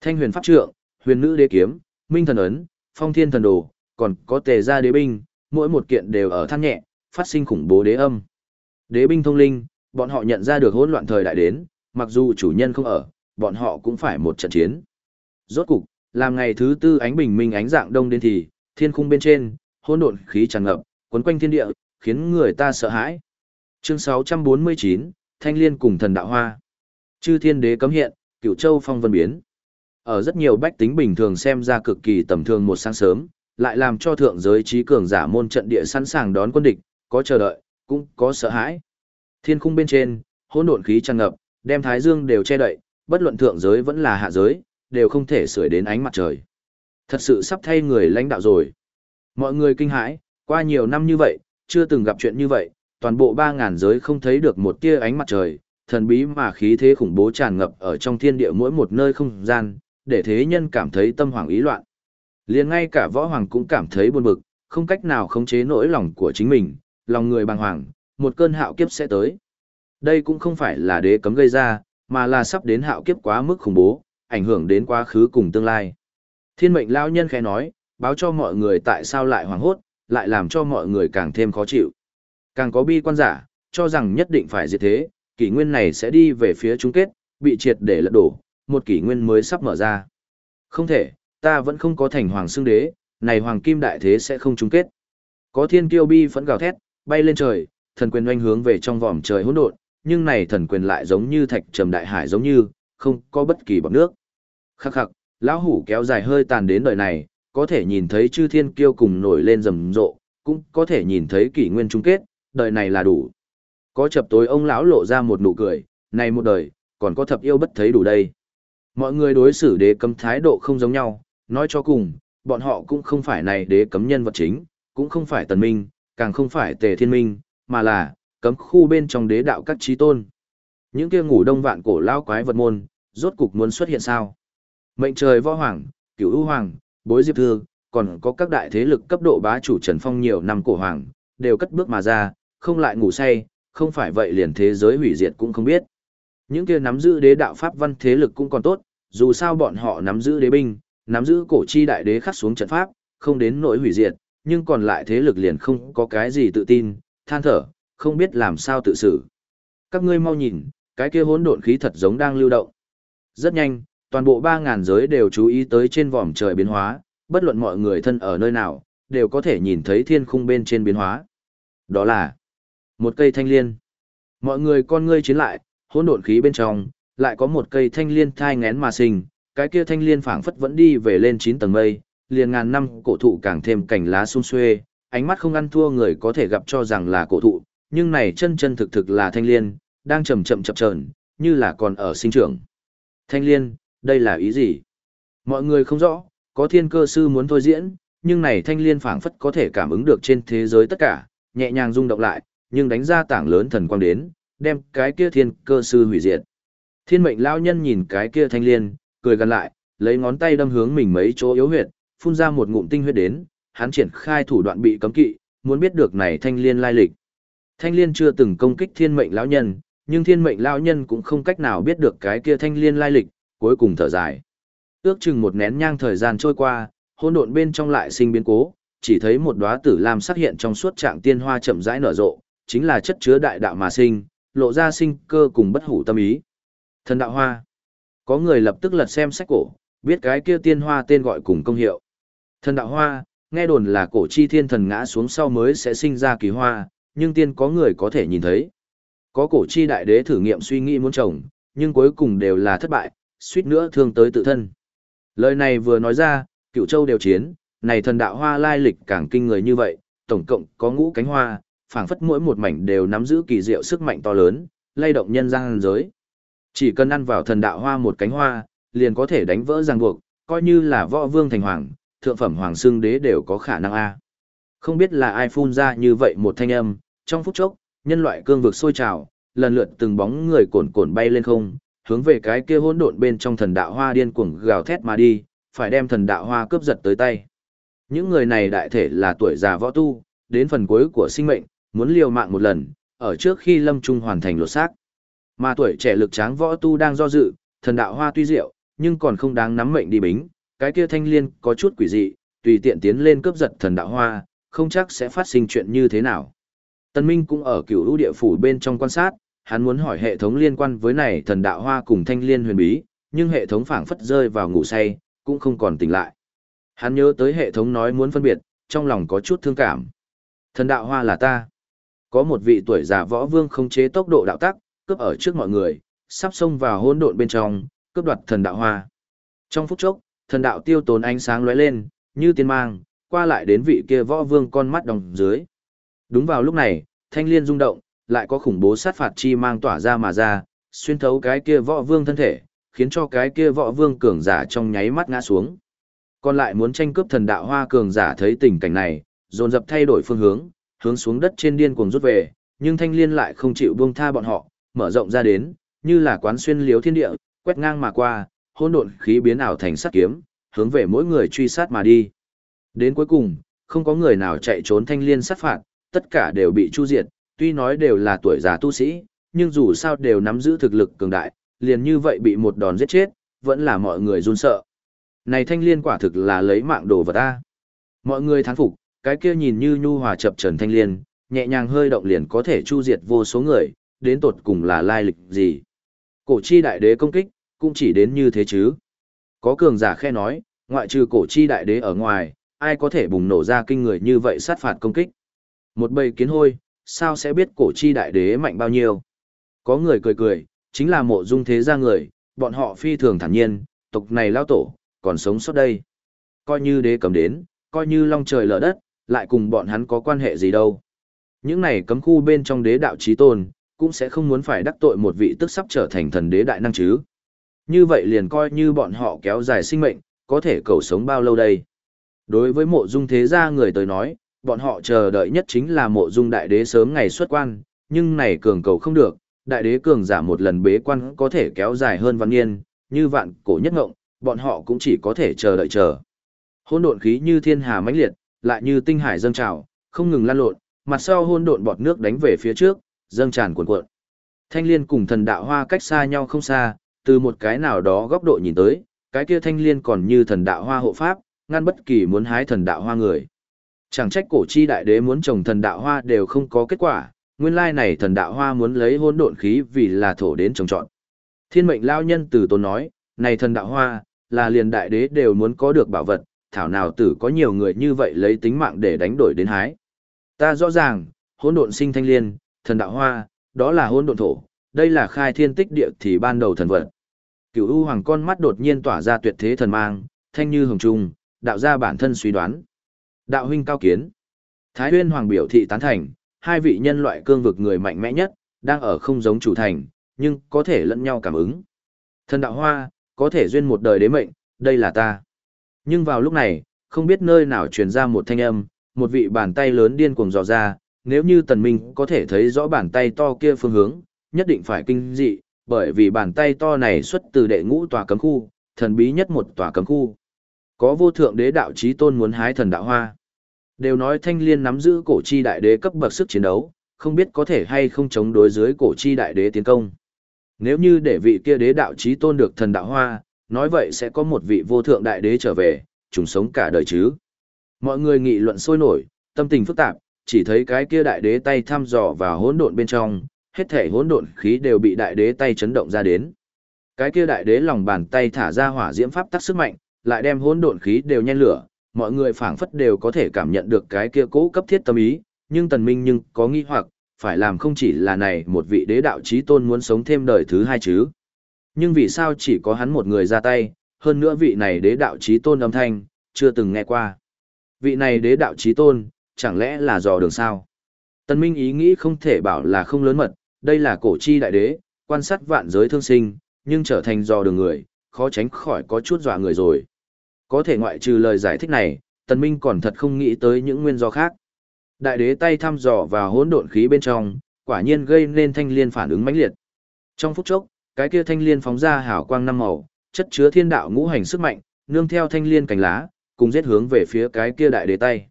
Thanh huyền pháp trượng, huyền nữ đế kiếm, minh thần ấn, phong thiên thần đồ, còn có tề gia đế binh, mỗi một kiện đều ở than nhẹ, phát sinh khủng bố đế âm. Đế binh thông linh, bọn họ nhận ra được hỗn loạn thời đại đến, mặc dù chủ nhân không ở, bọn họ cũng phải một trận chiến. Rốt cục, làm ngày thứ tư ánh bình minh ánh dạng đông đến thì, thiên khung bên trên, hỗn độn khí tràn ngập, quấn quanh thiên địa, khiến người ta sợ hãi. Chương 649, Thanh Liên cùng thần đạo hoa. Chư thiên đế cấm hiện, cửu châu phong vân biến. Ở rất nhiều bách tính bình thường xem ra cực kỳ tầm thường một sáng sớm, lại làm cho thượng giới trí cường giả môn trận địa sẵn sàng đón quân địch, có chờ đợi, cũng có sợ hãi. Thiên khung bên trên, hỗn độn khí tràn ngập, đem thái dương đều che đậy, bất luận thượng giới vẫn là hạ giới, đều không thể sưởi đến ánh mặt trời. Thật sự sắp thay người lãnh đạo rồi. Mọi người kinh hãi, qua nhiều năm như vậy, chưa từng gặp chuyện như vậy, toàn bộ 3.000 giới không thấy được một tia ánh mặt trời, thần bí mà khí thế khủng bố tràn ngập ở trong thiên địa mỗi một nơi không gian, để thế nhân cảm thấy tâm hoảng ý loạn. liền ngay cả võ hoàng cũng cảm thấy buồn bực, không cách nào khống chế nỗi lòng của chính mình, lòng người bàng hoàng, một cơn hạo kiếp sẽ tới. Đây cũng không phải là đế cấm gây ra, mà là sắp đến hạo kiếp quá mức khủng bố, ảnh hưởng đến quá khứ cùng tương lai. Thiên mệnh lão nhân khẽ nói, báo cho mọi người tại sao lại hoảng hốt, lại làm cho mọi người càng thêm khó chịu. Càng có bi quan giả, cho rằng nhất định phải diệt thế, kỷ nguyên này sẽ đi về phía chung kết, bị triệt để lật đổ, một kỷ nguyên mới sắp mở ra. Không thể, ta vẫn không có thành hoàng xương đế, này hoàng kim đại thế sẽ không chung kết. Có thiên kiêu bi phẫn gào thét, bay lên trời, thần quyền oanh hướng về trong vòm trời hỗn độn, nhưng này thần quyền lại giống như thạch trầm đại hải giống như, không có bất kỳ bọt nước. Khắc khắc, lão hủ kéo dài hơi tàn đến đời này, có thể nhìn thấy chư thiên kiêu cùng nổi lên rầm rộ, cũng có thể nhìn thấy kỷ nguyên chung kết, đời này là đủ. Có chập tối ông lão lộ ra một nụ cười, này một đời, còn có thập yêu bất thấy đủ đây. Mọi người đối xử đế cấm thái độ không giống nhau, nói cho cùng, bọn họ cũng không phải này đế cấm nhân vật chính, cũng không phải tần minh, càng không phải tề thiên minh, mà là cấm khu bên trong đế đạo các trí tôn. Những kia ngủ đông vạn cổ lao quái vật môn, rốt cục muốn xuất hiện sao? Mệnh trời võ hoàng, cửu ưu hoàng, bối diệp thư, còn có các đại thế lực cấp độ bá chủ Trần Phong nhiều năm cổ hoàng, đều cất bước mà ra, không lại ngủ say, không phải vậy liền thế giới hủy diệt cũng không biết. Những kia nắm giữ đế đạo pháp văn thế lực cũng còn tốt, dù sao bọn họ nắm giữ đế binh, nắm giữ cổ chi đại đế khắc xuống trận pháp, không đến nỗi hủy diệt, nhưng còn lại thế lực liền không có cái gì tự tin, than thở, không biết làm sao tự xử. Các ngươi mau nhìn, cái kia hỗn độn khí thật giống đang lưu động. Rất nhanh, toàn bộ 3000 giới đều chú ý tới trên vòm trời biến hóa, bất luận mọi người thân ở nơi nào, đều có thể nhìn thấy thiên khung bên trên biến hóa. Đó là một cây thanh liên. Mọi người con ngươi chiến lại, hỗn độn khí bên trong, lại có một cây thanh liên thai ngén mà sinh, cái kia thanh liên phảng phất vẫn đi về lên 9 tầng mây, liền ngàn năm cổ thụ càng thêm cảnh lá xung xuê, ánh mắt không ăn thua người có thể gặp cho rằng là cổ thụ, nhưng này chân chân thực thực là thanh liên, đang chậm chậm chập chờn, như là còn ở sinh trưởng. Thanh liên, đây là ý gì? Mọi người không rõ, có thiên cơ sư muốn thôi diễn, nhưng này thanh liên phảng phất có thể cảm ứng được trên thế giới tất cả, nhẹ nhàng rung động lại, nhưng đánh ra tảng lớn thần quang đến, đem cái kia thiên cơ sư hủy diệt. Thiên mệnh lão nhân nhìn cái kia thanh liên, cười gần lại, lấy ngón tay đâm hướng mình mấy chỗ yếu huyệt, phun ra một ngụm tinh huyết đến, hắn triển khai thủ đoạn bị cấm kỵ, muốn biết được này thanh liên lai lịch. Thanh liên chưa từng công kích thiên mệnh lão nhân, nhưng thiên mệnh lão nhân cũng không cách nào biết được cái kia thanh liên lai lịch, cuối cùng thở dài. Ước chừng một nén nhang thời gian trôi qua, hỗn độn bên trong lại sinh biến cố, chỉ thấy một đóa tử lam xuất hiện trong suốt trạng tiên hoa chậm rãi nở rộ, chính là chất chứa đại đạo mà sinh, lộ ra sinh cơ cùng bất hủ tâm ý. Thần đạo hoa. Có người lập tức lật xem sách cổ, biết cái kia tiên hoa tên gọi cùng công hiệu. Thần đạo hoa, nghe đồn là cổ chi thiên thần ngã xuống sau mới sẽ sinh ra kỳ hoa, nhưng tiên có người có thể nhìn thấy. Có cổ chi đại đế thử nghiệm suy nghĩ muốn trồng, nhưng cuối cùng đều là thất bại, suýt nữa thương tới tự thân. Lời này vừa nói ra, cựu châu đều chiến, này thần đạo hoa lai lịch càng kinh người như vậy, tổng cộng có ngũ cánh hoa, phảng phất mỗi một mảnh đều nắm giữ kỳ diệu sức mạnh to lớn, lay động nhân gian giới. Chỉ cần ăn vào thần đạo hoa một cánh hoa, liền có thể đánh vỡ ràng buộc, coi như là võ vương thành hoàng, thượng phẩm hoàng xương đế đều có khả năng a. Không biết là ai phun ra như vậy một thanh âm, trong phút chốc, nhân loại cương vực sôi trào, lần lượt từng bóng người cồn cồn bay lên không, hướng về cái kia hỗn độn bên trong thần đạo hoa điên cuồng gào thét mà đi, phải đem thần đạo hoa cướp giật tới tay. Những người này đại thể là tuổi già võ tu, đến phần cuối của sinh mệnh, muốn liều mạng một lần, ở trước khi lâm trung hoàn thành lột xác. Mà tuổi trẻ lực tráng võ tu đang do dự, thần đạo hoa tuy diệu, nhưng còn không đáng nắm mệnh đi bính, cái kia thanh liên có chút quỷ dị, tùy tiện tiến lên cướp giật thần đạo hoa, không chắc sẽ phát sinh chuyện như thế nào. Tân Minh cũng ở cửu lũ địa phủ bên trong quan sát, hắn muốn hỏi hệ thống liên quan với này thần đạo hoa cùng thanh liên huyền bí, nhưng hệ thống phảng phất rơi vào ngủ say, cũng không còn tỉnh lại. Hắn nhớ tới hệ thống nói muốn phân biệt, trong lòng có chút thương cảm. Thần đạo hoa là ta. Có một vị tuổi già võ vương không chế tốc độ đạo tắc, cướp ở trước mọi người, sắp xông vào hỗn độn bên trong, cướp đoạt thần đạo hoa. Trong phút chốc, thần đạo tiêu tốn ánh sáng lóe lên, như tiên mang, qua lại đến vị kia võ vương con mắt đồng dưới. Đúng vào lúc này, thanh liên rung động, lại có khủng bố sát phạt chi mang tỏa ra mà ra, xuyên thấu cái kia võ vương thân thể, khiến cho cái kia võ vương cường giả trong nháy mắt ngã xuống. Còn lại muốn tranh cướp thần đạo hoa cường giả thấy tình cảnh này, dồn dập thay đổi phương hướng, hướng xuống đất trên điên cuồng rút về, nhưng thanh liên lại không chịu buông tha bọn họ, mở rộng ra đến, như là quán xuyên liếu thiên địa, quét ngang mà qua, hỗn độn khí biến ảo thành sát kiếm, hướng về mỗi người truy sát mà đi. Đến cuối cùng, không có người nào chạy trốn thanh liên sát phạt, tất cả đều bị chu diệt, tuy nói đều là tuổi già tu sĩ, nhưng dù sao đều nắm giữ thực lực cường đại, liền như vậy bị một đòn giết chết, vẫn là mọi người run sợ. Này thanh liên quả thực là lấy mạng đồ vật ta. Mọi người thán phục, cái kia nhìn như nhu hòa chập trần thanh liên, nhẹ nhàng hơi động liền có thể chu diệt vô số người, đến tột cùng là lai lịch gì. Cổ chi đại đế công kích, cũng chỉ đến như thế chứ. Có cường giả khe nói, ngoại trừ cổ chi đại đế ở ngoài, ai có thể bùng nổ ra kinh người như vậy sát phạt công kích. Một bầy kiến hôi, sao sẽ biết cổ chi đại đế mạnh bao nhiêu. Có người cười cười, chính là mộ dung thế gia người, bọn họ phi thường thản nhiên, tộc này lao tổ, còn sống sót đây. Coi như đế cầm đến, coi như long trời lở đất, lại cùng bọn hắn có quan hệ gì đâu. Những này cấm khu bên trong đế đạo trí tôn, cũng sẽ không muốn phải đắc tội một vị tức sắp trở thành thần đế đại năng chứ. Như vậy liền coi như bọn họ kéo dài sinh mệnh, có thể cầu sống bao lâu đây. Đối với mộ dung thế gia người tới nói, bọn họ chờ đợi nhất chính là mộ dung đại đế sớm ngày xuất quan, nhưng này cường cầu không được, đại đế cường giả một lần bế quan có thể kéo dài hơn văn niên, như vạn cổ nhất ngộng, bọn họ cũng chỉ có thể chờ đợi chờ. Hỗn độn khí như thiên hà mãnh liệt, lại như tinh hải dâng trào, không ngừng lan lộn, mặt sau hỗn độn bọt nước đánh về phía trước, dâng tràn cuộn cuộn. Thanh liên cùng thần đạo hoa cách xa nhau không xa, từ một cái nào đó góc độ nhìn tới, cái kia thanh liên còn như thần đạo hoa hộ pháp, ngăn bất kỳ muốn hái thần đạo hoa người. Chẳng trách cổ chi đại đế muốn trồng thần đạo hoa đều không có kết quả, nguyên lai này thần đạo hoa muốn lấy hỗn độn khí vì là thổ đến trồng trọt. Thiên mệnh lao nhân từ tôn nói, này thần đạo hoa, là liền đại đế đều muốn có được bảo vật, thảo nào tử có nhiều người như vậy lấy tính mạng để đánh đổi đến hái. Ta rõ ràng, hỗn độn sinh thanh liên, thần đạo hoa, đó là hỗn độn thổ, đây là khai thiên tích địa thì ban đầu thần vật. Cửu U Hoàng con mắt đột nhiên tỏa ra tuyệt thế thần mang, thanh như hồng trung, đạo ra bản thân suy đoán. Đạo huynh cao kiến. Thái Huyên Hoàng biểu thị tán thành, hai vị nhân loại cương vực người mạnh mẽ nhất, đang ở không giống chủ thành, nhưng có thể lẫn nhau cảm ứng. Thần đạo hoa, có thể duyên một đời đế mệnh, đây là ta. Nhưng vào lúc này, không biết nơi nào truyền ra một thanh âm, một vị bàn tay lớn điên cuồng dò ra, nếu như tần minh có thể thấy rõ bàn tay to kia phương hướng, nhất định phải kinh dị, bởi vì bàn tay to này xuất từ đệ ngũ tòa cấm khu, thần bí nhất một tòa cấm khu. Có vô thượng đế đạo chí tôn muốn hái thần đạo hoa. Đều nói thanh liên nắm giữ cổ chi đại đế cấp bậc sức chiến đấu, không biết có thể hay không chống đối dưới cổ chi đại đế tiến công. Nếu như để vị kia đế đạo chí tôn được thần đạo hoa, nói vậy sẽ có một vị vô thượng đại đế trở về, trùng sống cả đời chứ. Mọi người nghị luận sôi nổi, tâm tình phức tạp, chỉ thấy cái kia đại đế tay thăm dò vào hỗn độn bên trong, hết thể hỗn độn khí đều bị đại đế tay chấn động ra đến. Cái kia đại đế lòng bàn tay thả ra hỏa diễm pháp tắc sức mạnh, lại đem hỗn độn khí đều nhen lửa, mọi người phảng phất đều có thể cảm nhận được cái kia cố cấp thiết tâm ý, nhưng tần minh nhưng có nghi hoặc, phải làm không chỉ là này một vị đế đạo chí tôn muốn sống thêm đời thứ hai chứ. Nhưng vì sao chỉ có hắn một người ra tay, hơn nữa vị này đế đạo chí tôn âm thanh, chưa từng nghe qua. Vị này đế đạo chí tôn, chẳng lẽ là dò đường sao? Tần Minh ý nghĩ không thể bảo là không lớn mật, đây là cổ chi đại đế, quan sát vạn giới thương sinh, nhưng trở thành dò đường người, khó tránh khỏi có chút dọa người rồi. Có thể ngoại trừ lời giải thích này, Tần Minh còn thật không nghĩ tới những nguyên do khác. Đại đế tay thăm dò vào hỗn độn khí bên trong, quả nhiên gây nên thanh liên phản ứng mãnh liệt. Trong phút chốc, cái kia thanh liên phóng ra hào quang năm màu, chất chứa thiên đạo ngũ hành sức mạnh, nương theo thanh liên cánh lá, cùng giết hướng về phía cái kia đại đế tay.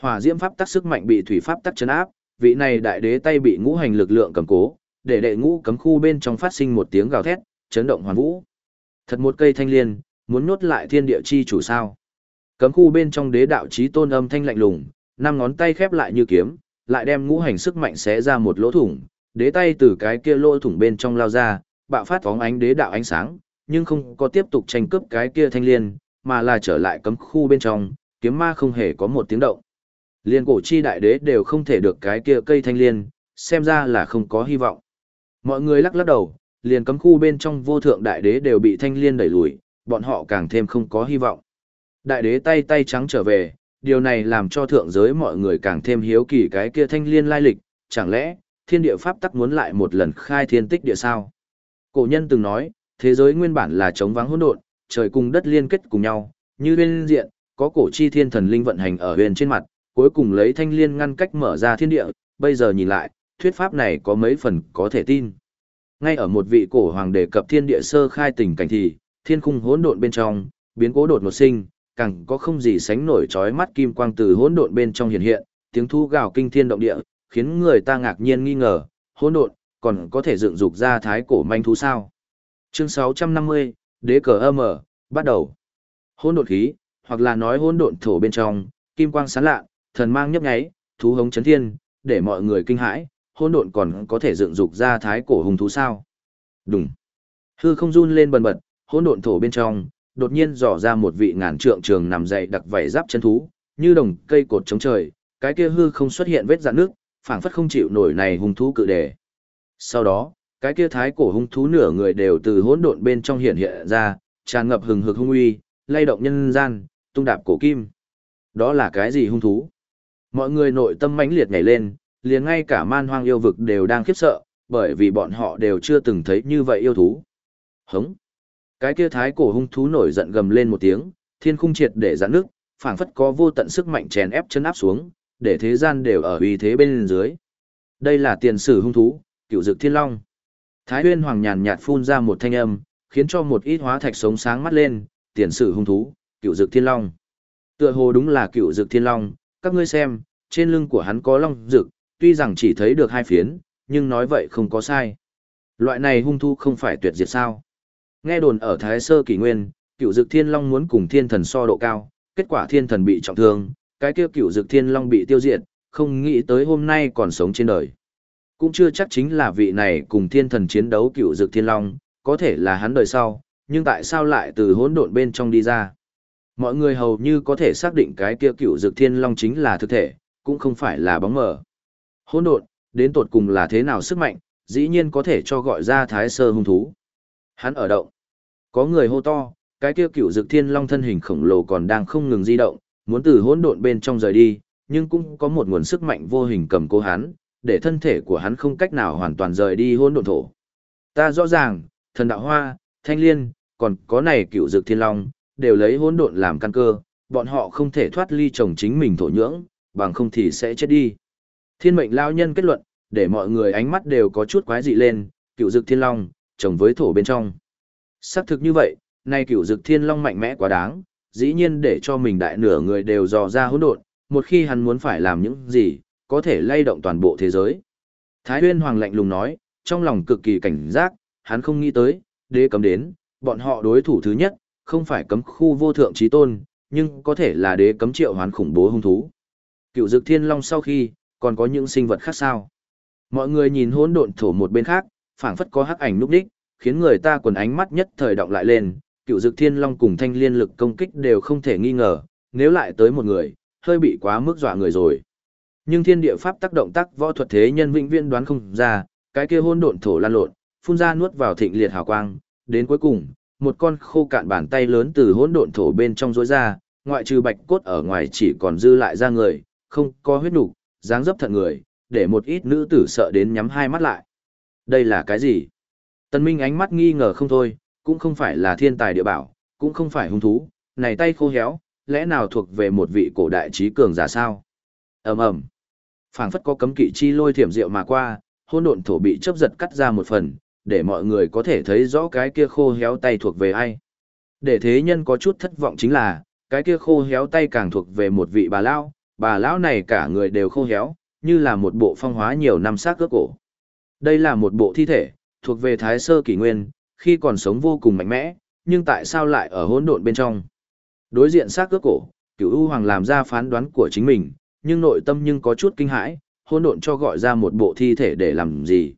Hỏa diễm pháp tắc sức mạnh bị thủy pháp tắc chấn áp, vị này đại đế tay bị ngũ hành lực lượng cầm cố, để đệ ngũ cấm khu bên trong phát sinh một tiếng gào thét, chấn động hoàn vũ. Thật một cây thanh liên, muốn nhốt lại thiên địa chi chủ sao? Cấm khu bên trong đế đạo chí tôn âm thanh lạnh lùng, năm ngón tay khép lại như kiếm, lại đem ngũ hành sức mạnh xé ra một lỗ thủng, đế tay từ cái kia lỗ thủng bên trong lao ra, bạo phát phóng ánh đế đạo ánh sáng, nhưng không có tiếp tục tranh cướp cái kia thanh liên, mà là trở lại cấm khu bên trong, kiếm ma không hề có một tiếng động. Liên cổ chi đại đế đều không thể được cái kia cây thanh liên, xem ra là không có hy vọng. Mọi người lắc lắc đầu, liền cấm khu bên trong vô thượng đại đế đều bị thanh liên đẩy lùi, bọn họ càng thêm không có hy vọng. Đại đế tay tay trắng trở về, điều này làm cho thượng giới mọi người càng thêm hiếu kỳ cái kia thanh liên lai lịch, chẳng lẽ, thiên địa pháp tắc muốn lại một lần khai thiên tích địa sao? Cổ nhân từng nói, thế giới nguyên bản là trống vắng hỗn độn, trời cùng đất liên kết cùng nhau, như bên diện, có cổ chi thiên thần linh vận hành ở huyền trên mặt, cuối cùng lấy thanh liên ngăn cách mở ra thiên địa, bây giờ nhìn lại, thuyết pháp này có mấy phần có thể tin. Ngay ở một vị cổ hoàng đề cập thiên địa sơ khai tình cảnh thì, thiên khung hỗn độn bên trong, biến cố đột ngột sinh, càng có không gì sánh nổi chói mắt kim quang từ hỗn độn bên trong hiện hiện, tiếng thu gào kinh thiên động địa, khiến người ta ngạc nhiên nghi ngờ, hỗn độn còn có thể dựng dục ra thái cổ manh thú sao? Chương 650, Đế cờ âm ở, bắt đầu. Hỗn độn khí, hoặc là nói hỗn độn thổ bên trong, kim quang sáng lạ, thần mang nhấp nháy, thú hống chấn thiên, để mọi người kinh hãi, hỗn độn còn có thể dựng dục ra thái cổ hùng thú sao? Đùng. Hư không run lên bần bật, hỗn độn thổ bên trong, đột nhiên dò ra một vị ngàn trượng trường nằm dậy đặc vảy giáp chân thú, như đồng cây cột chống trời, cái kia hư không xuất hiện vết rạn nước, phảng phất không chịu nổi này hung thú cự đề. Sau đó, cái kia thái cổ hung thú nửa người đều từ hỗn độn bên trong hiện hiện ra, tràn ngập hừng hực hung uy, lay động nhân gian, tung đạp cổ kim. Đó là cái gì hung thú? Mọi người nội tâm mãnh liệt nhảy lên, liền ngay cả man hoang yêu vực đều đang khiếp sợ, bởi vì bọn họ đều chưa từng thấy như vậy yêu thú. Hống! Cái kia thái cổ hung thú nổi giận gầm lên một tiếng, thiên khung triệt để giãn nước, phảng phất có vô tận sức mạnh chèn ép chân áp xuống, để thế gian đều ở uy thế bên dưới. Đây là tiền sử hung thú, cựu dực thiên long. Thái huyên hoàng nhàn nhạt phun ra một thanh âm, khiến cho một ít hóa thạch sống sáng mắt lên, tiền sử hung thú, cựu dực thiên long. Tựa hồ đúng là cựu dực thiên long, các ngươi xem, trên lưng của hắn có long rực, tuy rằng chỉ thấy được hai phiến, nhưng nói vậy không có sai. Loại này hung thu không phải tuyệt diệt sao. Nghe đồn ở Thái Sơ Kỷ Nguyên, cựu dực thiên long muốn cùng thiên thần so độ cao, kết quả thiên thần bị trọng thương, cái kia cựu dực thiên long bị tiêu diệt, không nghĩ tới hôm nay còn sống trên đời. Cũng chưa chắc chính là vị này cùng thiên thần chiến đấu cựu dực thiên long, có thể là hắn đời sau, nhưng tại sao lại từ hỗn độn bên trong đi ra? Mọi người hầu như có thể xác định cái kia cựu dực thiên long chính là thực thể, cũng không phải là bóng mờ. Hỗn độn, đến tột cùng là thế nào sức mạnh, dĩ nhiên có thể cho gọi ra thái sơ hung thú. Hắn ở động. Có người hô to, cái kia cựu dực thiên long thân hình khổng lồ còn đang không ngừng di động, muốn từ hỗn độn bên trong rời đi, nhưng cũng có một nguồn sức mạnh vô hình cầm cố hắn, để thân thể của hắn không cách nào hoàn toàn rời đi hỗn độn thổ. Ta rõ ràng, thần đạo hoa, thanh liên, còn có này cựu dực thiên long, đều lấy hỗn độn làm căn cơ, bọn họ không thể thoát ly chồng chính mình thổ nhưỡng, bằng không thì sẽ chết đi. Thiên mệnh lao nhân kết luận, để mọi người ánh mắt đều có chút quái dị lên, cựu dực thiên long, chồng với thổ bên trong. Xác thực như vậy, nay cựu dực thiên long mạnh mẽ quá đáng, dĩ nhiên để cho mình đại nửa người đều dò ra hỗn độn, một khi hắn muốn phải làm những gì, có thể lay động toàn bộ thế giới. Thái Huyên Hoàng lạnh lùng nói, trong lòng cực kỳ cảnh giác, hắn không nghĩ tới, đế cấm đến, bọn họ đối thủ thứ nhất, không phải cấm khu vô thượng trí tôn, nhưng có thể là đế cấm triệu hoán khủng bố hung thú. Cựu dực thiên long sau khi, còn có những sinh vật khác sao? Mọi người nhìn hỗn độn thổ một bên khác, phảng phất có hắc ảnh núp đích, khiến người ta quần ánh mắt nhất thời động lại lên, cựu dực thiên long cùng thanh liên lực công kích đều không thể nghi ngờ, nếu lại tới một người, hơi bị quá mức dọa người rồi. Nhưng thiên địa pháp tác động tác võ thuật thế nhân vĩnh viễn đoán không ra, cái kia hỗn độn thổ lan lộn, phun ra nuốt vào thịnh liệt hào quang, đến cuối cùng, một con khô cạn bàn tay lớn từ hỗn độn thổ bên trong rối ra, ngoại trừ bạch cốt ở ngoài chỉ còn dư lại ra người, không có huyết nục, dáng dấp thận người, để một ít nữ tử sợ đến nhắm hai mắt lại. Đây là cái gì? Tần Minh ánh mắt nghi ngờ không thôi, cũng không phải là thiên tài địa bảo, cũng không phải hung thú, này tay khô héo, lẽ nào thuộc về một vị cổ đại trí cường giả sao? ầm ầm, phảng phất có cấm kỵ chi lôi thiểm diệu mà qua, hỗn độn thổ bị chớp giật cắt ra một phần, để mọi người có thể thấy rõ cái kia khô héo tay thuộc về ai. Để thế nhân có chút thất vọng chính là, cái kia khô héo tay càng thuộc về một vị bà lão, bà lão này cả người đều khô héo, như là một bộ phong hóa nhiều năm xác cướp cổ. Đây là một bộ thi thể, thuộc về Thái Sơ Kỷ Nguyên, khi còn sống vô cùng mạnh mẽ, nhưng tại sao lại ở hỗn độn bên trong? Đối diện xác cướp cổ, Cửu U Hoàng làm ra phán đoán của chính mình, nhưng nội tâm nhưng có chút kinh hãi, hỗn độn cho gọi ra một bộ thi thể để làm gì?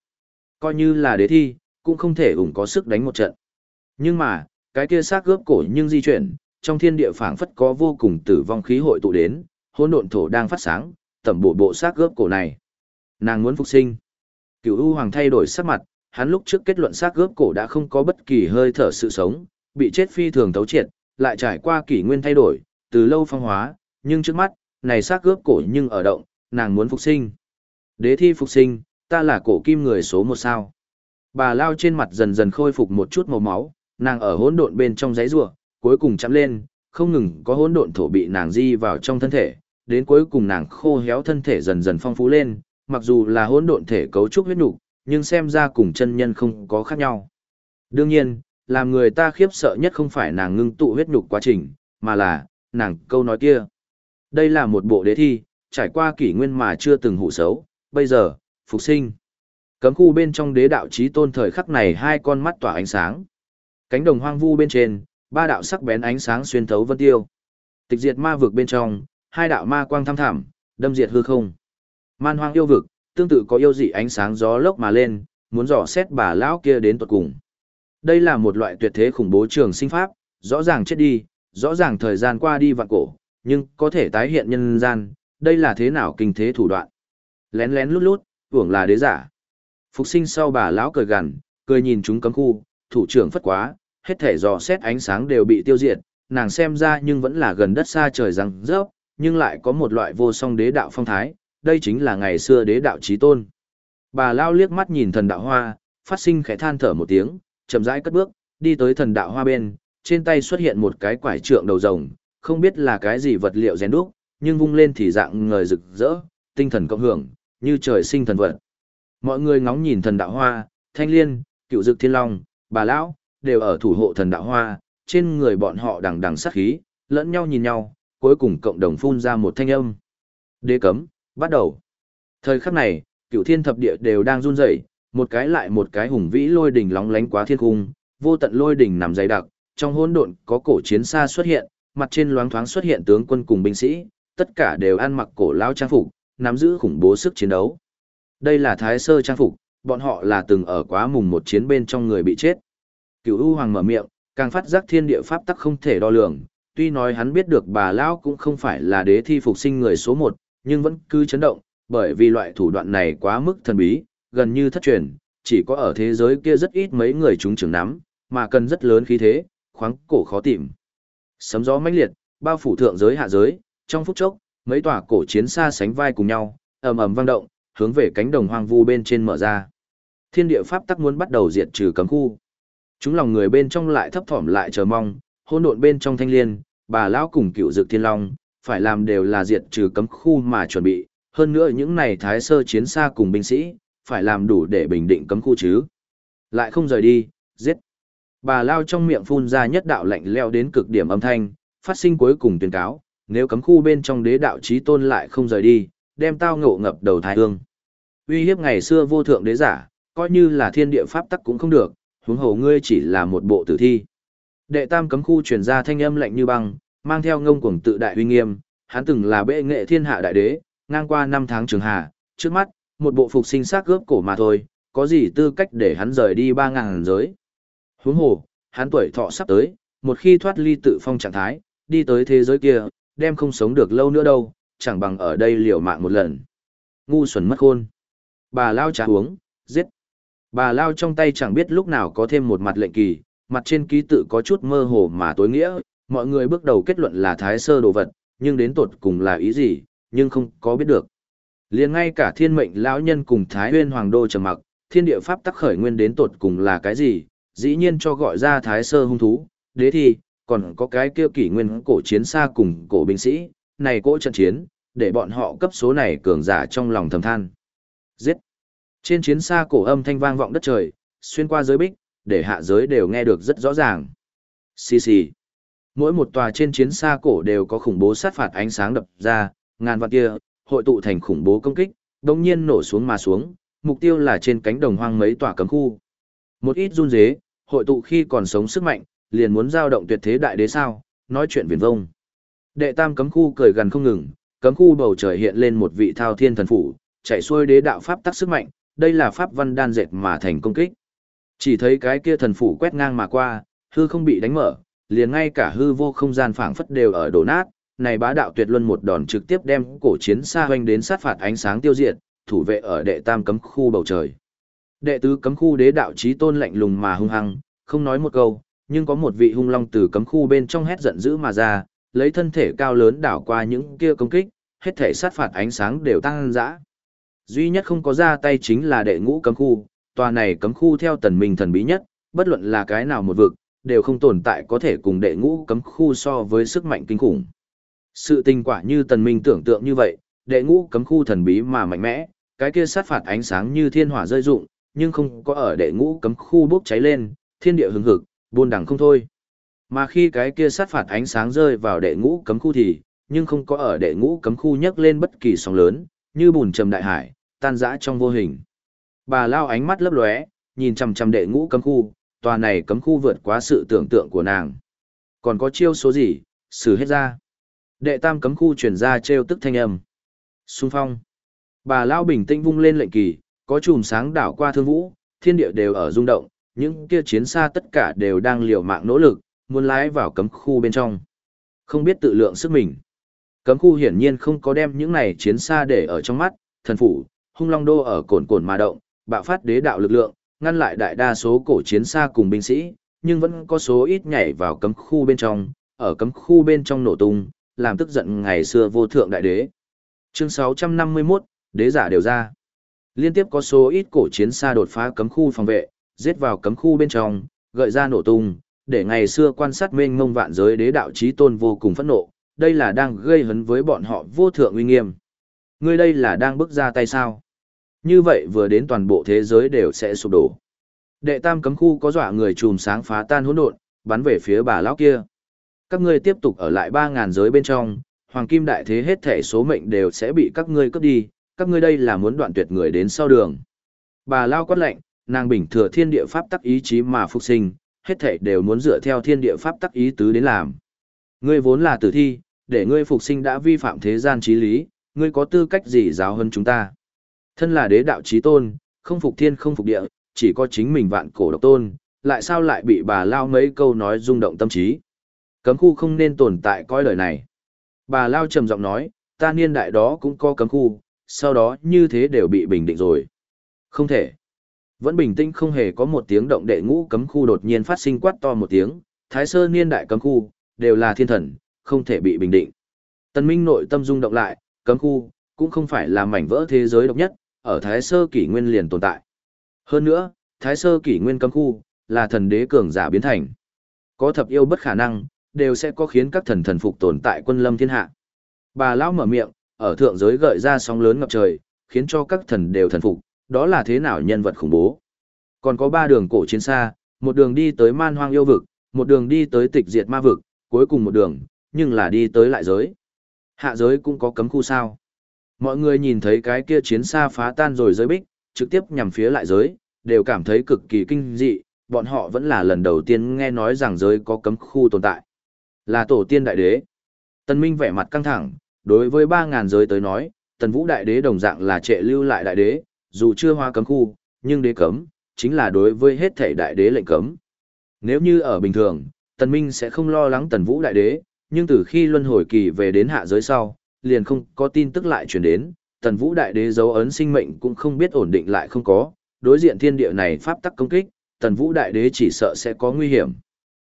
Coi như là đế thi, cũng không thể ủng có sức đánh một trận. Nhưng mà, cái kia xác gớp cổ nhưng di chuyển, trong thiên địa phảng phất có vô cùng tử vong khí hội tụ đến, hỗn độn thổ đang phát sáng, tẩm bổ bộ xác gớp cổ này. Nàng muốn phục sinh. Cửu U Hoàng thay đổi sắc mặt, hắn lúc trước kết luận xác gớp cổ đã không có bất kỳ hơi thở sự sống, bị chết phi thường tấu triệt, lại trải qua kỷ nguyên thay đổi, từ lâu phong hóa, nhưng trước mắt, này xác gớp cổ nhưng ở động, nàng muốn phục sinh. Đế thi phục sinh, ta là cổ kim người số một sao. Bà lao trên mặt dần dần khôi phục một chút màu máu, nàng ở hỗn độn bên trong giấy rùa, cuối cùng chạm lên, không ngừng có hỗn độn thổ bị nàng di vào trong thân thể, đến cuối cùng nàng khô héo thân thể dần dần phong phú lên, mặc dù là hỗn độn thể cấu trúc huyết nục, nhưng xem ra cùng chân nhân không có khác nhau. Đương nhiên, làm người ta khiếp sợ nhất không phải nàng ngưng tụ huyết nhục quá trình, mà là, nàng câu nói kia. Đây là một bộ đế thi, trải qua kỷ nguyên mà chưa từng hủ xấu, bây giờ, phục sinh. Cấm khu bên trong đế đạo chí tôn thời khắc này hai con mắt tỏa ánh sáng. Cánh đồng hoang vu bên trên, ba đạo sắc bén ánh sáng xuyên thấu vân tiêu. Tịch diệt ma vực bên trong, hai đạo ma quang thăm thẳm, đâm diệt hư không. Man hoang yêu vực, tương tự có yêu dị ánh sáng gió lốc mà lên, muốn dò xét bà lão kia đến tuột cùng. Đây là một loại tuyệt thế khủng bố trường sinh pháp, rõ ràng chết đi, rõ ràng thời gian qua đi vạn cổ, nhưng có thể tái hiện nhân gian, đây là thế nào kinh thế thủ đoạn. Lén lén lút lút, tưởng là đế giả. Phục sinh sau bà lão cười gằn, cười nhìn chúng cấm khu, thủ trưởng phất quá, hết thể dò xét ánh sáng đều bị tiêu diệt, nàng xem ra nhưng vẫn là gần đất xa trời răng rớp, nhưng lại có một loại vô song đế đạo phong thái, đây chính là ngày xưa đế đạo chí tôn. Bà lao liếc mắt nhìn thần đạo hoa, phát sinh khẽ than thở một tiếng, chậm rãi cất bước, đi tới thần đạo hoa bên, trên tay xuất hiện một cái quải trượng đầu rồng, không biết là cái gì vật liệu rèn đúc, nhưng vung lên thì dạng ngời rực rỡ, tinh thần cộng hưởng, như trời sinh thần vật. Mọi người ngóng nhìn thần đạo hoa, thanh liên, cựu dực thiên long, bà lão, đều ở thủ hộ thần đạo hoa, trên người bọn họ đằng đằng sát khí, lẫn nhau nhìn nhau, cuối cùng cộng đồng phun ra một thanh âm. Đế cấm, bắt đầu. Thời khắc này, cựu thiên thập địa đều đang run rẩy, một cái lại một cái hùng vĩ lôi đỉnh lóng lánh quá thiên cung, vô tận lôi đỉnh nằm dày đặc, trong hỗn độn có cổ chiến xa xuất hiện, mặt trên loáng thoáng xuất hiện tướng quân cùng binh sĩ, tất cả đều ăn mặc cổ lão trang phục, nắm giữ khủng bố sức chiến đấu. Đây là thái sơ trang phục, bọn họ là từng ở quá mùng một chiến bên trong người bị chết. Cửu U Hoàng mở miệng, càng phát giác thiên địa pháp tắc không thể đo lường, tuy nói hắn biết được bà lão cũng không phải là đế thi phục sinh người số một, nhưng vẫn cứ chấn động, bởi vì loại thủ đoạn này quá mức thần bí, gần như thất truyền, chỉ có ở thế giới kia rất ít mấy người chúng trưởng nắm, mà cần rất lớn khí thế, khoáng cổ khó tìm. Sấm gió mãnh liệt, bao phủ thượng giới hạ giới, trong phút chốc, mấy tòa cổ chiến xa sánh vai cùng nhau, ầm ầm vang động, hướng về cánh đồng hoang vu bên trên mở ra. Thiên địa pháp tắc muốn bắt đầu diệt trừ cấm khu. Chúng lòng người bên trong lại thấp thỏm lại chờ mong, hỗn độn bên trong thanh liên, bà lão cùng cựu dược thiên long, phải làm đều là diệt trừ cấm khu mà chuẩn bị, hơn nữa những này thái sơ chiến xa cùng binh sĩ, phải làm đủ để bình định cấm khu chứ. Lại không rời đi, giết. Bà lao trong miệng phun ra nhất đạo lạnh leo đến cực điểm âm thanh, phát sinh cuối cùng tuyên cáo, nếu cấm khu bên trong đế đạo chí tôn lại không rời đi, đem tao ngộ ngập đầu thái hương. Uy hiếp ngày xưa vô thượng đế giả, coi như là thiên địa pháp tắc cũng không được, huống hồ ngươi chỉ là một bộ tử thi. Đệ tam cấm khu truyền ra thanh âm lạnh như băng, mang theo ngông cuồng tự đại uy nghiêm, hắn từng là bệ nghệ thiên hạ đại đế, ngang qua năm tháng trường hạ, trước mắt, một bộ phục sinh xác gớp cổ mà thôi, có gì tư cách để hắn rời đi ba ngàn giới. Huống hồ, hắn tuổi thọ sắp tới, một khi thoát ly tự phong trạng thái, đi tới thế giới kia, đem không sống được lâu nữa đâu, chẳng bằng ở đây liều mạng một lần. Ngu xuẩn mất khôn. Bà lao trà uống, giết. Bà lao trong tay chẳng biết lúc nào có thêm một mặt lệnh kỳ, mặt trên ký tự có chút mơ hồ mà tối nghĩa, mọi người bước đầu kết luận là thái sơ đồ vật, nhưng đến tột cùng là ý gì, nhưng không có biết được. liền ngay cả thiên mệnh lão nhân cùng thái huyên hoàng đô trầm mặc, thiên địa pháp tắc khởi nguyên đến tột cùng là cái gì, dĩ nhiên cho gọi ra thái sơ hung thú, đế thi, còn có cái kêu kỷ nguyên cổ chiến xa cùng cổ binh sĩ, này cỗ trận chiến, để bọn họ cấp số này cường giả trong lòng thầm than. Giết! Trên chiến xa cổ âm thanh vang vọng đất trời, xuyên qua giới bích, để hạ giới đều nghe được rất rõ ràng. Xì xì. Mỗi một tòa trên chiến xa cổ đều có khủng bố sát phạt ánh sáng đập ra, ngàn vạn kia, hội tụ thành khủng bố công kích, đồng nhiên nổ xuống mà xuống, mục tiêu là trên cánh đồng hoang mấy tòa cấm khu. Một ít run dế, hội tụ khi còn sống sức mạnh, liền muốn giao động tuyệt thế đại đế sao, nói chuyện viển vông. Đệ tam cấm khu cười gần không ngừng, cấm khu bầu trời hiện lên một vị thao thiên thần phủ, chạy xuôi đế đạo pháp tắc sức mạnh, đây là pháp văn đan dệt mà thành công kích. Chỉ thấy cái kia thần phủ quét ngang mà qua, hư không bị đánh mở, liền ngay cả hư vô không gian phảng phất đều ở đổ nát, này bá đạo tuyệt luân một đòn trực tiếp đem cổ chiến xa hoành đến sát phạt ánh sáng tiêu diệt, thủ vệ ở đệ tam cấm khu bầu trời. Đệ tứ cấm khu đế đạo chí tôn lạnh lùng mà hung hăng, không nói một câu, nhưng có một vị hung long từ cấm khu bên trong hét giận dữ mà ra, lấy thân thể cao lớn đảo qua những kia công kích, hết thể sát phạt ánh sáng đều tăng dã. Duy nhất không có ra tay chính là đệ ngũ cấm khu, tòa này cấm khu theo tần minh thần bí nhất, bất luận là cái nào một vực, đều không tồn tại có thể cùng đệ ngũ cấm khu so với sức mạnh kinh khủng. Sự tình quả như tần minh tưởng tượng như vậy, đệ ngũ cấm khu thần bí mà mạnh mẽ, cái kia sát phạt ánh sáng như thiên hỏa rơi rụng, nhưng không có ở đệ ngũ cấm khu bốc cháy lên, thiên địa hứng hực, buôn đẳng không thôi. Mà khi cái kia sát phạt ánh sáng rơi vào đệ ngũ cấm khu thì, nhưng không có ở đệ ngũ cấm khu nhấc lên bất kỳ sóng lớn, như bùn trầm đại hải, tan rã trong vô hình. Bà lao ánh mắt lấp lóe, nhìn chằm chằm đệ ngũ cấm khu, tòa này cấm khu vượt quá sự tưởng tượng của nàng. Còn có chiêu số gì, xử hết ra. Đệ tam cấm khu chuyển ra treo tức thanh âm. Xung phong. Bà lao bình tĩnh vung lên lệnh kỳ, có chùm sáng đảo qua thương vũ, thiên địa đều ở rung động, những kia chiến xa tất cả đều đang liều mạng nỗ lực, muốn lái vào cấm khu bên trong. Không biết tự lượng sức mình. Cấm khu hiển nhiên không có đem những này chiến xa để ở trong mắt, thần phủ, hung long đô ở cồn cồn mà động, bạo phát đế đạo lực lượng, ngăn lại đại đa số cổ chiến xa cùng binh sĩ, nhưng vẫn có số ít nhảy vào cấm khu bên trong, ở cấm khu bên trong nổ tung, làm tức giận ngày xưa vô thượng đại đế. Chương 651, đế giả đều ra. Liên tiếp có số ít cổ chiến xa đột phá cấm khu phòng vệ, giết vào cấm khu bên trong, gợi ra nổ tung, để ngày xưa quan sát mênh mông vạn giới đế đạo chí tôn vô cùng phẫn nộ, đây là đang gây hấn với bọn họ vô thượng uy nghiêm. Ngươi đây là đang bước ra tay sao? Như vậy vừa đến toàn bộ thế giới đều sẽ sụp đổ. Đệ tam cấm khu có dọa người chùm sáng phá tan hỗn độn, bắn về phía bà lão kia. Các ngươi tiếp tục ở lại 3000 giới bên trong, hoàng kim đại thế hết thể số mệnh đều sẽ bị các ngươi cướp đi, các ngươi đây là muốn đoạn tuyệt người đến sau đường. Bà lao quát lệnh, nàng bình thừa thiên địa pháp tắc ý chí mà phục sinh, hết thảy đều muốn dựa theo thiên địa pháp tắc ý tứ đến làm. Ngươi vốn là tử thi, để ngươi phục sinh đã vi phạm thế gian trí lý, ngươi có tư cách gì giáo hơn chúng ta. Thân là đế đạo trí tôn, không phục thiên không phục địa, chỉ có chính mình vạn cổ độc tôn, lại sao lại bị bà lao mấy câu nói rung động tâm trí. Cấm khu không nên tồn tại coi lời này. Bà lao trầm giọng nói, ta niên đại đó cũng có cấm khu, sau đó như thế đều bị bình định rồi. Không thể. Vẫn bình tĩnh không hề có một tiếng động đệ ngũ cấm khu đột nhiên phát sinh quát to một tiếng, thái sơ niên đại cấm khu, đều là thiên thần, không thể bị bình định. Tân Minh nội tâm rung động lại, cấm khu, cũng không phải là mảnh vỡ thế giới độc nhất, ở thái sơ kỷ nguyên liền tồn tại. Hơn nữa, thái sơ kỷ nguyên cấm khu, là thần đế cường giả biến thành. Có thập yêu bất khả năng, đều sẽ có khiến các thần thần phục tồn tại quân lâm thiên hạ. Bà lão mở miệng, ở thượng giới gợi ra sóng lớn ngập trời, khiến cho các thần đều thần phục, đó là thế nào nhân vật khủng bố. Còn có ba đường cổ chiến xa, một đường đi tới man hoang yêu vực, một đường đi tới tịch diệt ma vực, cuối cùng một đường, nhưng là đi tới lại giới. Hạ giới cũng có cấm khu sao. Mọi người nhìn thấy cái kia chiến xa phá tan rồi giới bích, trực tiếp nhằm phía lại giới, đều cảm thấy cực kỳ kinh dị, bọn họ vẫn là lần đầu tiên nghe nói rằng giới có cấm khu tồn tại. Là tổ tiên đại đế. Tân Minh vẻ mặt căng thẳng, đối với 3.000 giới tới nói, Tần Vũ đại đế đồng dạng là trệ lưu lại đại đế, dù chưa hoa cấm khu, nhưng đế cấm, chính là đối với hết thể đại đế lệnh cấm. Nếu như ở bình thường, Tần Minh sẽ không lo lắng Tần Vũ đại đế, nhưng từ khi luân hồi kỳ về đến hạ giới sau, liền không có tin tức lại truyền đến, Tần Vũ đại đế dấu ấn sinh mệnh cũng không biết ổn định lại không có, đối diện thiên địa này pháp tắc công kích, Tần Vũ đại đế chỉ sợ sẽ có nguy hiểm.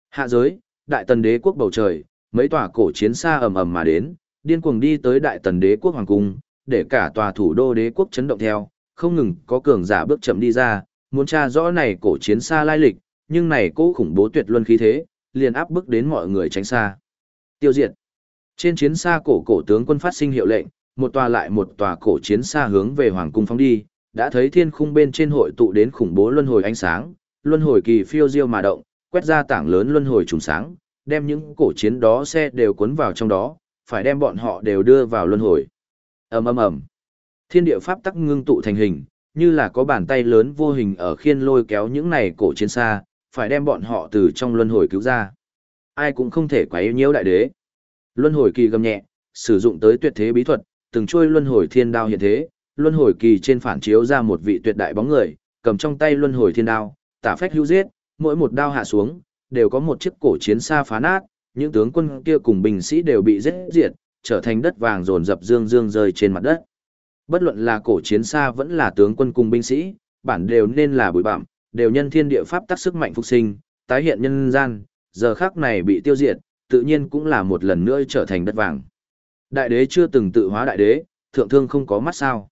Hạ giới, đại tần đế quốc bầu trời, mấy tòa cổ chiến xa ầm ầm mà đến, điên cuồng đi tới đại tần đế quốc hoàng cung, để cả tòa thủ đô đế quốc chấn động theo, không ngừng có cường giả bước chậm đi ra, muốn tra rõ này cổ chiến xa lai lịch, nhưng này cố khủng bố tuyệt luân khí thế, liền áp bức đến mọi người tránh xa. Tiêu diệt. Trên chiến xa cổ cổ tướng quân phát sinh hiệu lệnh, một tòa lại một tòa cổ chiến xa hướng về hoàng cung phóng đi, đã thấy thiên khung bên trên hội tụ đến khủng bố luân hồi ánh sáng, luân hồi kỳ phiêu diêu mà động, quét ra tảng lớn luân hồi trùng sáng, đem những cổ chiến đó xe đều cuốn vào trong đó, phải đem bọn họ đều đưa vào luân hồi. Ầm ầm ầm. Thiên địa pháp tắc ngưng tụ thành hình, như là có bàn tay lớn vô hình ở khiên lôi kéo những này cổ chiến xa, phải đem bọn họ từ trong luân hồi cứu ra. Ai cũng không thể quá yếu nhiễu đại đế. Luân hồi kỳ gầm nhẹ, sử dụng tới tuyệt thế bí thuật, từng trôi luân hồi thiên đao hiện thế, luân hồi kỳ trên phản chiếu ra một vị tuyệt đại bóng người, cầm trong tay luân hồi thiên đao, tả phách hữu giết, mỗi một đao hạ xuống, đều có một chiếc cổ chiến xa phá nát, những tướng quân kia cùng binh sĩ đều bị giết diệt, trở thành đất vàng rồn rập dương dương rơi trên mặt đất. Bất luận là cổ chiến xa vẫn là tướng quân cùng binh sĩ, bản đều nên là bụi bặm, đều nhân thiên địa pháp tác sức mạnh phục sinh, tái hiện nhân gian, giờ khắc này bị tiêu diệt, tự nhiên cũng là một lần nữa trở thành đất vàng. Đại đế chưa từng tự hóa đại đế, thượng thương không có mắt sao.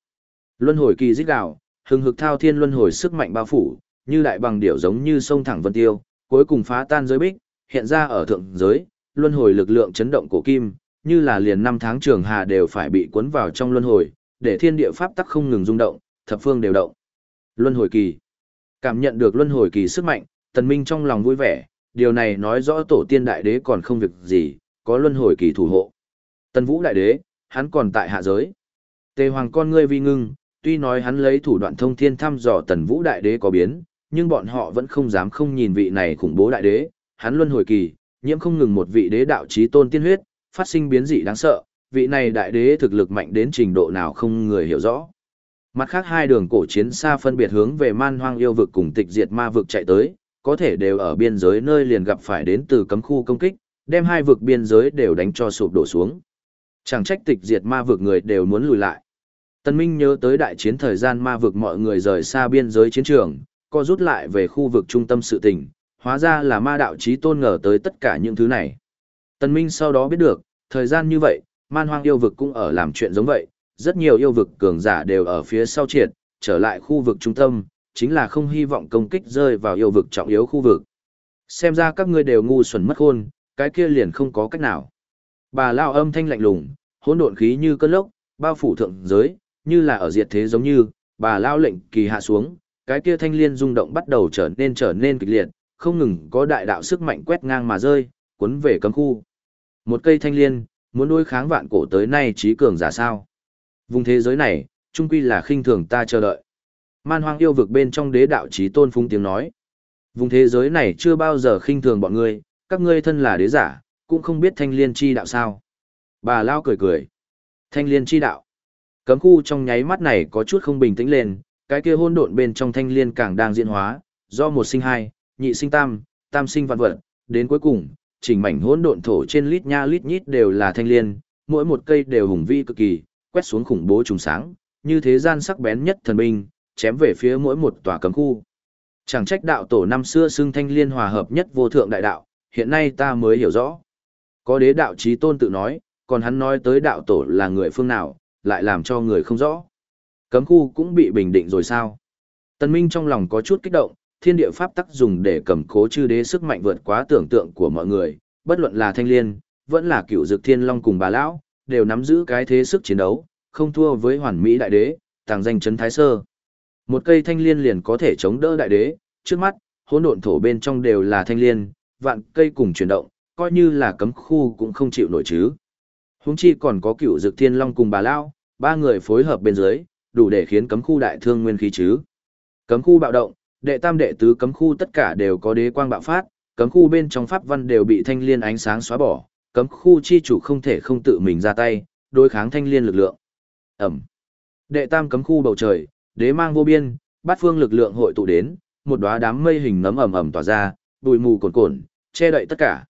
Luân hồi kỳ dích đạo, hừng hực thao thiên luân hồi sức mạnh bao phủ, như đại bằng điểu giống như sông thẳng vân tiêu, cuối cùng phá tan giới bích, hiện ra ở thượng giới, luân hồi lực lượng chấn động cổ kim, như là liền năm tháng trường hà đều phải bị cuốn vào trong luân hồi, để thiên địa pháp tắc không ngừng rung động, thập phương đều động. Luân hồi kỳ. Cảm nhận được luân hồi kỳ sức mạnh, Tần Minh trong lòng vui vẻ, điều này nói rõ tổ tiên đại đế còn không việc gì, có luân hồi kỳ thủ hộ. Tần Vũ đại đế, hắn còn tại hạ giới. Tề Hoàng con ngươi vi ngưng, tuy nói hắn lấy thủ đoạn thông thiên thăm dò Tần Vũ đại đế có biến, nhưng bọn họ vẫn không dám không nhìn vị này khủng bố đại đế, hắn luân hồi kỳ, nhiễm không ngừng một vị đế đạo chí tôn tiên huyết, phát sinh biến dị đáng sợ, vị này đại đế thực lực mạnh đến trình độ nào không người hiểu rõ. Mặt khác hai đường cổ chiến xa phân biệt hướng về man hoang yêu vực cùng tịch diệt ma vực chạy tới, có thể đều ở biên giới nơi liền gặp phải đến từ cấm khu công kích, đem hai vực biên giới đều đánh cho sụp đổ xuống. Chẳng trách tịch diệt ma vực người đều muốn lùi lại. Tân Minh nhớ tới đại chiến thời gian ma vực mọi người rời xa biên giới chiến trường, co rút lại về khu vực trung tâm sự tình, hóa ra là ma đạo chí tôn ngờ tới tất cả những thứ này. Tân Minh sau đó biết được, thời gian như vậy, man hoang yêu vực cũng ở làm chuyện giống vậy, rất nhiều yêu vực cường giả đều ở phía sau triệt, trở lại khu vực trung tâm, chính là không hy vọng công kích rơi vào yêu vực trọng yếu khu vực. Xem ra các ngươi đều ngu xuẩn mất khôn, cái kia liền không có cách nào. Bà lao âm thanh lạnh lùng, hỗn độn khí như cơn lốc, bao phủ thượng giới, như là ở diệt thế giống như, bà lao lệnh kỳ hạ xuống, cái kia thanh liên rung động bắt đầu trở nên trở nên kịch liệt, không ngừng có đại đạo sức mạnh quét ngang mà rơi, cuốn về cấm khu. Một cây thanh liên, muốn đối kháng vạn cổ tới nay trí cường giả sao? Vùng thế giới này, trung quy là khinh thường ta chờ đợi. Man hoang yêu vực bên trong đế đạo trí tôn phúng tiếng nói. Vùng thế giới này chưa bao giờ khinh thường bọn ngươi, các ngươi thân là đế giả, cũng không biết thanh liên chi đạo sao. Bà Lao cười cười. Thanh liên chi đạo. Cấm khu trong nháy mắt này có chút không bình tĩnh lên, cái kia hôn độn bên trong thanh liên càng đang diễn hóa, do một sinh hai, nhị sinh tam, tam sinh vạn vật, đến cuối cùng, chỉnh mảnh hỗn độn thổ trên lít nha lít nhít đều là thanh liên, mỗi một cây đều hùng vĩ cực kỳ, quét xuống khủng bố trùng sáng, như thế gian sắc bén nhất thần binh, chém về phía mỗi một tòa cấm khu. Chẳng trách đạo tổ năm xưa xưng thanh liên hòa hợp nhất vô thượng đại đạo, hiện nay ta mới hiểu rõ. Có đế đạo trí tôn tự nói, còn hắn nói tới đạo tổ là người phương nào, lại làm cho người không rõ. Cấm khu cũng bị bình định rồi sao? Tân Minh trong lòng có chút kích động, thiên địa pháp tắc dùng để cầm cố chư đế sức mạnh vượt quá tưởng tượng của mọi người, bất luận là thanh liên, vẫn là cựu dực thiên long cùng bà lão, đều nắm giữ cái thế sức chiến đấu, không thua với hoàn mỹ đại đế, tàng danh chấn thái sơ. Một cây thanh liên liền có thể chống đỡ đại đế, trước mắt, hỗn độn thổ bên trong đều là thanh liên, vạn cây cùng chuyển động, coi như là cấm khu cũng không chịu nổi chứ. Huống chi còn có cựu dực thiên long cùng bà lão, ba người phối hợp bên dưới, đủ để khiến cấm khu đại thương nguyên khí chứ. Cấm khu bạo động, đệ tam đệ tứ cấm khu tất cả đều có đế quang bạo phát, cấm khu bên trong pháp văn đều bị thanh liên ánh sáng xóa bỏ, cấm khu chi chủ không thể không tự mình ra tay, đối kháng thanh liên lực lượng. Ẩm. Đệ tam cấm khu bầu trời, đế mang vô biên, bát phương lực lượng hội tụ đến, một đóa đám mây hình nấm ẩm ẩm tỏa ra, bụi mù cuồn cuộn, che đậy tất cả.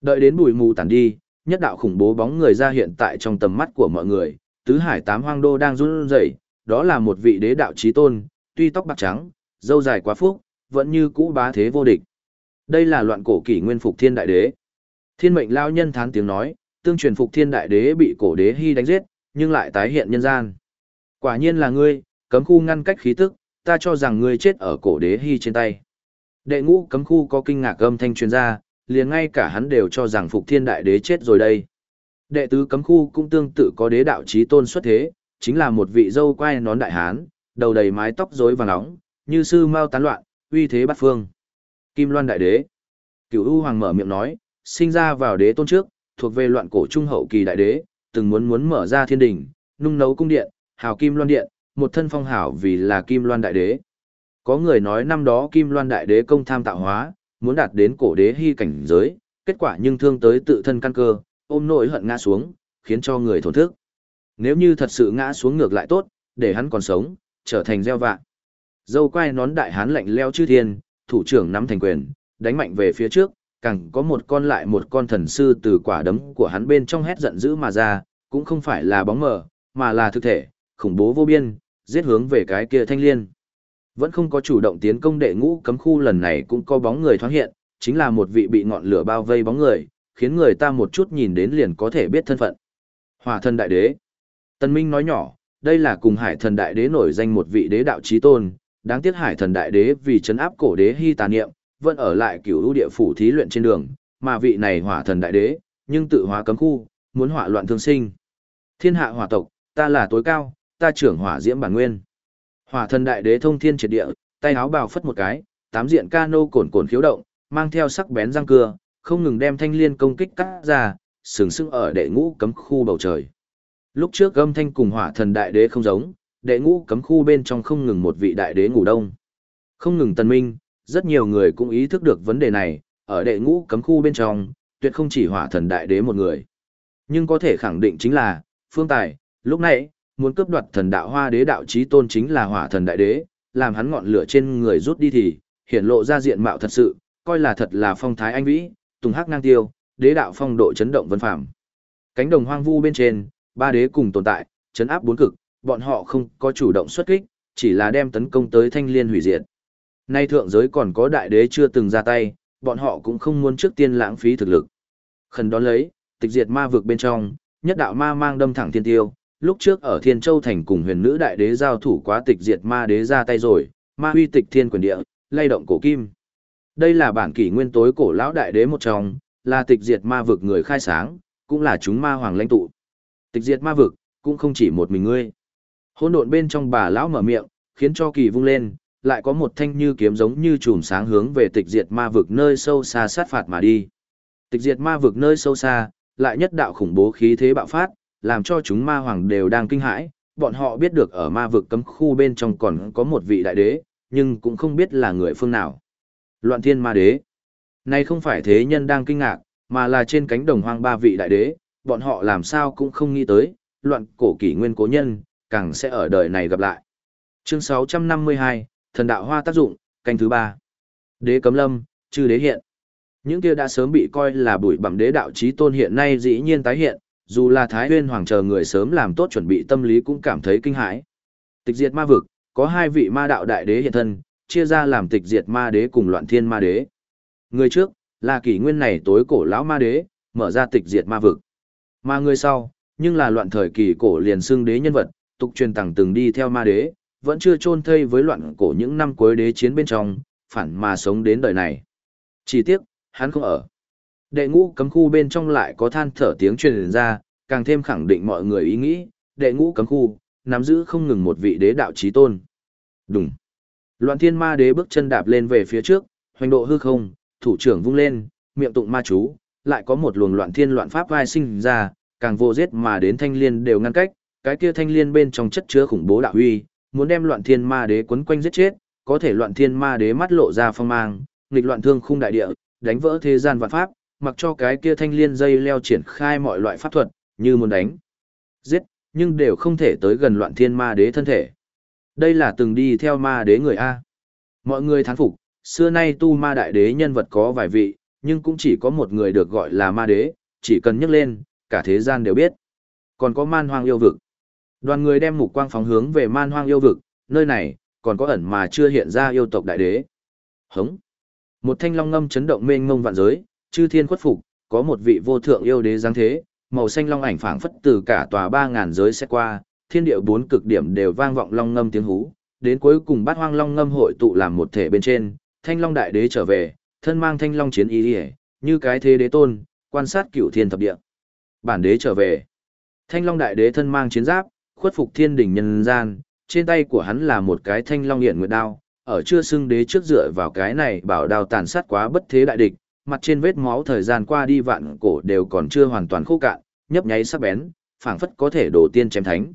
Đợi đến bụi mù tàn đi, nhất đạo khủng bố bóng người ra hiện tại trong tầm mắt của mọi người, tứ hải tám hoang đô đang run rẩy, đó là một vị đế đạo chí tôn, tuy tóc bạc trắng, dâu dài quá phúc, vẫn như cũ bá thế vô địch. Đây là loạn cổ kỷ nguyên phục thiên đại đế. Thiên mệnh lao nhân thán tiếng nói, tương truyền phục thiên đại đế bị cổ đế hy đánh giết, nhưng lại tái hiện nhân gian. Quả nhiên là ngươi, cấm khu ngăn cách khí tức, ta cho rằng ngươi chết ở cổ đế hy trên tay. Đệ ngũ cấm khu có kinh ngạc âm thanh truyền ra, liền ngay cả hắn đều cho rằng phục thiên đại đế chết rồi đây. Đệ tứ cấm khu cũng tương tự có đế đạo chí tôn xuất thế, chính là một vị dâu quai nón đại hán, đầu đầy mái tóc rối vàng nóng, như sư mau tán loạn, uy thế bát phương. Kim Loan đại đế. Cửu U Hoàng mở miệng nói, sinh ra vào đế tôn trước, thuộc về loạn cổ trung hậu kỳ đại đế, từng muốn muốn mở ra thiên đình, nung nấu cung điện, hào Kim Loan điện, một thân phong hảo vì là Kim Loan đại đế. Có người nói năm đó Kim Loan đại đế công tham tạo hóa, muốn đạt đến cổ đế hy cảnh giới, kết quả nhưng thương tới tự thân căn cơ, ôm nỗi hận ngã xuống, khiến cho người thổn thức. Nếu như thật sự ngã xuống ngược lại tốt, để hắn còn sống, trở thành gieo vạn. Dâu quai nón đại hán lạnh leo chư thiên, thủ trưởng nắm thành quyền, đánh mạnh về phía trước, càng có một con lại một con thần sư từ quả đấm của hắn bên trong hét giận dữ mà ra, cũng không phải là bóng mờ, mà là thực thể, khủng bố vô biên, giết hướng về cái kia thanh liên. Vẫn không có chủ động tiến công đệ ngũ cấm khu lần này cũng có bóng người thoáng hiện, chính là một vị bị ngọn lửa bao vây bóng người, khiến người ta một chút nhìn đến liền có thể biết thân phận. Hỏa thần đại đế. Tân Minh nói nhỏ, đây là cùng hải thần đại đế nổi danh một vị đế đạo chí tôn, đáng tiếc hải thần đại đế vì chấn áp cổ đế hy tà niệm, vẫn ở lại cửu lũ địa phủ thí luyện trên đường, mà vị này hỏa thần đại đế, nhưng tự hóa cấm khu, muốn hỏa loạn thương sinh. Thiên hạ hỏa tộc, ta là tối cao, ta trưởng hỏa diễm bản nguyên. Hỏa thần đại đế thông thiên triệt địa, tay áo bào phất một cái, tám diện cano cồn cồn khiếu động, mang theo sắc bén răng cưa, không ngừng đem thanh liên công kích cắt ra, sừng sững ở đệ ngũ cấm khu bầu trời. Lúc trước âm thanh cùng hỏa thần đại đế không giống, đệ ngũ cấm khu bên trong không ngừng một vị đại đế ngủ đông. Không ngừng tần minh, rất nhiều người cũng ý thức được vấn đề này, ở đệ ngũ cấm khu bên trong, tuyệt không chỉ hỏa thần đại đế một người. Nhưng có thể khẳng định chính là, phương tài, lúc nãy, muốn cướp đoạt thần đạo hoa đế đạo chí tôn chính là hỏa thần đại đế, làm hắn ngọn lửa trên người rút đi thì, hiển lộ ra diện mạo thật sự, coi là thật là phong thái anh vĩ, tùng hắc ngang tiêu, đế đạo phong độ chấn động vân phạm. Cánh đồng hoang vu bên trên, ba đế cùng tồn tại, chấn áp bốn cực, bọn họ không có chủ động xuất kích, chỉ là đem tấn công tới thanh liên hủy diệt. Nay thượng giới còn có đại đế chưa từng ra tay, bọn họ cũng không muốn trước tiên lãng phí thực lực. Khẩn đón lấy, tịch diệt ma vực bên trong, nhất đạo ma mang đâm thẳng thiên tiêu, lúc trước ở Thiên Châu thành cùng huyền nữ đại đế giao thủ quá tịch diệt ma đế ra tay rồi, ma huy tịch thiên quyền địa, lay động cổ kim. Đây là bản kỷ nguyên tối cổ lão đại đế một trong, là tịch diệt ma vực người khai sáng, cũng là chúng ma hoàng lãnh tụ. Tịch diệt ma vực, cũng không chỉ một mình ngươi. Hỗn độn bên trong bà lão mở miệng, khiến cho kỳ vung lên, lại có một thanh như kiếm giống như chùm sáng hướng về tịch diệt ma vực nơi sâu xa sát phạt mà đi. Tịch diệt ma vực nơi sâu xa, lại nhất đạo khủng bố khí thế bạo phát, làm cho chúng ma hoàng đều đang kinh hãi, bọn họ biết được ở ma vực cấm khu bên trong còn có một vị đại đế, nhưng cũng không biết là người phương nào. Loạn thiên ma đế. nay không phải thế nhân đang kinh ngạc, mà là trên cánh đồng hoang ba vị đại đế, bọn họ làm sao cũng không nghĩ tới, loạn cổ kỷ nguyên cố nhân, càng sẽ ở đời này gặp lại. Chương 652, Thần đạo hoa tác dụng, canh thứ ba. Đế cấm lâm, chư đế hiện. Những kia đã sớm bị coi là bụi bặm đế đạo chí tôn hiện nay dĩ nhiên tái hiện, dù là Thái Huyên Hoàng chờ người sớm làm tốt chuẩn bị tâm lý cũng cảm thấy kinh hãi. Tịch diệt ma vực, có hai vị ma đạo đại đế hiện thân, chia ra làm tịch diệt ma đế cùng loạn thiên ma đế. Người trước, là kỷ nguyên này tối cổ lão ma đế, mở ra tịch diệt ma vực. Mà người sau, nhưng là loạn thời kỳ cổ liền xưng đế nhân vật, tục truyền tẳng từng đi theo ma đế, vẫn chưa chôn thây với loạn cổ những năm cuối đế chiến bên trong, phản mà sống đến đời này. Chỉ tiếc, hắn không ở. Đệ ngũ cấm khu bên trong lại có than thở tiếng truyền ra, càng thêm khẳng định mọi người ý nghĩ, đệ ngũ cấm khu, nắm giữ không ngừng một vị đế đạo chí tôn. Đúng. Loạn thiên ma đế bước chân đạp lên về phía trước, hoành độ hư không, thủ trưởng vung lên, miệng tụng ma chú, lại có một luồng loạn thiên loạn pháp vai sinh ra, càng vô giết mà đến thanh liên đều ngăn cách, cái kia thanh liên bên trong chất chứa khủng bố đạo huy, muốn đem loạn thiên ma đế quấn quanh giết chết, có thể loạn thiên ma đế mắt lộ ra phong mang, nghịch loạn thương khung đại địa, đánh vỡ thế gian vạn pháp, mặc cho cái kia thanh liên dây leo triển khai mọi loại pháp thuật, như muốn đánh, giết, nhưng đều không thể tới gần loạn thiên ma đế thân thể. Đây là từng đi theo ma đế người A. Mọi người thán phục, xưa nay tu ma đại đế nhân vật có vài vị, nhưng cũng chỉ có một người được gọi là ma đế, chỉ cần nhắc lên, cả thế gian đều biết. Còn có man hoang yêu vực. Đoàn người đem mục quang phóng hướng về man hoang yêu vực, nơi này, còn có ẩn mà chưa hiện ra yêu tộc đại đế. Hống. Một thanh long ngâm chấn động mênh mông vạn giới, chư thiên khuất phục, có một vị vô thượng yêu đế giáng thế, màu xanh long ảnh phảng phất từ cả tòa ba ngàn giới sẽ qua, thiên địa bốn cực điểm đều vang vọng long ngâm tiếng hú, đến cuối cùng bát hoang long ngâm hội tụ làm một thể bên trên, thanh long đại đế trở về, thân mang thanh long chiến ý ỉa như cái thế đế tôn quan sát cửu thiên thập địa bản đế trở về thanh long đại đế thân mang chiến giáp khuất phục thiên đình nhân gian trên tay của hắn là một cái thanh long hiện nguyệt đao ở chưa xưng đế trước dựa vào cái này bảo đao tàn sát quá bất thế đại địch mặt trên vết máu thời gian qua đi vạn cổ đều còn chưa hoàn toàn khô cạn nhấp nháy sắc bén phảng phất có thể đổ tiên chém thánh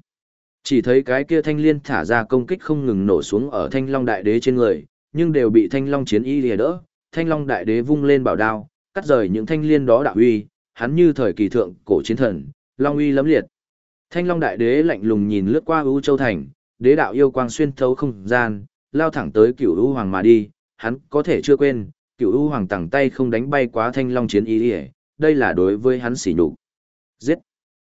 chỉ thấy cái kia thanh liên thả ra công kích không ngừng nổ xuống ở thanh long đại đế trên người nhưng đều bị thanh long chiến y lìa đỡ. Thanh long đại đế vung lên bảo đao, cắt rời những thanh liên đó đạo uy, hắn như thời kỳ thượng cổ chiến thần, long uy lẫm liệt. Thanh long đại đế lạnh lùng nhìn lướt qua U châu thành, đế đạo yêu quang xuyên thấu không gian, lao thẳng tới cửu U hoàng mà đi, hắn có thể chưa quên, cửu U hoàng tẳng tay không đánh bay quá thanh long chiến y lìa, đây là đối với hắn sỉ nhục. Giết!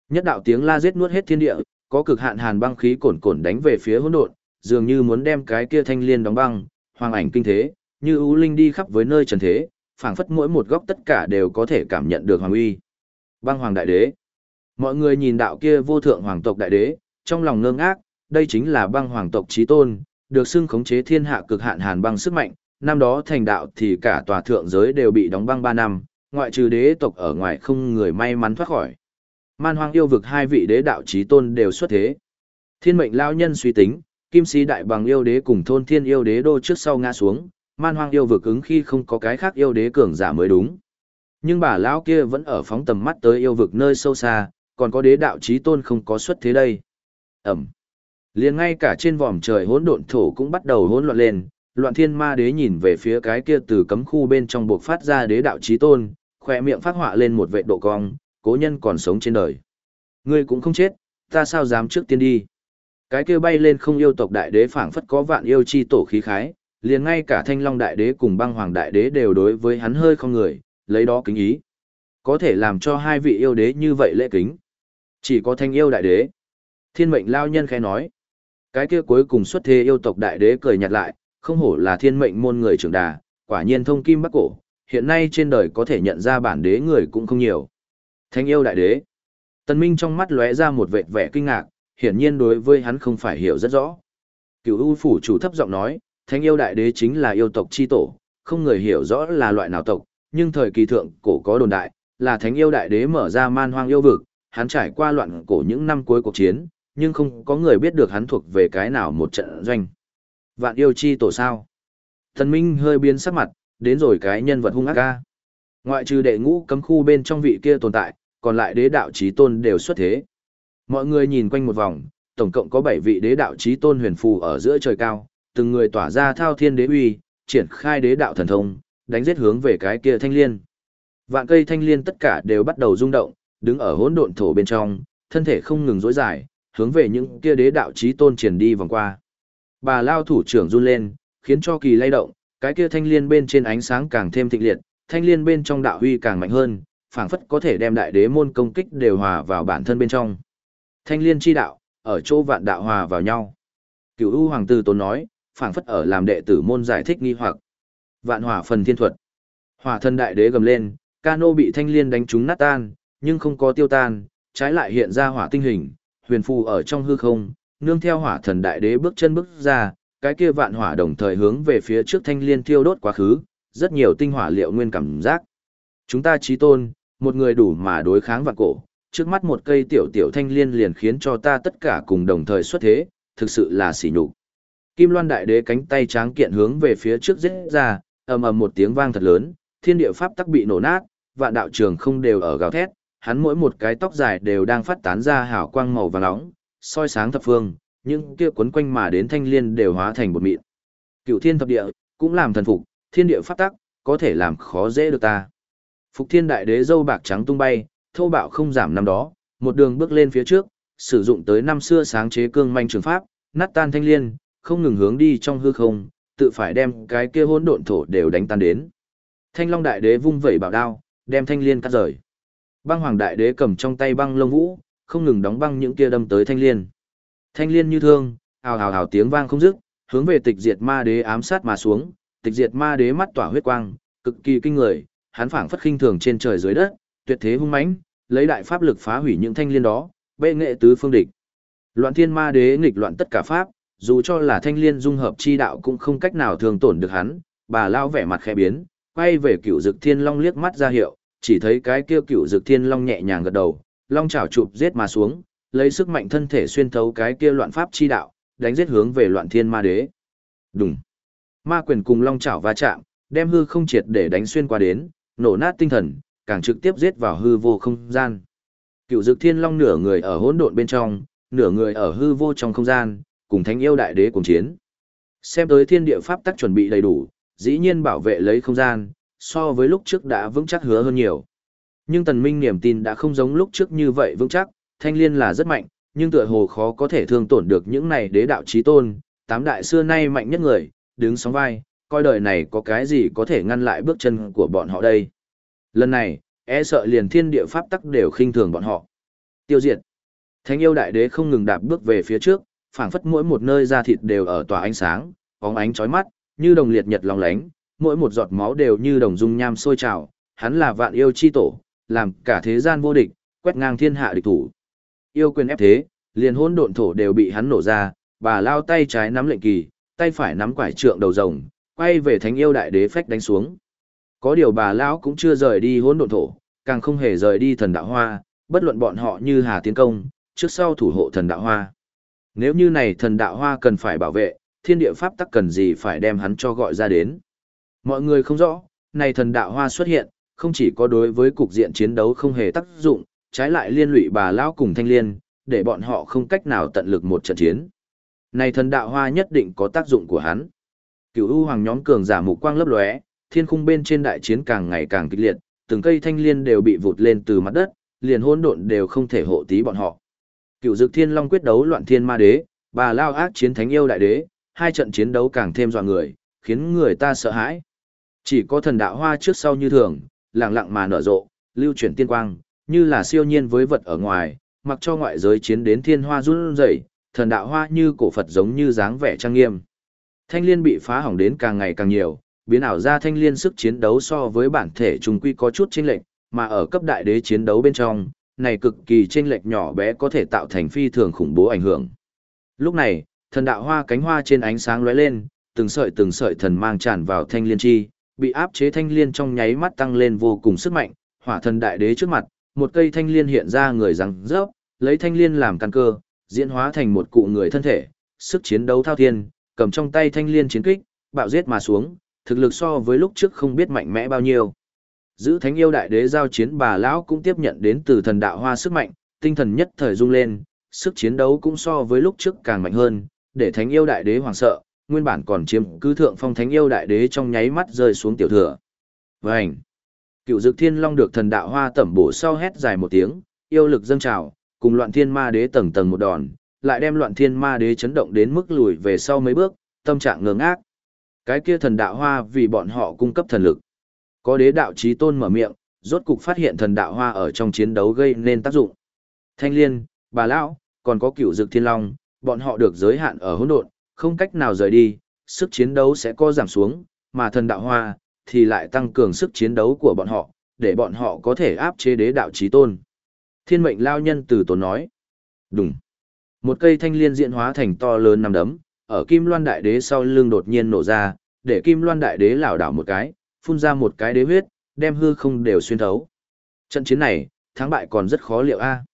Nhất đạo tiếng la giết nuốt hết thiên địa, có cực hạn hàn băng khí cồn cồn đánh về phía hỗn độn, dường như muốn đem cái kia thanh liên đóng băng, hoàng ảnh kinh thế, như U linh đi khắp với nơi trần thế, phảng phất mỗi một góc tất cả đều có thể cảm nhận được hoàng uy. Băng hoàng đại đế. Mọi người nhìn đạo kia vô thượng hoàng tộc đại đế, trong lòng ngơ ngác, đây chính là băng hoàng tộc chí tôn, được xưng khống chế thiên hạ cực hạn hàn băng sức mạnh, năm đó thành đạo thì cả tòa thượng giới đều bị đóng băng 3 năm, ngoại trừ đế tộc ở ngoài không người may mắn thoát khỏi. Man hoang yêu vực hai vị đế đạo chí tôn đều xuất thế. Thiên mệnh lao nhân suy tính, kim sĩ đại bằng yêu đế cùng thôn thiên yêu đế đô trước sau ngã xuống, man hoang yêu vực ứng khi không có cái khác yêu đế cường giả mới đúng. Nhưng bà lão kia vẫn ở phóng tầm mắt tới yêu vực nơi sâu xa, còn có đế đạo chí tôn không có xuất thế đây. Ẩm. liền ngay cả trên vòm trời hỗn độn thổ cũng bắt đầu hỗn loạn lên, loạn thiên ma đế nhìn về phía cái kia từ cấm khu bên trong buộc phát ra đế đạo chí tôn, khỏe miệng phát họa lên một vệ độ cong, cố nhân còn sống trên đời. Ngươi cũng không chết, ta sao dám trước tiên đi. Cái kia bay lên không yêu tộc đại đế phảng phất có vạn yêu chi tổ khí khái, liền ngay cả thanh long đại đế cùng băng hoàng đại đế đều đối với hắn hơi không người, lấy đó kính ý. Có thể làm cho hai vị yêu đế như vậy lễ kính. Chỉ có thanh yêu đại đế. Thiên mệnh lao nhân khẽ nói. Cái kia cuối cùng xuất thế yêu tộc đại đế cười nhạt lại, không hổ là thiên mệnh môn người trưởng đà, quả nhiên thông kim bắc cổ, hiện nay trên đời có thể nhận ra bản đế người cũng không nhiều. Thanh yêu đại đế. Tân Minh trong mắt lóe ra một vệt vẻ kinh ngạc, hiển nhiên đối với hắn không phải hiểu rất rõ. Cửu U phủ chủ thấp giọng nói, Thánh yêu đại đế chính là yêu tộc chi tổ, không người hiểu rõ là loại nào tộc, nhưng thời kỳ thượng cổ có đồn đại, là Thánh yêu đại đế mở ra man hoang yêu vực, hắn trải qua loạn cổ những năm cuối cuộc chiến, nhưng không có người biết được hắn thuộc về cái nào một trận doanh. Vạn yêu chi tổ sao? Thần Minh hơi biến sắc mặt, đến rồi cái nhân vật hung ác ca. Ngoại trừ đệ ngũ cấm khu bên trong vị kia tồn tại, còn lại đế đạo chí tôn đều xuất thế. Mọi người nhìn quanh một vòng, tổng cộng có 7 vị đế đạo chí tôn huyền phù ở giữa trời cao, từng người tỏa ra thao thiên đế uy, triển khai đế đạo thần thông, đánh giết hướng về cái kia thanh liên. Vạn cây thanh liên tất cả đều bắt đầu rung động, đứng ở hỗn độn thổ bên trong, thân thể không ngừng dối dài, hướng về những kia đế đạo chí tôn triển đi vòng qua. Bà lao thủ trưởng run lên, khiến cho kỳ lay động, cái kia thanh liên bên trên ánh sáng càng thêm thịnh liệt, thanh liên bên trong đạo huy càng mạnh hơn, phảng phất có thể đem đại đế môn công kích đều hòa vào bản thân bên trong. Thanh liên chi đạo, ở chỗ vạn đạo hòa vào nhau. Cửu U hoàng tử tốn nói, phảng phất ở làm đệ tử môn giải thích nghi hoặc. Vạn hỏa phần thiên thuật. Hỏa thân đại đế gầm lên, cano bị thanh liên đánh trúng nát tan, nhưng không có tiêu tan, trái lại hiện ra hỏa tinh hình, huyền phù ở trong hư không, nương theo hỏa thần đại đế bước chân bước ra, cái kia vạn hỏa đồng thời hướng về phía trước thanh liên thiêu đốt quá khứ, rất nhiều tinh hỏa liệu nguyên cảm giác. Chúng ta trí tôn, một người đủ mà đối kháng vạn cổ, trước mắt một cây tiểu tiểu thanh liên liền khiến cho ta tất cả cùng đồng thời xuất thế, thực sự là sỉ nhục. Kim Loan đại đế cánh tay tráng kiện hướng về phía trước giết ra, ầm ầm một tiếng vang thật lớn, thiên địa pháp tắc bị nổ nát, vạn đạo trường không đều ở gào thét, hắn mỗi một cái tóc dài đều đang phát tán ra hào quang màu vàng nóng, soi sáng thập phương, những kia quấn quanh mà đến thanh liên đều hóa thành một mịn. Cựu thiên thập địa, cũng làm thần phục, thiên địa pháp tắc, có thể làm khó dễ được ta. Phục thiên đại đế dâu bạc trắng tung bay, thô bạo không giảm năm đó, một đường bước lên phía trước, sử dụng tới năm xưa sáng chế cương manh trường pháp, nát tan thanh liên, không ngừng hướng đi trong hư không, tự phải đem cái kia hỗn độn thổ đều đánh tan đến. Thanh Long đại đế vung vẩy bảo đao, đem thanh liên cắt rời. Băng Hoàng đại đế cầm trong tay băng lông vũ, không ngừng đóng băng những kia đâm tới thanh liên. Thanh liên như thương, ào ào ào tiếng vang không dứt, hướng về tịch diệt ma đế ám sát mà xuống, tịch diệt ma đế mắt tỏa huyết quang, cực kỳ kinh người, hắn phảng phất khinh thường trên trời dưới đất, tuyệt thế hung mãnh, lấy đại pháp lực phá hủy những thanh liên đó, bệ nghệ tứ phương địch. Loạn thiên ma đế nghịch loạn tất cả pháp, dù cho là thanh liên dung hợp chi đạo cũng không cách nào thường tổn được hắn, bà lao vẻ mặt khẽ biến, quay về cựu dực thiên long liếc mắt ra hiệu, chỉ thấy cái kia cựu dực thiên long nhẹ nhàng gật đầu, long chảo chụp giết mà xuống, lấy sức mạnh thân thể xuyên thấu cái kia loạn pháp chi đạo, đánh giết hướng về loạn thiên ma đế. Đùng. Ma quyền cùng long chảo va chạm, đem hư không triệt để đánh xuyên qua đến, nổ nát tinh thần, càng trực tiếp giết vào hư vô không gian. Cựu Dực Thiên Long nửa người ở hỗn độn bên trong, nửa người ở hư vô trong không gian, cùng Thánh yêu đại đế cùng chiến. Xem tới thiên địa pháp tắc chuẩn bị đầy đủ, dĩ nhiên bảo vệ lấy không gian, so với lúc trước đã vững chắc hứa hơn nhiều. Nhưng Tần Minh niềm tin đã không giống lúc trước như vậy vững chắc, Thanh Liên là rất mạnh, nhưng tựa hồ khó có thể thương tổn được những này đế đạo chí tôn, tám đại xưa nay mạnh nhất người, đứng sóng vai, coi đời này có cái gì có thể ngăn lại bước chân của bọn họ đây. Lần này, e sợ liền thiên địa pháp tắc đều khinh thường bọn họ. Tiêu diệt. Thánh yêu đại đế không ngừng đạp bước về phía trước, phảng phất mỗi một nơi da thịt đều ở tỏa ánh sáng, bóng ánh chói mắt, như đồng liệt nhật long lánh, mỗi một giọt máu đều như đồng dung nham sôi trào, hắn là vạn yêu chi tổ, làm cả thế gian vô địch, quét ngang thiên hạ địch thủ. Yêu quyền ép thế, liền hỗn độn thổ đều bị hắn nổ ra, bà lao tay trái nắm lệnh kỳ, tay phải nắm quải trượng đầu rồng, quay về thánh yêu đại đế phách đánh xuống. Có điều bà lão cũng chưa rời đi hỗn độn thổ, càng không hề rời đi thần đạo hoa, bất luận bọn họ như hà tiến công, trước sau thủ hộ thần đạo hoa. Nếu như này thần đạo hoa cần phải bảo vệ, thiên địa pháp tắc cần gì phải đem hắn cho gọi ra đến. Mọi người không rõ, này thần đạo hoa xuất hiện, không chỉ có đối với cục diện chiến đấu không hề tác dụng, trái lại liên lụy bà lão cùng thanh liên, để bọn họ không cách nào tận lực một trận chiến. Này thần đạo hoa nhất định có tác dụng của hắn. Cửu U hoàng nhóm cường giả mục quang lấp lóe, thiên khung bên trên đại chiến càng ngày càng kịch liệt, từng cây thanh liên đều bị vụt lên từ mặt đất, liền hỗn độn đều không thể hộ tí bọn họ. Cựu Dực Thiên Long quyết đấu loạn thiên ma đế, bà lao ác chiến thánh yêu đại đế, hai trận chiến đấu càng thêm dọa người, khiến người ta sợ hãi. Chỉ có thần đạo hoa trước sau như thường, lặng lặng mà nở rộ, lưu chuyển tiên quang, như là siêu nhiên với vật ở ngoài, mặc cho ngoại giới chiến đến thiên hoa run rẩy, thần đạo hoa như cổ Phật giống như dáng vẻ trang nghiêm. Thanh liên bị phá hỏng đến càng ngày càng nhiều, biến ảo ra thanh liên sức chiến đấu so với bản thể trùng quy có chút chênh lệch, mà ở cấp đại đế chiến đấu bên trong, này cực kỳ chênh lệch nhỏ bé có thể tạo thành phi thường khủng bố ảnh hưởng. Lúc này, thần đạo hoa cánh hoa trên ánh sáng lóe lên, từng sợi từng sợi thần mang tràn vào thanh liên chi, bị áp chế thanh liên trong nháy mắt tăng lên vô cùng sức mạnh, hỏa thần đại đế trước mặt, một cây thanh liên hiện ra người răng rớp, lấy thanh liên làm căn cơ, diễn hóa thành một cụ người thân thể, sức chiến đấu thao thiên, cầm trong tay thanh liên chiến kích, bạo giết mà xuống, thực lực so với lúc trước không biết mạnh mẽ bao nhiêu. Giữ thánh yêu đại đế giao chiến bà lão cũng tiếp nhận đến từ thần đạo hoa sức mạnh, tinh thần nhất thời rung lên, sức chiến đấu cũng so với lúc trước càng mạnh hơn, để thánh yêu đại đế hoảng sợ, nguyên bản còn chiếm cứ thượng phong thánh yêu đại đế trong nháy mắt rơi xuống tiểu thừa. Vành! Cựu dực thiên long được thần đạo hoa tẩm bổ sau hét dài một tiếng, yêu lực dâng trào, cùng loạn thiên ma đế tầng tầng một đòn, lại đem loạn thiên ma đế chấn động đến mức lùi về sau mấy bước, tâm trạng ngơ ngác. Cái kia thần đạo hoa vì bọn họ cung cấp thần lực. Có đế đạo chí tôn mở miệng, rốt cục phát hiện thần đạo hoa ở trong chiến đấu gây nên tác dụng. Thanh liên, bà lão, còn có cựu dực thiên long, bọn họ được giới hạn ở hỗn độn, không cách nào rời đi, sức chiến đấu sẽ co giảm xuống, mà thần đạo hoa thì lại tăng cường sức chiến đấu của bọn họ, để bọn họ có thể áp chế đế đạo chí tôn. Thiên mệnh lao nhân từ tốn nói. Đúng. Một cây thanh liên diễn hóa thành to lớn nằm đấm, ở Kim Loan Đại Đế sau lưng đột nhiên nổ ra, để Kim Loan Đại Đế lảo đảo một cái, phun ra một cái đế huyết, đem hư không đều xuyên thấu. Trận chiến này, thắng bại còn rất khó liệu a.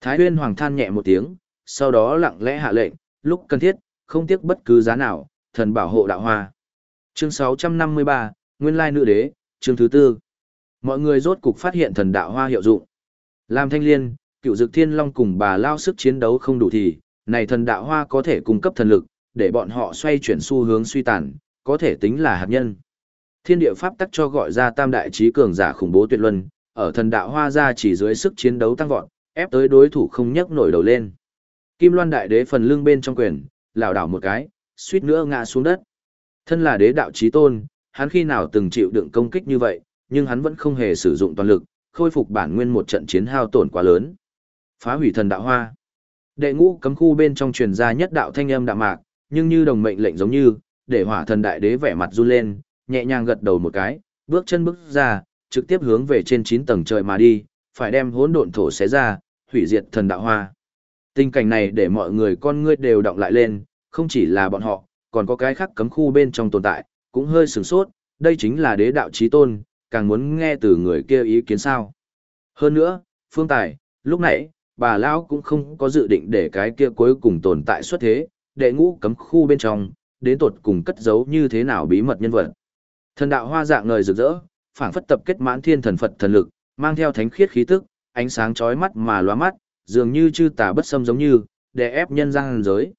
Thái Huyên Hoàng than nhẹ một tiếng, sau đó lặng lẽ hạ lệnh, lúc cần thiết, không tiếc bất cứ giá nào, thần bảo hộ đạo hoa. Chương 653, Nguyên lai nữ đế, chương thứ tư. Mọi người rốt cục phát hiện thần đạo hoa hiệu dụng. Làm thanh liên, cựu dực thiên long cùng bà lao sức chiến đấu không đủ thì, này thần đạo hoa có thể cung cấp thần lực, để bọn họ xoay chuyển xu hướng suy tàn, có thể tính là hạt nhân. Thiên địa pháp tắc cho gọi ra tam đại trí cường giả khủng bố tuyệt luân, ở thần đạo hoa ra chỉ dưới sức chiến đấu tăng vọt, ép tới đối thủ không nhấc nổi đầu lên. Kim Loan đại đế phần lưng bên trong quyền, lảo đảo một cái, suýt nữa ngã xuống đất. Thân là đế đạo chí tôn, hắn khi nào từng chịu đựng công kích như vậy, nhưng hắn vẫn không hề sử dụng toàn lực, khôi phục bản nguyên một trận chiến hao tổn quá lớn. Phá hủy thần đạo hoa. Đệ ngũ cấm khu bên trong truyền ra nhất đạo thanh âm đạm mạc, nhưng như đồng mệnh lệnh giống như, để hỏa thần đại đế vẻ mặt run lên, nhẹ nhàng gật đầu một cái, bước chân bước ra, trực tiếp hướng về trên 9 tầng trời mà đi, phải đem hỗn độn thổ xé ra, hủy diệt thần đạo hoa. Tình cảnh này để mọi người con ngươi đều động lại lên, không chỉ là bọn họ, còn có cái khác cấm khu bên trong tồn tại, cũng hơi sửng sốt, đây chính là đế đạo chí tôn, càng muốn nghe từ người kia ý kiến sao. Hơn nữa, phương tài, lúc nãy, bà Lão cũng không có dự định để cái kia cuối cùng tồn tại xuất thế, đệ ngũ cấm khu bên trong, đến tột cùng cất giấu như thế nào bí mật nhân vật. Thần đạo hoa dạng ngời rực rỡ, phảng phất tập kết mãn thiên thần Phật thần lực, mang theo thánh khiết khí tức, ánh sáng chói mắt mà lóa mắt, dường như chư tà bất xâm giống như, để ép nhân gian giới.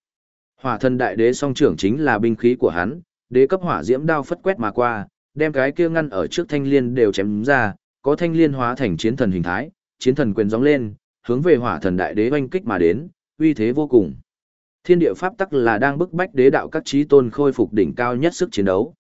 Hỏa thần đại đế song trưởng chính là binh khí của hắn, đế cấp hỏa diễm đao phất quét mà qua, đem cái kia ngăn ở trước thanh liên đều chém ra, có thanh liên hóa thành chiến thần hình thái, chiến thần quyền gióng lên, hướng về hỏa thần đại đế oanh kích mà đến, uy thế vô cùng. Thiên địa pháp tắc là đang bức bách đế đạo các chí tôn khôi phục đỉnh cao nhất sức chiến đấu.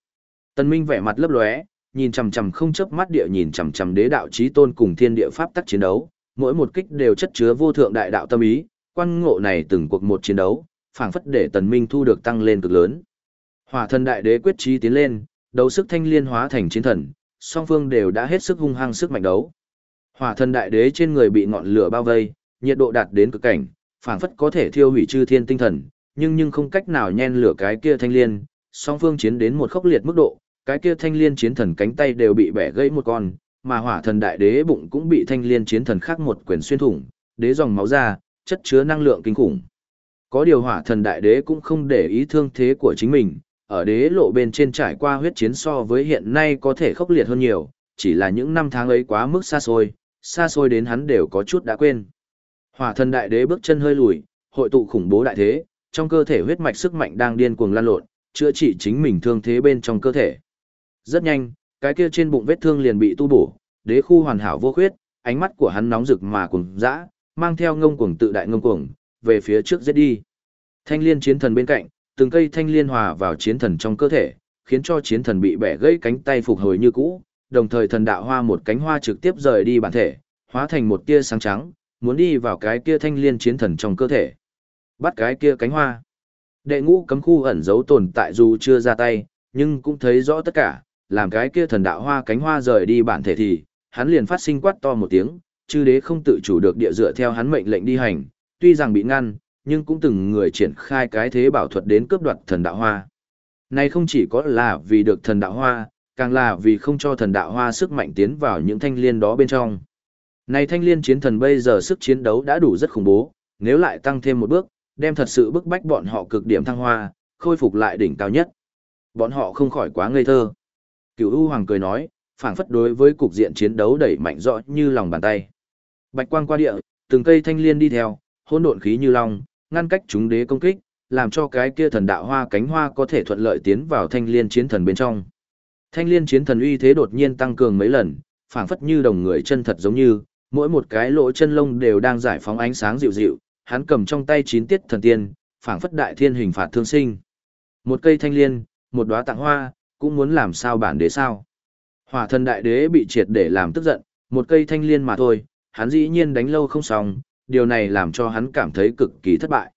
Tần Minh vẻ mặt lấp lóe, nhìn chằm chằm không chớp mắt địa nhìn chằm chằm đế đạo chí tôn cùng thiên địa pháp tắc chiến đấu, mỗi một kích đều chất chứa vô thượng đại đạo tâm ý, quan ngộ này từng cuộc một chiến đấu, phảng phất để Tần Minh thu được tăng lên cực lớn. Hỏa thần đại đế quyết chí tiến lên, đấu sức thanh liên hóa thành chiến thần, song phương đều đã hết sức hung hăng sức mạnh đấu. Hỏa thần đại đế trên người bị ngọn lửa bao vây, nhiệt độ đạt đến cực cảnh, phảng phất có thể thiêu hủy chư thiên tinh thần, nhưng nhưng không cách nào nhen lửa cái kia thanh liên, song phương chiến đến một khốc liệt mức độ, cái kia thanh liên chiến thần cánh tay đều bị bẻ gãy một con, mà hỏa thần đại đế bụng cũng bị thanh liên chiến thần khác một quyền xuyên thủng, đế dòng máu ra, chất chứa năng lượng kinh khủng. Có điều hỏa thần đại đế cũng không để ý thương thế của chính mình, ở đế lộ bên trên trải qua huyết chiến so với hiện nay có thể khốc liệt hơn nhiều, chỉ là những năm tháng ấy quá mức xa xôi, xa xôi đến hắn đều có chút đã quên. Hỏa thần đại đế bước chân hơi lùi, hội tụ khủng bố đại thế, trong cơ thể huyết mạch sức mạnh đang điên cuồng lan lộn, chữa trị chính mình thương thế bên trong cơ thể. Rất nhanh, cái kia trên bụng vết thương liền bị tu bổ, đế khu hoàn hảo vô khuyết, ánh mắt của hắn nóng rực mà cuồng dã, mang theo ngông cuồng tự đại ngông cuồng, về phía trước giết đi. Thanh liên chiến thần bên cạnh, từng cây thanh liên hòa vào chiến thần trong cơ thể, khiến cho chiến thần bị bẻ gãy cánh tay phục hồi như cũ, đồng thời thần đạo hoa một cánh hoa trực tiếp rời đi bản thể, hóa thành một tia sáng trắng, muốn đi vào cái kia thanh liên chiến thần trong cơ thể. Bắt cái kia cánh hoa. Đệ ngũ cấm khu ẩn giấu tồn tại dù chưa ra tay, nhưng cũng thấy rõ tất cả, làm cái kia thần đạo hoa cánh hoa rời đi bản thể thì, hắn liền phát sinh quát to một tiếng, chư đế không tự chủ được địa dựa theo hắn mệnh lệnh đi hành, tuy rằng bị ngăn, nhưng cũng từng người triển khai cái thế bảo thuật đến cướp đoạt thần đạo hoa. Này không chỉ có là vì được thần đạo hoa, càng là vì không cho thần đạo hoa sức mạnh tiến vào những thanh liên đó bên trong. Này thanh liên chiến thần bây giờ sức chiến đấu đã đủ rất khủng bố, nếu lại tăng thêm một bước, đem thật sự bức bách bọn họ cực điểm thăng hoa, khôi phục lại đỉnh cao nhất. Bọn họ không khỏi quá ngây thơ. Cửu U Hoàng cười nói, phảng phất đối với cục diện chiến đấu đẩy mạnh rõ như lòng bàn tay. Bạch quang qua địa, từng cây thanh liên đi theo, hỗn độn khí như long, ngăn cách chúng đế công kích, làm cho cái kia thần đạo hoa cánh hoa có thể thuận lợi tiến vào thanh liên chiến thần bên trong. Thanh liên chiến thần uy thế đột nhiên tăng cường mấy lần, phảng phất như đồng người chân thật giống như, mỗi một cái lỗ chân lông đều đang giải phóng ánh sáng dịu dịu, hắn cầm trong tay chín tiết thần tiên, phảng phất đại thiên hình phạt thương sinh. Một cây thanh liên, một đóa tặng hoa, cũng muốn làm sao bản đế sao? Hỏa thần đại đế bị triệt để làm tức giận, một cây thanh liên mà thôi, hắn dĩ nhiên đánh lâu không xong, điều này làm cho hắn cảm thấy cực kỳ thất bại.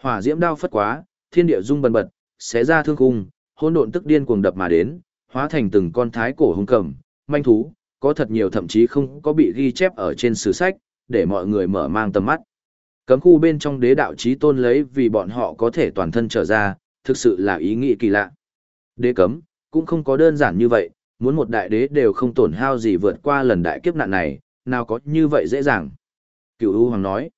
Hỏa diễm đao phất quá, thiên địa rung bần bật, xé ra thương khung, hỗn độn tức điên cuồng đập mà đến, hóa thành từng con thái cổ hung cầm, manh thú, có thật nhiều thậm chí không có bị ghi chép ở trên sử sách, để mọi người mở mang tầm mắt. Cấm khu bên trong đế đạo chí tôn lấy vì bọn họ có thể toàn thân trở ra, thực sự là ý nghĩ kỳ lạ. Đế cấm, cũng không có đơn giản như vậy, muốn một đại đế đều không tổn hao gì vượt qua lần đại kiếp nạn này, nào có như vậy dễ dàng. Cửu U Hoàng nói,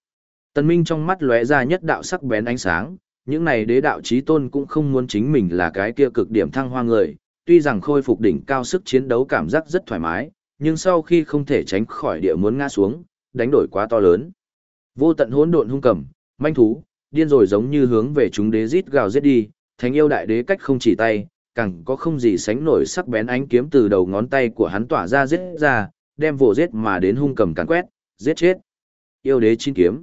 Tần Minh trong mắt lóe ra nhất đạo sắc bén ánh sáng, những này đế đạo chí tôn cũng không muốn chính mình là cái kia cực điểm thăng hoa người, tuy rằng khôi phục đỉnh cao sức chiến đấu cảm giác rất thoải mái, nhưng sau khi không thể tránh khỏi địa muốn ngã xuống, đánh đổi quá to lớn. Vô tận hỗn độn hung cầm, manh thú, điên rồi giống như hướng về chúng đế rít gào giết đi, thánh yêu đại đế cách không chỉ tay, càng có không gì sánh nổi sắc bén ánh kiếm từ đầu ngón tay của hắn tỏa ra giết ra, đem vồ giết mà đến hung cầm càn quét, giết chết. Yêu đế chín kiếm.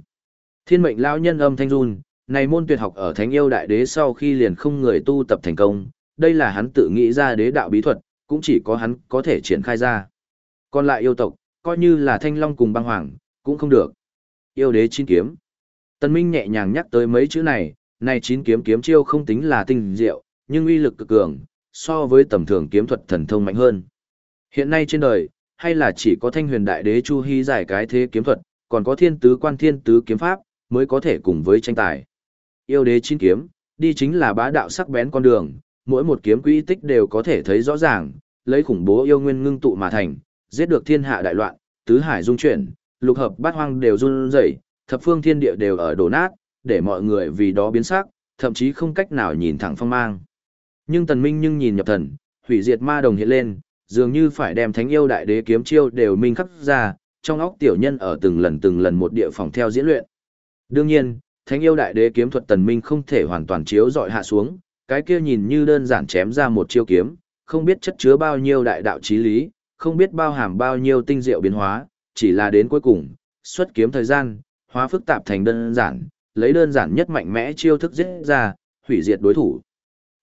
Thiên mệnh lão nhân âm thanh run, này môn tuyệt học ở thánh yêu đại đế sau khi liền không người tu tập thành công, đây là hắn tự nghĩ ra đế đạo bí thuật, cũng chỉ có hắn có thể triển khai ra. Còn lại yêu tộc, coi như là thanh long cùng băng hoàng, cũng không được. Yêu đế chín kiếm. Tân Minh nhẹ nhàng nhắc tới mấy chữ này, này chín kiếm kiếm chiêu không tính là tinh diệu, nhưng uy lực cực cường, so với tầm thường kiếm thuật thần thông mạnh hơn. Hiện nay trên đời, hay là chỉ có thanh huyền đại đế Chu Hy giải cái thế kiếm thuật, còn có thiên tứ quan thiên tứ kiếm pháp, mới có thể cùng với tranh tài. Yêu đế chín kiếm, đi chính là bá đạo sắc bén con đường, mỗi một kiếm quỹ tích đều có thể thấy rõ ràng, lấy khủng bố yêu nguyên ngưng tụ mà thành, giết được thiên hạ đại loạn, tứ hải dung chuyển, lục hợp bát hoang đều run rẩy, thập phương thiên địa đều ở đổ nát, để mọi người vì đó biến sắc, thậm chí không cách nào nhìn thẳng phong mang. Nhưng tần minh nhưng nhìn nhập thần, hủy diệt ma đồng hiện lên, dường như phải đem thánh yêu đại đế kiếm chiêu đều minh khắc ra, trong óc tiểu nhân ở từng lần từng lần một địa phòng theo diễn luyện. Đương nhiên, thánh yêu đại đế kiếm thuật tần minh không thể hoàn toàn chiếu dọi hạ xuống, cái kia nhìn như đơn giản chém ra một chiêu kiếm, không biết chất chứa bao nhiêu đại đạo chí lý, không biết bao hàm bao nhiêu tinh diệu biến hóa, chỉ là đến cuối cùng, xuất kiếm thời gian, hóa phức tạp thành đơn giản, lấy đơn giản nhất mạnh mẽ chiêu thức giết ra, hủy diệt đối thủ.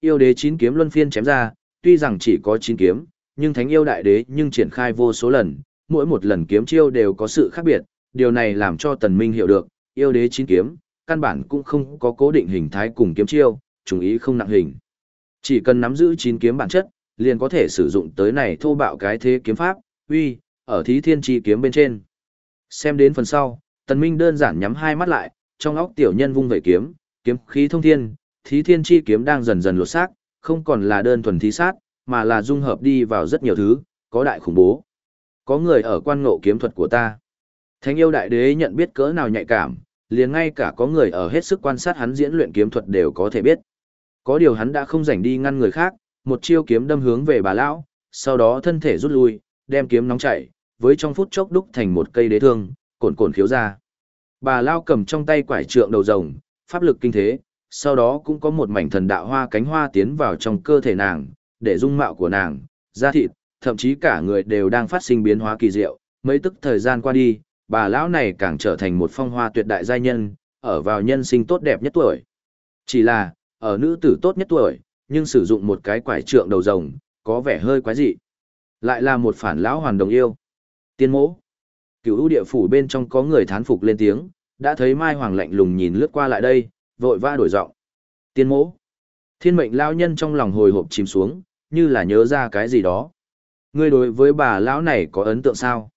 Yêu đế chín kiếm luân phiên chém ra, tuy rằng chỉ có chín kiếm, nhưng thánh yêu đại đế nhưng triển khai vô số lần, mỗi một lần kiếm chiêu đều có sự khác biệt, điều này làm cho tần minh hiểu được, yêu đế chín kiếm, căn bản cũng không có cố định hình thái cùng kiếm chiêu, trùng ý không nặng hình. Chỉ cần nắm giữ chín kiếm bản chất, liền có thể sử dụng tới này thô bạo cái thế kiếm pháp, uy, ở thí thiên chi kiếm bên trên. Xem đến phần sau, tần minh đơn giản nhắm hai mắt lại, trong óc tiểu nhân vung vẩy kiếm, kiếm khí thông thiên, thí thiên chi kiếm đang dần dần lột xác, không còn là đơn thuần thí sát, mà là dung hợp đi vào rất nhiều thứ, có đại khủng bố. Có người ở quan ngộ kiếm thuật của ta. Thánh yêu đại đế nhận biết cỡ nào nhạy cảm, liền ngay cả có người ở hết sức quan sát hắn diễn luyện kiếm thuật đều có thể biết. Có điều hắn đã không rảnh đi ngăn người khác, một chiêu kiếm đâm hướng về bà lão, sau đó thân thể rút lui, đem kiếm nóng chảy, với trong phút chốc đúc thành một cây đế thương, cồn cồn khiếu ra. Bà lão cầm trong tay quải trượng đầu rồng, pháp lực kinh thế, sau đó cũng có một mảnh thần đạo hoa cánh hoa tiến vào trong cơ thể nàng, để dung mạo của nàng, da thịt, thậm chí cả người đều đang phát sinh biến hóa kỳ diệu. Mấy tức thời gian qua đi, bà lão này càng trở thành một phong hoa tuyệt đại giai nhân, ở vào nhân sinh tốt đẹp nhất tuổi. Chỉ là, ở nữ tử tốt nhất tuổi, nhưng sử dụng một cái quải trượng đầu rồng, có vẻ hơi quái dị. Lại là một phản lão hoàn đồng yêu. Tiên mỗ. Cửu ưu địa phủ bên trong có người thán phục lên tiếng, đã thấy Mai Hoàng lạnh lùng nhìn lướt qua lại đây, vội va đổi giọng. Tiên mỗ. Thiên mệnh lão nhân trong lòng hồi hộp chìm xuống, như là nhớ ra cái gì đó. Ngươi đối với bà lão này có ấn tượng sao?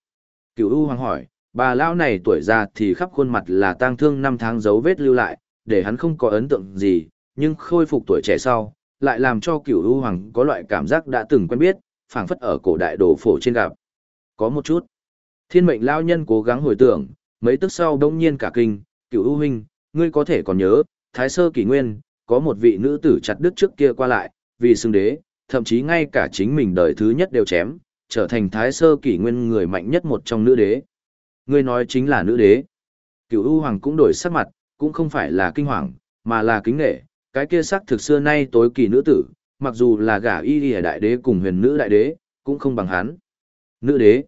Cửu ưu hoàng hỏi, bà lão này tuổi già thì khắp khuôn mặt là tang thương năm tháng dấu vết lưu lại, để hắn không có ấn tượng gì, nhưng khôi phục tuổi trẻ sau, lại làm cho cửu ưu hoàng có loại cảm giác đã từng quen biết, phảng phất ở cổ đại đồ phổ trên gặp. Có một chút. Thiên mệnh lão nhân cố gắng hồi tưởng, mấy tức sau đông nhiên cả kinh, cửu ưu huynh, ngươi có thể còn nhớ, thái sơ kỷ nguyên, có một vị nữ tử chặt đứt trước kia qua lại, vì xưng đế, thậm chí ngay cả chính mình đời thứ nhất đều chém, trở thành thái sơ kỷ nguyên người mạnh nhất một trong nữ đế. Ngươi nói chính là nữ đế. Cửu U Hoàng cũng đổi sắc mặt, cũng không phải là kinh hoàng, mà là kính nghệ, cái kia sắc thực xưa nay tối kỳ nữ tử, mặc dù là gả y y đại đế cùng huyền nữ đại đế, cũng không bằng hắn. Nữ đế.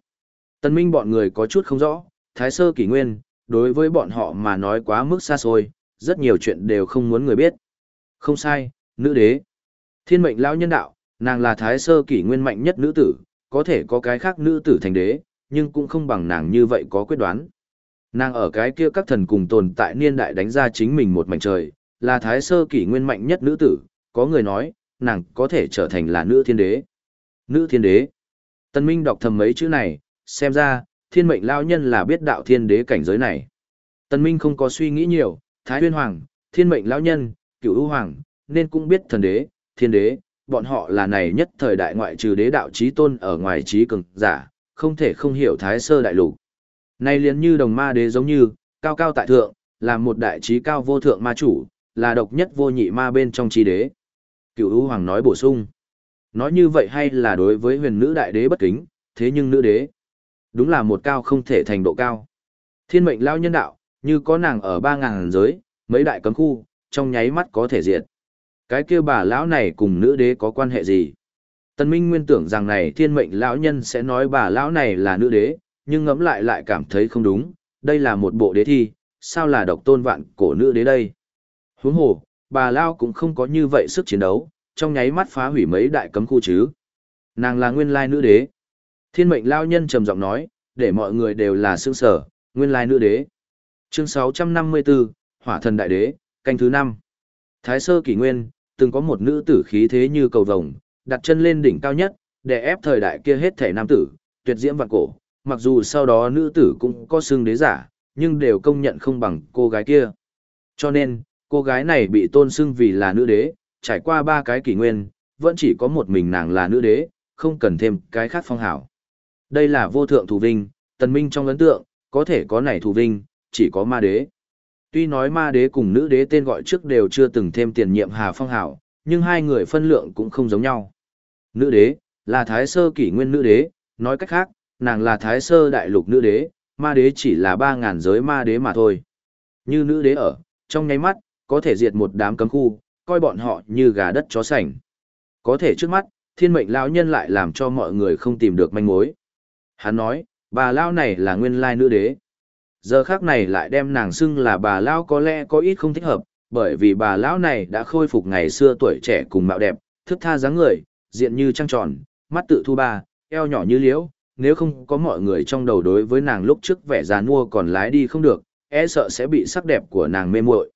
Tân minh bọn người có chút không rõ, thái sơ kỷ nguyên, đối với bọn họ mà nói quá mức xa xôi, rất nhiều chuyện đều không muốn người biết. Không sai, nữ đế. Thiên mệnh lão nhân đạo, nàng là thái sơ kỷ nguyên mạnh nhất nữ tử, có thể có cái khác nữ tử thành đế, nhưng cũng không bằng nàng như vậy có quyết đoán. Nàng ở cái kia các thần cùng tồn tại niên đại đánh ra chính mình một mảnh trời, là thái sơ kỷ nguyên mạnh nhất nữ tử, có người nói, nàng có thể trở thành là nữ thiên đế. Nữ thiên đế. Tân Minh đọc thầm mấy chữ này, xem ra, thiên mệnh lao nhân là biết đạo thiên đế cảnh giới này. Tân Minh không có suy nghĩ nhiều, Thái Huyên Hoàng, thiên mệnh lao nhân, cửu ưu hoàng, nên cũng biết thần đế, thiên đế, bọn họ là này nhất thời đại ngoại trừ đế đạo trí tôn ở ngoài trí cường giả, không thể không hiểu thái sơ đại lục. Này liền như đồng ma đế giống như, cao cao tại thượng, là một đại trí cao vô thượng ma chủ, là độc nhất vô nhị ma bên trong trí đế. Cửu ưu hoàng nói bổ sung. Nói như vậy hay là đối với huyền nữ đại đế bất kính, thế nhưng nữ đế, đúng là một cao không thể thành độ cao. Thiên mệnh lao nhân đạo, như có nàng ở ba ngàn giới, mấy đại cấm khu, trong nháy mắt có thể diệt. Cái kia bà lão này cùng nữ đế có quan hệ gì? Tân Minh nguyên tưởng rằng này thiên mệnh lão nhân sẽ nói bà lão này là nữ đế, nhưng ngẫm lại lại cảm thấy không đúng, đây là một bộ đế thi, sao là độc tôn vạn cổ nữ đế đây? Huống hồ, bà lão cũng không có như vậy sức chiến đấu, trong nháy mắt phá hủy mấy đại cấm khu chứ. Nàng là nguyên lai nữ đế. Thiên mệnh lao nhân trầm giọng nói, để mọi người đều là sương sở, nguyên lai nữ đế. Chương 654, Hỏa thần đại đế, canh thứ 5. Thái sơ kỷ nguyên, từng có một nữ tử khí thế như cầu vồng, đặt chân lên đỉnh cao nhất, để ép thời đại kia hết thể nam tử, tuyệt diễm vạn cổ, mặc dù sau đó nữ tử cũng có xương đế giả, nhưng đều công nhận không bằng cô gái kia. Cho nên, cô gái này bị tôn xưng vì là nữ đế, trải qua ba cái kỷ nguyên, vẫn chỉ có một mình nàng là nữ đế, không cần thêm cái khác phong hảo. Đây là vô thượng thủ vinh, tần minh trong ấn tượng, có thể có này thủ vinh, chỉ có ma đế. Tuy nói ma đế cùng nữ đế tên gọi trước đều chưa từng thêm tiền nhiệm Hà Phong Hảo, nhưng hai người phân lượng cũng không giống nhau. Nữ đế, là thái sơ kỷ nguyên nữ đế, nói cách khác, nàng là thái sơ đại lục nữ đế, ma đế chỉ là ba ngàn giới ma đế mà thôi. Như nữ đế ở, trong nháy mắt, có thể diệt một đám cấm khu, coi bọn họ như gà đất chó sành. Có thể trước mắt, thiên mệnh lão nhân lại làm cho mọi người không tìm được manh mối. Hắn nói, bà lao này là nguyên lai nữ đế. Giờ khác này lại đem nàng xưng là bà lao có lẽ có ít không thích hợp, bởi vì bà lão này đã khôi phục ngày xưa tuổi trẻ cùng mạo đẹp, thức tha dáng người, diện như trăng tròn, mắt tự thu ba, eo nhỏ như liễu, nếu không có mọi người trong đầu đối với nàng lúc trước vẻ già nua còn lái đi không được, e sợ sẽ bị sắc đẹp của nàng mê muội.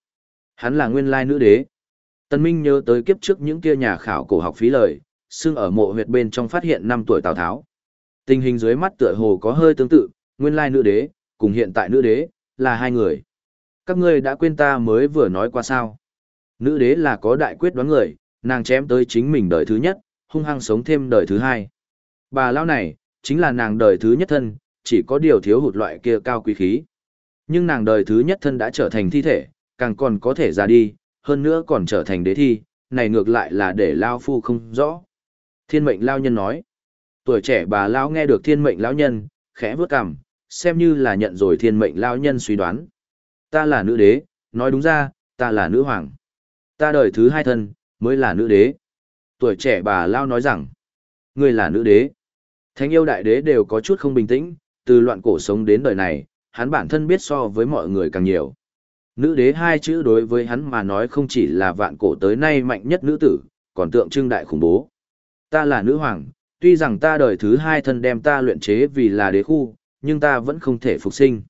Hắn là nguyên lai nữ đế. Tân Minh nhớ tới kiếp trước những kia nhà khảo cổ học phí lời, xưng ở mộ huyệt bên trong phát hiện năm tuổi Tào Tháo. Tình hình dưới mắt tựa hồ có hơi tương tự, nguyên lai nữ đế, cùng hiện tại nữ đế, là hai người. Các ngươi đã quên ta mới vừa nói qua sao. Nữ đế là có đại quyết đoán người, nàng chém tới chính mình đời thứ nhất, hung hăng sống thêm đời thứ hai. Bà lao này, chính là nàng đời thứ nhất thân, chỉ có điều thiếu hụt loại kia cao quý khí. Nhưng nàng đời thứ nhất thân đã trở thành thi thể, càng còn có thể ra đi, hơn nữa còn trở thành đế thi, này ngược lại là để Lao Phu không rõ. Thiên mệnh Lao Nhân nói, tuổi trẻ bà lão nghe được thiên mệnh lão Nhân, khẽ vớt cằm, xem như là nhận rồi thiên mệnh lão nhân suy đoán. Ta là nữ đế, nói đúng ra, ta là nữ hoàng. Ta đời thứ hai thân, mới là nữ đế. Tuổi trẻ bà lão nói rằng, ngươi là nữ đế. Thánh yêu đại đế đều có chút không bình tĩnh, từ loạn cổ sống đến đời này, hắn bản thân biết so với mọi người càng nhiều. Nữ đế hai chữ đối với hắn mà nói không chỉ là vạn cổ tới nay mạnh nhất nữ tử, còn tượng trưng đại khủng bố. Ta là nữ hoàng, tuy rằng ta đời thứ hai thân đem ta luyện chế vì là đế khu, nhưng ta vẫn không thể phục sinh.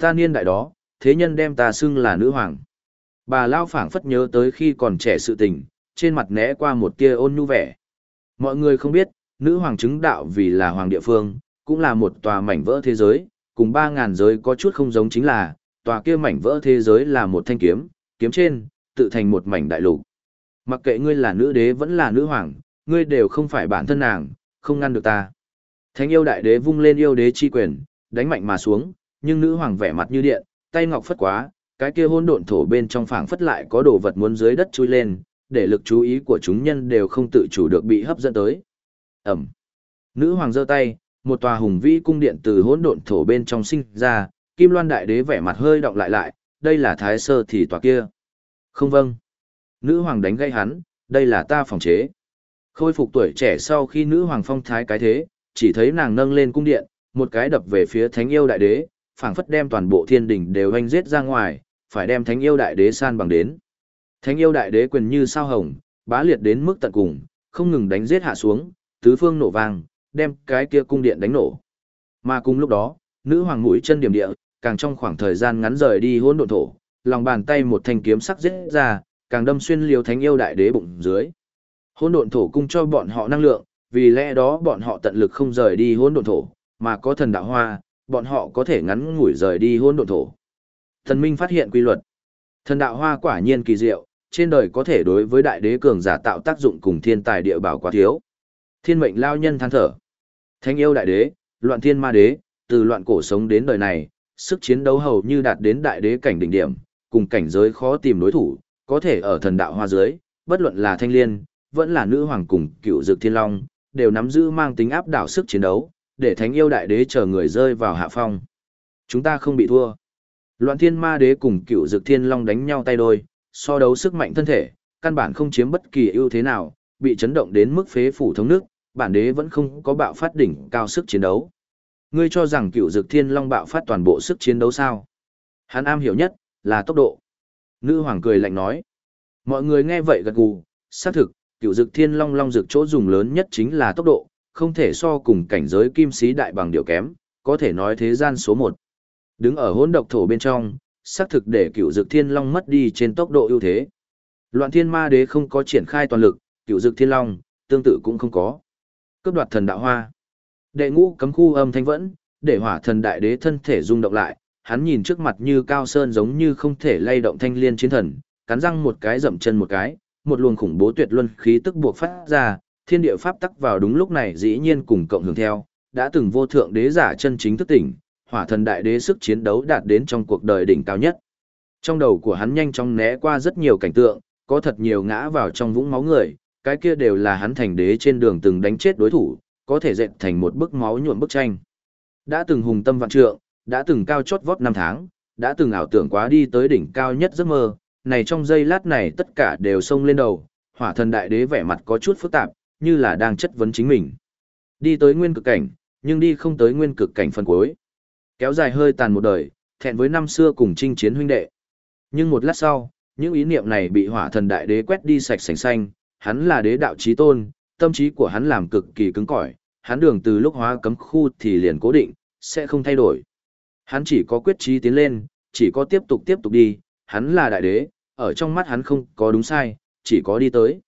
Ta niên đại đó, thế nhân đem ta xưng là nữ hoàng. Bà Lao phảng phất nhớ tới khi còn trẻ sự tình, trên mặt né qua một tia ôn nhu vẻ. Mọi người không biết, nữ hoàng chứng đạo vì là hoàng địa phương, cũng là một tòa mảnh vỡ thế giới, cùng ba ngàn giới có chút không giống chính là, tòa kia mảnh vỡ thế giới là một thanh kiếm, kiếm trên, tự thành một mảnh đại lục. Mặc kệ ngươi là nữ đế vẫn là nữ hoàng, ngươi đều không phải bản thân nàng, không ngăn được ta. Thánh yêu đại đế vung lên yêu đế chi quyền, đánh mạnh mà xuống, nhưng nữ hoàng vẻ mặt như điện, tay ngọc phất quá, cái kia hỗn độn thổ bên trong phảng phất lại có đồ vật muốn dưới đất chui lên, để lực chú ý của chúng nhân đều không tự chủ được bị hấp dẫn tới. Ẩm. Nữ hoàng giơ tay, một tòa hùng vĩ cung điện từ hỗn độn thổ bên trong sinh ra, Kim Loan đại đế vẻ mặt hơi động lại lại, đây là thái sơ thì tòa kia. Không vâng. Nữ hoàng đánh gây hắn, đây là ta phòng chế. Khôi phục tuổi trẻ sau khi nữ hoàng phong thái cái thế, chỉ thấy nàng nâng lên cung điện, một cái đập về phía thánh yêu đại đế, phảng phất đem toàn bộ thiên đỉnh đều hoanh giết ra ngoài, phải đem thánh yêu đại đế san bằng đến. Thánh yêu đại đế quyền như sao hồng, bá liệt đến mức tận cùng, không ngừng đánh giết hạ xuống, tứ phương nổ vang, đem cái kia cung điện đánh nổ. Mà cùng lúc đó, nữ hoàng mũi chân điểm địa, càng trong khoảng thời gian ngắn rời đi hỗn độn thổ, lòng bàn tay một thanh kiếm sắc giết ra, càng đâm xuyên liều thánh yêu đại đế bụng dưới. Hỗn độn thổ cung cho bọn họ năng lượng, vì lẽ đó bọn họ tận lực không rời đi hỗn độn thổ, mà có thần đạo hoa, bọn họ có thể ngắn ngủi rời đi hỗn độn thổ. Thần Minh phát hiện quy luật. Thần đạo hoa quả nhiên kỳ diệu, trên đời có thể đối với đại đế cường giả tạo tác dụng cùng thiên tài địa bảo quá thiếu. Thiên mệnh lao nhân than thở. Thánh yêu đại đế, loạn thiên ma đế, từ loạn cổ sống đến đời này, sức chiến đấu hầu như đạt đến đại đế cảnh đỉnh điểm, cùng cảnh giới khó tìm đối thủ, có thể ở thần đạo hoa dưới, bất luận là thanh liên, vẫn là nữ hoàng cùng cựu dược thiên long, đều nắm giữ mang tính áp đảo sức chiến đấu, để thánh yêu đại đế chờ người rơi vào hạ phong. Chúng ta không bị thua. Loạn thiên ma đế cùng cựu dược thiên long đánh nhau tay đôi, so đấu sức mạnh thân thể, căn bản không chiếm bất kỳ ưu thế nào, bị chấn động đến mức phế phủ thống nước, bản đế vẫn không có bạo phát đỉnh cao sức chiến đấu. Ngươi cho rằng cựu dược thiên long bạo phát toàn bộ sức chiến đấu sao? Hắn am hiểu nhất, là tốc độ. Nữ hoàng cười lạnh nói. Mọi người nghe vậy gật gù, xác thực, cựu dược thiên long long dược chỗ dùng lớn nhất chính là tốc độ, không thể so cùng cảnh giới kim sĩ đại bằng điều kém, có thể nói thế gian số một. Đứng ở hỗn độc thổ bên trong, xác thực để cựu dược thiên long mất đi trên tốc độ ưu thế. Loạn thiên ma đế không có triển khai toàn lực, cựu dược thiên long, tương tự cũng không có. Cướp đoạt thần đạo hoa. Đệ ngũ cấm khu âm thanh vẫn, để hỏa thần đại đế thân thể rung động lại, hắn nhìn trước mặt như cao sơn giống như không thể lay động thanh liên chiến thần, cắn răng một cái dậm chân một cái, một luồng khủng bố tuyệt luân khí tức buộc phát ra, thiên địa pháp tắc vào đúng lúc này dĩ nhiên cùng cộng hưởng theo, đã từng vô thượng đế giả chân chính thức tỉnh, hỏa thần đại đế sức chiến đấu đạt đến trong cuộc đời đỉnh cao nhất. Trong đầu của hắn nhanh chóng né qua rất nhiều cảnh tượng, có thật nhiều ngã vào trong vũng máu người, cái kia đều là hắn thành đế trên đường từng đánh chết đối thủ, có thể dệt thành một bức máu nhuộm bức tranh. Đã từng hùng tâm vạn trượng, đã từng cao chót vót năm tháng, đã từng ảo tưởng quá đi tới đỉnh cao nhất giấc mơ, này trong giây lát này tất cả đều xông lên đầu, hỏa thần đại đế vẻ mặt có chút phức tạp, như là đang chất vấn chính mình. Đi tới nguyên cực cảnh, nhưng đi không tới nguyên cực cảnh phần cuối. Kéo dài hơi tàn một đời, thẹn với năm xưa cùng chinh chiến huynh đệ. Nhưng một lát sau, những ý niệm này bị hỏa thần đại đế quét đi sạch sành xanh, hắn là đế đạo chí tôn, tâm trí của hắn làm cực kỳ cứng cỏi, hắn đường từ lúc hóa cấm khu thì liền cố định, sẽ không thay đổi. Hắn chỉ có quyết chí tiến lên, chỉ có tiếp tục tiếp tục đi, hắn là đại đế, ở trong mắt hắn không có đúng sai, chỉ có đi tới.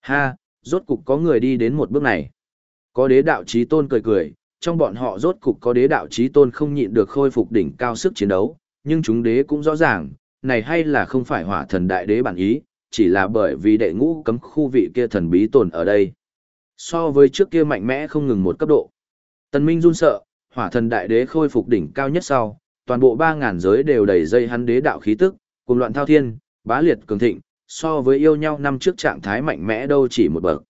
Ha, rốt cục có người đi đến một bước này. Có đế đạo chí tôn cười cười, trong bọn họ rốt cục có đế đạo chí tôn không nhịn được khôi phục đỉnh cao sức chiến đấu, nhưng chúng đế cũng rõ ràng, này hay là không phải hỏa thần đại đế bản ý, chỉ là bởi vì đệ ngũ cấm khu vị kia thần bí tồn ở đây. So với trước kia mạnh mẽ không ngừng một cấp độ. Tần Minh run sợ, hỏa thần đại đế khôi phục đỉnh cao nhất sau, toàn bộ 3.000 giới đều đầy dây hắn đế đạo khí tức, cùng loạn thao thiên, bá liệt cường thịnh, so với yêu nhau năm trước trạng thái mạnh mẽ đâu chỉ một bậc.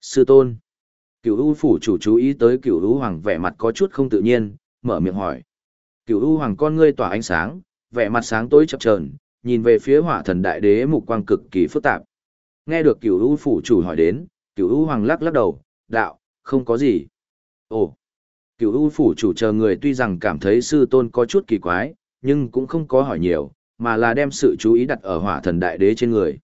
Sư tôn. Cửu U phủ chủ chú ý tới Cửu U hoàng vẻ mặt có chút không tự nhiên, mở miệng hỏi. Cửu U hoàng con ngươi tỏa ánh sáng, vẻ mặt sáng tối chập chờn, nhìn về phía Hỏa Thần Đại Đế mục quang cực kỳ phức tạp. Nghe được Cửu U phủ chủ hỏi đến, Cửu U hoàng lắc lắc đầu, đạo, không có gì. Ồ. Cửu U phủ chủ chờ người tuy rằng cảm thấy sư tôn có chút kỳ quái, nhưng cũng không có hỏi nhiều, mà là đem sự chú ý đặt ở Hỏa Thần Đại Đế trên người.